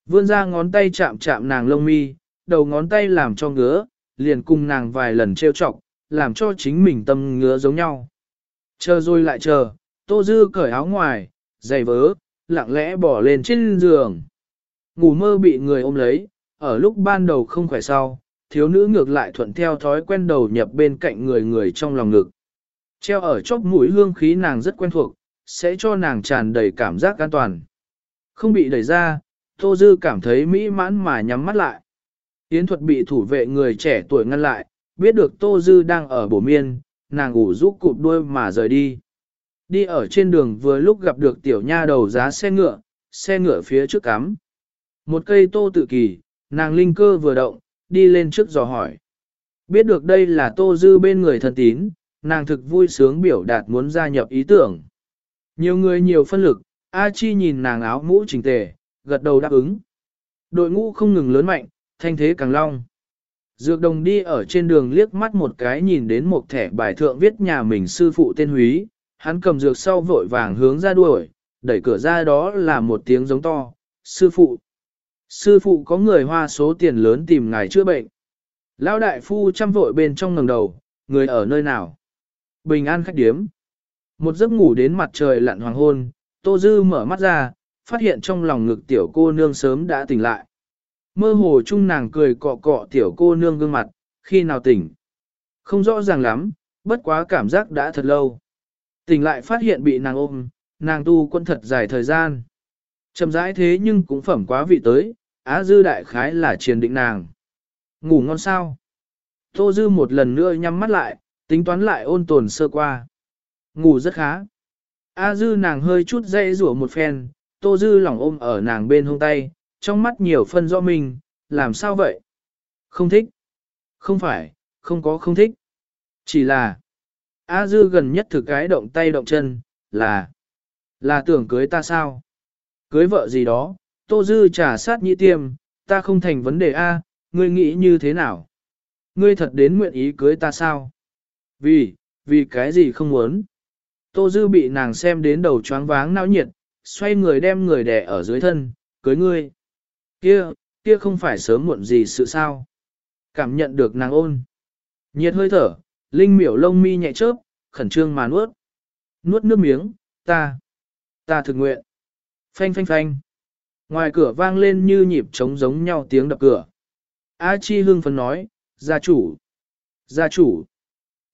Vươn ra ngón tay chạm chạm nàng lông mi, đầu ngón tay làm cho ngứa, liền cùng nàng vài lần trêu chọc, làm cho chính mình tâm ngứa giống nhau. Chờ rồi lại chờ, Tô Dư cởi áo ngoài, giày vớ, lặng lẽ bỏ lên trên giường. Ngủ mơ bị người ôm lấy, ở lúc ban đầu không khỏe sau, thiếu nữ ngược lại thuận theo thói quen đầu nhập bên cạnh người người trong lòng ngực. Treo ở chóp mũi hương khí nàng rất quen thuộc, sẽ cho nàng tràn đầy cảm giác an toàn. Không bị đẩy ra, Tô Dư cảm thấy mỹ mãn mà nhắm mắt lại. Yến thuật bị thủ vệ người trẻ tuổi ngăn lại, biết được Tô Dư đang ở bổ miên, nàng ngủ rút cụp đuôi mà rời đi. Đi ở trên đường vừa lúc gặp được tiểu nha đầu giá xe ngựa, xe ngựa phía trước cắm. Một cây tô tự kỳ, nàng linh cơ vừa động, đi lên trước dò hỏi. Biết được đây là Tô Dư bên người thân tín, nàng thực vui sướng biểu đạt muốn gia nhập ý tưởng. Nhiều người nhiều phân lực, A Chi nhìn nàng áo mũ chỉnh tề, gật đầu đáp ứng. Đội ngũ không ngừng lớn mạnh, thanh thế càng long. Dược đồng đi ở trên đường liếc mắt một cái nhìn đến một thẻ bài thượng viết nhà mình sư phụ tên Húy, hắn cầm dược sau vội vàng hướng ra đuổi, đẩy cửa ra đó là một tiếng giống to, sư phụ. Sư phụ có người hoa số tiền lớn tìm ngài chữa bệnh. Lão đại phu chăm vội bên trong ngẩng đầu, người ở nơi nào? Bình an khách điếm. Một giấc ngủ đến mặt trời lặn hoàng hôn, Tô Dư mở mắt ra, phát hiện trong lòng ngực tiểu cô nương sớm đã tỉnh lại. Mơ hồ chung nàng cười cọ cọ tiểu cô nương gương mặt, khi nào tỉnh. Không rõ ràng lắm, bất quá cảm giác đã thật lâu. Tỉnh lại phát hiện bị nàng ôm, nàng tu quân thật dài thời gian. Chầm rãi thế nhưng cũng phẩm quá vị tới, Á Dư đại khái là triền định nàng. Ngủ ngon sao? Tô Dư một lần nữa nhắm mắt lại, tính toán lại ôn tồn sơ qua. Ngủ rất khá. A Dư nàng hơi chút dây rủa một phen, Tô Dư lỏng ôm ở nàng bên hông tay, trong mắt nhiều phân rõ mình, làm sao vậy? Không thích. Không phải, không có không thích. Chỉ là, A Dư gần nhất thực cái động tay động chân, là, là tưởng cưới ta sao? Cưới vợ gì đó, Tô Dư trả sát nhị tiêm, ta không thành vấn đề A, ngươi nghĩ như thế nào? Ngươi thật đến nguyện ý cưới ta sao? Vì, vì cái gì không muốn? Tô Dư bị nàng xem đến đầu choáng váng não nhiệt, xoay người đem người đè ở dưới thân, cưới ngươi. Kia, kia không phải sớm muộn gì sự sao? Cảm nhận được nàng ôn. Nhiệt hơi thở, linh miểu lông mi nhẹ chớp, khẩn trương mà nuốt. Nuốt nước miếng, ta, ta thực nguyện. Phanh phanh phanh. Ngoài cửa vang lên như nhịp trống giống nhau tiếng đập cửa. A Chi hưng phấn nói, gia chủ, gia chủ,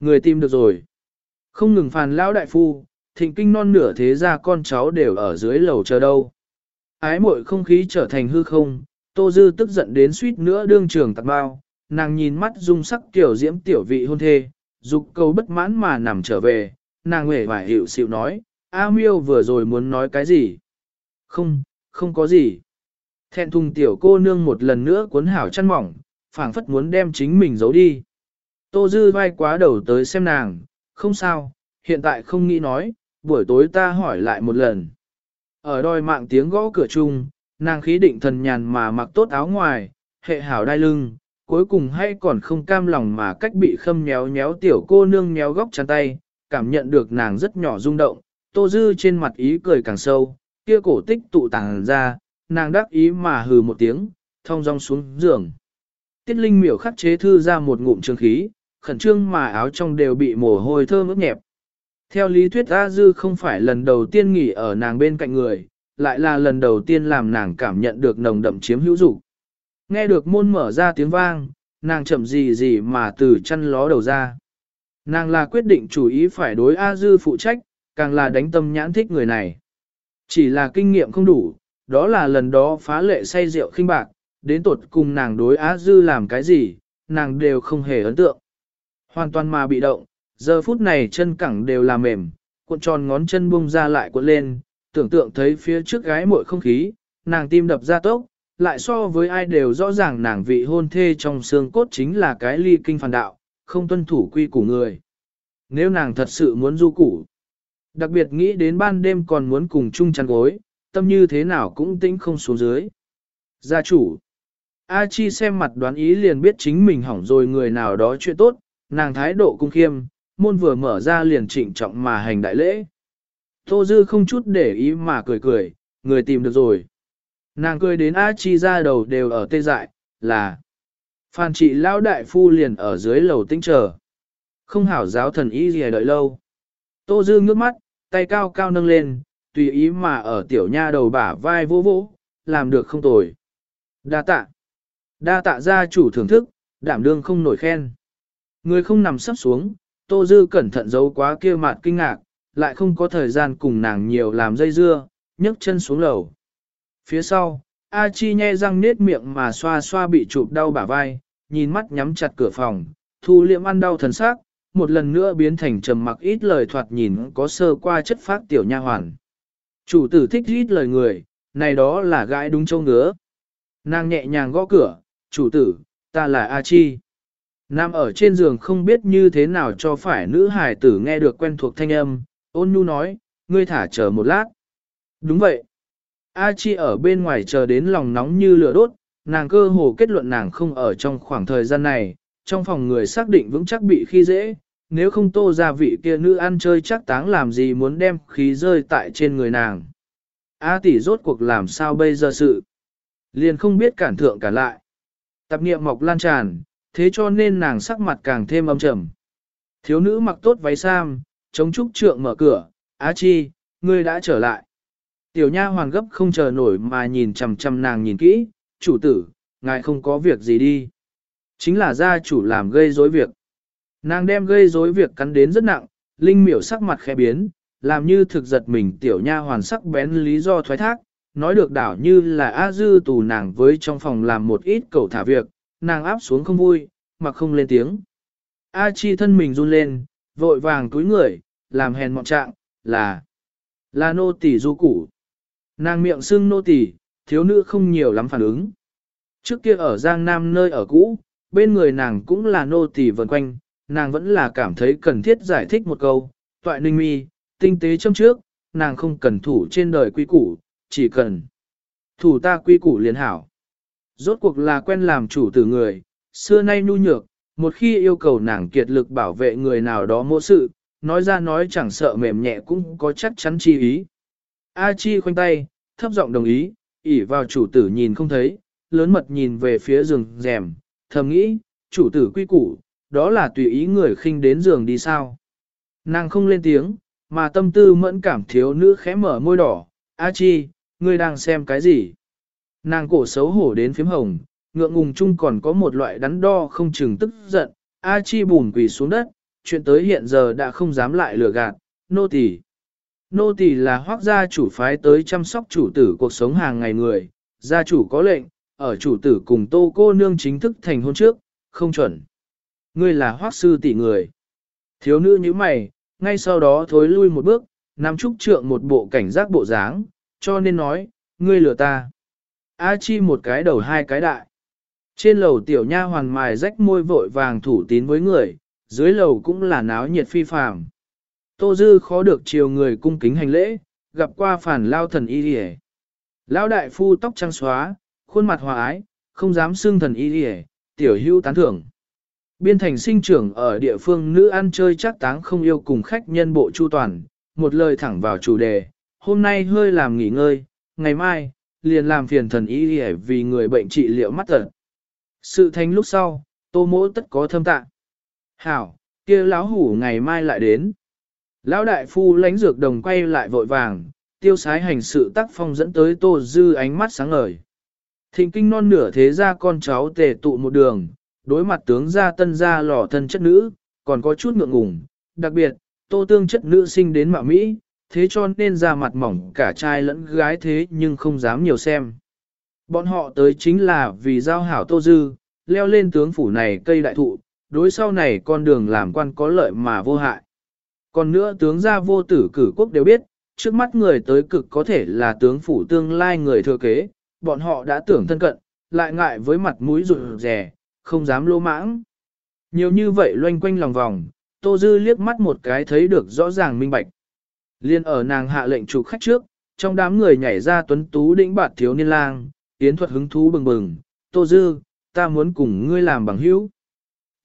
người tìm được rồi. Không ngừng phàn lão đại phu, thịnh kinh non nửa thế ra con cháu đều ở dưới lầu chờ đâu. Ái mội không khí trở thành hư không, Tô Dư tức giận đến suýt nữa đương trường tạc bao, nàng nhìn mắt dung sắc tiểu diễm tiểu vị hôn thê, dục cầu bất mãn mà nằm trở về, nàng hề vải hiệu xịu nói, A miêu vừa rồi muốn nói cái gì? Không, không có gì. Thẹn thùng tiểu cô nương một lần nữa cuốn hảo chăn mỏng, phảng phất muốn đem chính mình giấu đi. Tô Dư vai quá đầu tới xem nàng, không sao, hiện tại không nghĩ nói, buổi tối ta hỏi lại một lần. Ở đòi mạng tiếng gõ cửa chung, nàng khí định thần nhàn mà mặc tốt áo ngoài, hệ hảo đai lưng, cuối cùng hay còn không cam lòng mà cách bị khâm nhéo nhéo tiểu cô nương nhéo góc chăn tay, cảm nhận được nàng rất nhỏ rung động, tô dư trên mặt ý cười càng sâu, kia cổ tích tụ tàng ra, nàng đắc ý mà hừ một tiếng, thong dong xuống giường. Tiết Linh miểu khắc chế thư ra một ngụm trường khí, khẩn trương mà áo trong đều bị mồ hôi thơm ướt nhẹp. Theo lý thuyết A Dư không phải lần đầu tiên nghỉ ở nàng bên cạnh người, lại là lần đầu tiên làm nàng cảm nhận được nồng đậm chiếm hữu dục. Nghe được môn mở ra tiếng vang, nàng chậm gì gì mà từ chăn ló đầu ra. Nàng là quyết định chủ ý phải đối A Dư phụ trách, càng là đánh tâm nhãn thích người này. Chỉ là kinh nghiệm không đủ, đó là lần đó phá lệ say rượu khinh bạc, đến tột cùng nàng đối A Dư làm cái gì, nàng đều không hề ấn tượng. Hoàn toàn mà bị động, giờ phút này chân cẳng đều là mềm, cuộn tròn ngón chân bung ra lại cuộn lên, tưởng tượng thấy phía trước gái muội không khí, nàng tim đập ra tốc, lại so với ai đều rõ ràng nàng vị hôn thê trong xương cốt chính là cái ly kinh phản đạo, không tuân thủ quy của người. Nếu nàng thật sự muốn du củ, đặc biệt nghĩ đến ban đêm còn muốn cùng chung chăn gối, tâm như thế nào cũng tĩnh không xuống dưới. Gia chủ, A Chi xem mặt đoán ý liền biết chính mình hỏng rồi người nào đó chuyện tốt, nàng thái độ cung khiêm, môn vừa mở ra liền trịnh trọng mà hành đại lễ. Tô Dư không chút để ý mà cười cười, người tìm được rồi. Nàng cười đến A Chi ra đầu đều ở tê dại, là Phan trị lão đại phu liền ở dưới lầu tinh chờ. Không hảo giáo thần ý gì đợi lâu. Tô Dư ngước mắt, tay cao cao nâng lên, tùy ý mà ở tiểu nha đầu bả vai vô vỗ, làm được không tồi. Đa tạ. Đa tạ gia chủ thưởng thức, đảm đương không nổi khen. Người không nằm sắp xuống, Tô Dư cẩn thận giấu quá kia mặt kinh ngạc, lại không có thời gian cùng nàng nhiều làm dây dưa, nhấc chân xuống lầu. Phía sau, A Chi nhe răng nết miệng mà xoa xoa bị chụp đau bả vai, nhìn mắt nhắm chặt cửa phòng, thu liệm ăn đau thần sắc, một lần nữa biến thành trầm mặc ít lời thoạt nhìn có sơ qua chất phát tiểu nha hoàn. Chủ tử thích ít lời người, này đó là gái đúng châu ngứa. Nàng nhẹ nhàng gõ cửa, chủ tử, ta là A Chi. Nam ở trên giường không biết như thế nào cho phải nữ hài tử nghe được quen thuộc thanh âm, ôn nhu nói, ngươi thả chờ một lát. Đúng vậy. A Chi ở bên ngoài chờ đến lòng nóng như lửa đốt, nàng cơ hồ kết luận nàng không ở trong khoảng thời gian này, trong phòng người xác định vững chắc bị khi dễ, nếu không tô ra vị kia nữ ăn chơi chắc táng làm gì muốn đem khí rơi tại trên người nàng. A tỷ rốt cuộc làm sao bây giờ sự? Liền không biết cản thượng cả lại. Tập niệm mọc lan tràn, thế cho nên nàng sắc mặt càng thêm âm trầm. Thiếu nữ mặc tốt váy sam, chống trúc trượng mở cửa, Á Chi, ngươi đã trở lại. Tiểu nha hoàn gấp không chờ nổi mà nhìn chằm chằm nàng nhìn kỹ, chủ tử, ngài không có việc gì đi. Chính là gia chủ làm gây rối việc. Nàng đem gây rối việc cắn đến rất nặng, linh miểu sắc mặt khẽ biến, làm như thực giật mình tiểu nha hoàn sắc bén lý do thoái thác, nói được đảo như là A dư tù nàng với trong phòng làm một ít cầu thả việc, nàng áp xuống không vui, mà không lên tiếng. A chi thân mình run lên, vội vàng túi người, làm hèn mọn trạng, là, là nô tỳ du củ. Nàng miệng xưng nô tỳ, thiếu nữ không nhiều lắm phản ứng. Trước kia ở Giang Nam nơi ở cũ, bên người nàng cũng là nô tỳ vần quanh, nàng vẫn là cảm thấy cần thiết giải thích một câu, toại ninh mi, tinh tế trong trước, nàng không cần thủ trên đời quy củ, chỉ cần thủ ta quy củ liền hảo. Rốt cuộc là quen làm chủ tử người, xưa nay nhu nhược, một khi yêu cầu nàng kiệt lực bảo vệ người nào đó mỗ sự, nói ra nói chẳng sợ mềm nhẹ cũng có chắc chắn chi ý. A Chi khoanh tay, thấp giọng đồng ý, ỉ vào chủ tử nhìn không thấy, lớn mật nhìn về phía giường rèm, thầm nghĩ, chủ tử quy củ, đó là tùy ý người khinh đến giường đi sao. Nàng không lên tiếng, mà tâm tư mẫn cảm thiếu nữ khẽ mở môi đỏ, A Chi, ngươi đang xem cái gì? Nàng cổ xấu hổ đến phím hồng, ngượng ngùng chung còn có một loại đắn đo không chừng tức giận, A Chi bùn quỳ xuống đất, chuyện tới hiện giờ đã không dám lại lừa gạt, nô tỳ. Nô tỳ là hoác gia chủ phái tới chăm sóc chủ tử cuộc sống hàng ngày người, gia chủ có lệnh, ở chủ tử cùng tô cô nương chính thức thành hôn trước, không chuẩn. Ngươi là hoác sư tỷ người. Thiếu nữ như mày, ngay sau đó thối lui một bước, nắm trúc trượng một bộ cảnh giác bộ dáng, cho nên nói, ngươi lừa ta. A chi một cái đầu hai cái đại. Trên lầu tiểu nha hoàn mài rách môi vội vàng thủ tín với người, dưới lầu cũng là náo nhiệt phi phàm. Tô Dư khó được chiều người cung kính hành lễ, gặp qua phản lao thần y đi Lão đại phu tóc trắng xóa, khuôn mặt hòa ái, không dám xưng thần y đi tiểu hưu tán thưởng. Biên thành sinh trưởng ở địa phương nữ ăn chơi chắc táng không yêu cùng khách nhân bộ chu toàn, một lời thẳng vào chủ đề, hôm nay hơi làm nghỉ ngơi, ngày mai, liền làm phiền thần y đi vì người bệnh trị liệu mắt tật. Sự thành lúc sau, tô mỗ tất có thâm tạ. Hảo, kia lão hủ ngày mai lại đến. Lão đại phu lánh dược đồng quay lại vội vàng, tiêu sái hành sự tác phong dẫn tới tô dư ánh mắt sáng ngời. Thịnh kinh non nửa thế ra con cháu tề tụ một đường, đối mặt tướng gia tân gia lò thân chất nữ, còn có chút ngượng ngùng, đặc biệt, tô tương chất nữ sinh đến mạo Mỹ, thế cho nên ra mặt mỏng cả trai lẫn gái thế nhưng không dám nhiều xem. Bọn họ tới chính là vì giao hảo tô dư, leo lên tướng phủ này cây đại thụ, đối sau này con đường làm quan có lợi mà vô hại. Còn nữa tướng gia vô tử cử quốc đều biết, trước mắt người tới cực có thể là tướng phủ tương lai người thừa kế, bọn họ đã tưởng thân cận, lại ngại với mặt mũi rụt rè, không dám lô mãng. Nhiều như vậy loanh quanh lòng vòng, Tô Dư liếc mắt một cái thấy được rõ ràng minh bạch. Liên ở nàng hạ lệnh chủ khách trước, trong đám người nhảy ra tuấn tú đĩnh bạt thiếu niên lang, tiến thuật hứng thú bừng bừng, Tô Dư, ta muốn cùng ngươi làm bằng hữu.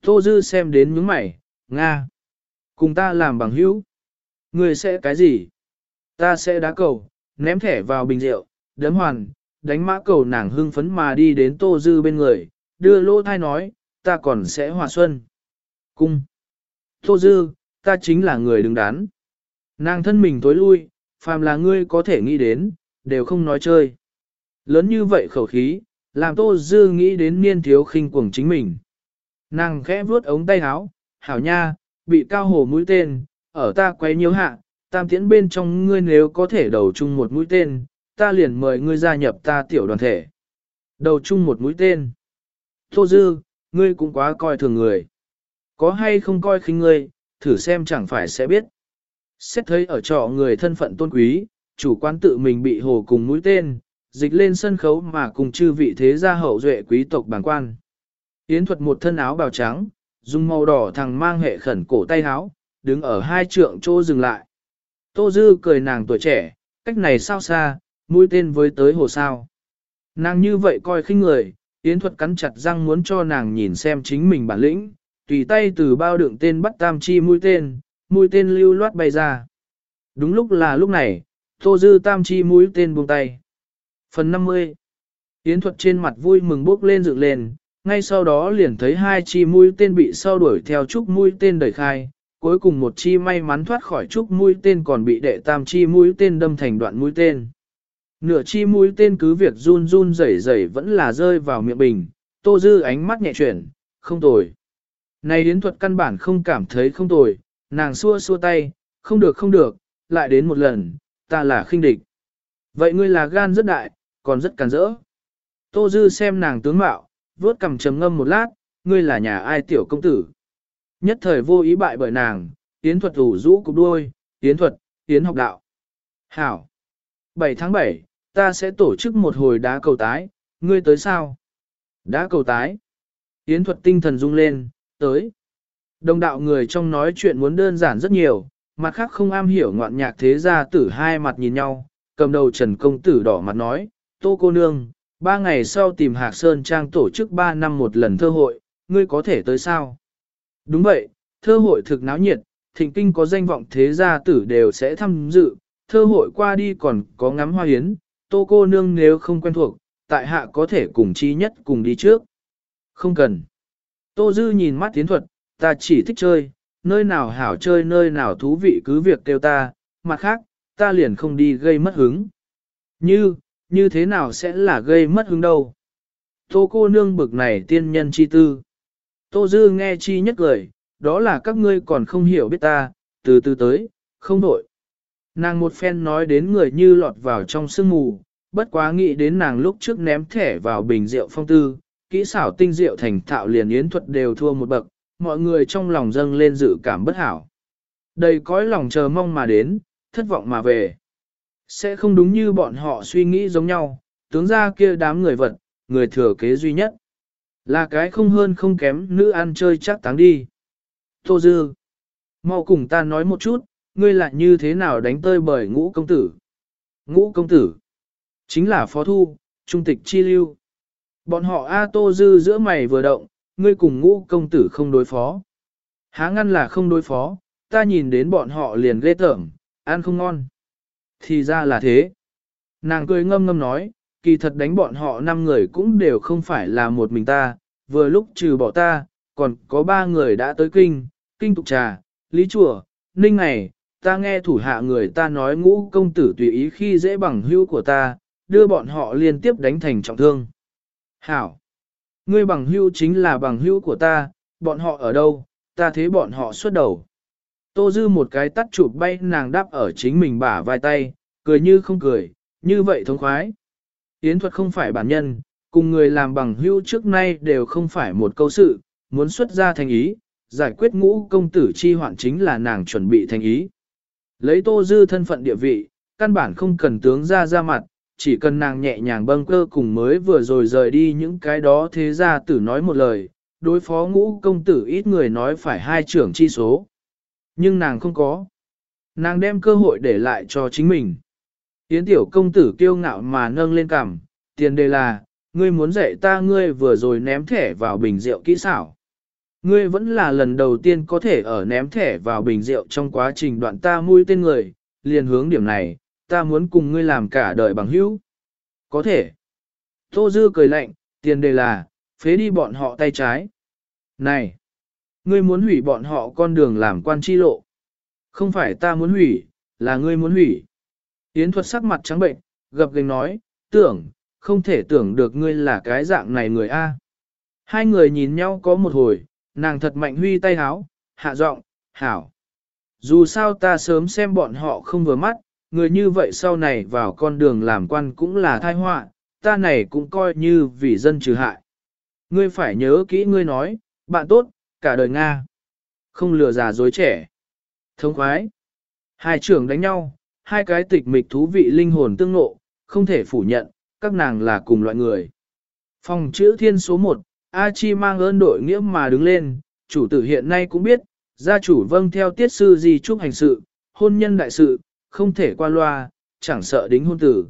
Tô Dư xem đến những mày, Nga. Cùng ta làm bằng hữu. Ngươi sẽ cái gì? Ta sẽ đá cầu, ném thẻ vào bình rượu, đấm hoàn, đánh mã cầu nàng hưng phấn mà đi đến Tô Dư bên người, đưa lỗ thai nói, ta còn sẽ hòa xuân. Cung. Tô Dư, ta chính là người đứng đắn. Nàng thân mình tối lui, phàm là ngươi có thể nghĩ đến, đều không nói chơi. Lớn như vậy khẩu khí, làm Tô Dư nghĩ đến niên thiếu khinh cuồng chính mình. Nàng khẽ vuốt ống tay áo, hảo nha, bị cao hồ mũi tên, ở ta quấy nhiễu hạ, tam tiễn bên trong ngươi nếu có thể đầu chung một mũi tên, ta liền mời ngươi gia nhập ta tiểu đoàn thể. Đầu chung một mũi tên. Tô Dư, ngươi cũng quá coi thường người. Có hay không coi khinh ngươi, thử xem chẳng phải sẽ biết. Xét thấy ở trọ người thân phận tôn quý, chủ quan tự mình bị hồ cùng mũi tên, dịch lên sân khấu mà cùng chư vị thế gia hậu duệ quý tộc bàng quan. Yến thuật một thân áo bào trắng, dùng màu đỏ thằng mang hệ khẩn cổ tay áo, đứng ở hai trượng chỗ dừng lại. Tô Dư cười nàng tuổi trẻ, cách này sao xa, mũi tên với tới hồ sao. Nàng như vậy coi khinh người, Yến thuật cắn chặt răng muốn cho nàng nhìn xem chính mình bản lĩnh, tùy tay từ bao đựng tên bắt tam chi mũi tên, mũi tên lưu loát bay ra. Đúng lúc là lúc này, Tô Dư tam chi mũi tên buông tay. Phần 50 Yến thuật trên mặt vui mừng bước lên dựng lên, ngay sau đó liền thấy hai chi mũi tên bị sau đuổi theo trúc mũi tên đẩy khai, cuối cùng một chi may mắn thoát khỏi trúc mũi tên còn bị đệ tam chi mũi tên đâm thành đoạn mũi tên. Nửa chi mũi tên cứ việc run run rẩy rẩy vẫn là rơi vào miệng bình, tô dư ánh mắt nhẹ chuyển, không tồi. Này yến thuật căn bản không cảm thấy không tồi, nàng xua xua tay, không được không được, lại đến một lần, ta là khinh địch. Vậy ngươi là gan rất đại, còn rất càn rỡ. Tô dư xem nàng tướng mạo, vuốt cầm trầm ngâm một lát, ngươi là nhà ai tiểu công tử. Nhất thời vô ý bại bởi nàng, tiến thuật thủ rũ cục đuôi, tiến thuật, tiến học đạo. Hảo. 7 tháng 7, ta sẽ tổ chức một hồi đá cầu tái, ngươi tới sao? Đá cầu tái. Yến thuật tinh thần rung lên, tới. Đồng đạo người trong nói chuyện muốn đơn giản rất nhiều, mặt khác không am hiểu ngoạn nhạc thế gia tử hai mặt nhìn nhau, cầm đầu Trần Công Tử đỏ mặt nói, Tô cô nương, ba ngày sau tìm Hạc Sơn Trang tổ chức ba năm một lần thơ hội, ngươi có thể tới sao? Đúng vậy, thơ hội thực náo nhiệt, thịnh kinh có danh vọng thế gia tử đều sẽ tham dự, thơ hội qua đi còn có ngắm hoa hiến, Tô cô nương nếu không quen thuộc, tại hạ có thể cùng chi nhất cùng đi trước. Không cần. Tô Dư nhìn mắt tiến thuật, ta chỉ thích chơi, nơi nào hảo chơi nơi nào thú vị cứ việc kêu ta, mặt khác, ta liền không đi gây mất hứng. Như, như thế nào sẽ là gây mất hứng đâu? Tô cô nương bực này tiên nhân chi tư. Tô Dư nghe chi nhất lời, đó là các ngươi còn không hiểu biết ta, từ từ tới, không đổi. Nàng một phen nói đến người như lọt vào trong sương mù, bất quá nghĩ đến nàng lúc trước ném thẻ vào bình rượu phong tư, kỹ xảo tinh rượu thành thạo liền yến thuật đều thua một bậc, mọi người trong lòng dâng lên dự cảm bất hảo. Đầy cõi lòng chờ mong mà đến, thất vọng mà về. Sẽ không đúng như bọn họ suy nghĩ giống nhau, tướng ra kia đám người vật, người thừa kế duy nhất. Là cái không hơn không kém nữ ăn chơi chắc táng đi. Tô Dư, mau cùng ta nói một chút, ngươi lại như thế nào đánh tơi bởi ngũ công tử. Ngũ công tử, chính là phó thu, trung tịch chi lưu. Bọn họ A Tô Dư giữa mày vừa động, ngươi cùng ngũ công tử không đối phó. Há ngăn là không đối phó, ta nhìn đến bọn họ liền ghê tởm, ăn không ngon. Thì ra là thế. Nàng cười ngâm ngâm nói, kỳ thật đánh bọn họ năm người cũng đều không phải là một mình ta, vừa lúc trừ bỏ ta, còn có ba người đã tới kinh, kinh tục trà, lý chùa, ninh này, ta nghe thủ hạ người ta nói ngũ công tử tùy ý khi dễ bằng hữu của ta, đưa bọn họ liên tiếp đánh thành trọng thương. Hảo! Ngươi bằng hữu chính là bằng hữu của ta, bọn họ ở đâu, ta thấy bọn họ xuất đầu. Tô Dư một cái tắt chụp bay nàng đáp ở chính mình bả vai tay, cười như không cười, như vậy thông khoái. Yến thuật không phải bản nhân, cùng người làm bằng hữu trước nay đều không phải một câu sự, muốn xuất ra thành ý, giải quyết ngũ công tử chi hoạn chính là nàng chuẩn bị thành ý. Lấy Tô Dư thân phận địa vị, căn bản không cần tướng ra ra mặt, chỉ cần nàng nhẹ nhàng bâng cơ cùng mới vừa rồi rời đi những cái đó thế ra tử nói một lời, đối phó ngũ công tử ít người nói phải hai trưởng chi số. Nhưng nàng không có. Nàng đem cơ hội để lại cho chính mình. Yến tiểu công tử kiêu ngạo mà nâng lên cằm, tiền đề là, ngươi muốn dạy ta ngươi vừa rồi ném thẻ vào bình rượu kỹ xảo. Ngươi vẫn là lần đầu tiên có thể ở ném thẻ vào bình rượu trong quá trình đoạn ta mũi tên người, liền hướng điểm này, ta muốn cùng ngươi làm cả đời bằng hữu. Có thể. Tô Dư cười lạnh, tiền đề là, phế đi bọn họ tay trái. Này! Ngươi muốn hủy bọn họ con đường làm quan chi lộ. Không phải ta muốn hủy, là ngươi muốn hủy. Yến thuật sắc mặt trắng bệnh, gập gành nói, tưởng, không thể tưởng được ngươi là cái dạng này người A. Hai người nhìn nhau có một hồi, nàng thật mạnh huy tay háo, hạ giọng, hảo. Dù sao ta sớm xem bọn họ không vừa mắt, người như vậy sau này vào con đường làm quan cũng là thai họa, ta này cũng coi như vì dân trừ hại. Ngươi phải nhớ kỹ ngươi nói, bạn tốt, cả đời Nga. Không lừa già dối trẻ. Thông khoái. Hai trưởng đánh nhau, hai cái tịch mịch thú vị linh hồn tương nộ, không thể phủ nhận, các nàng là cùng loại người. Phòng chữ thiên số 1, A Chi mang ơn đội nghĩa mà đứng lên, chủ tử hiện nay cũng biết, gia chủ vâng theo tiết sư gì chúc hành sự, hôn nhân đại sự, không thể qua loa, chẳng sợ đính hôn tử.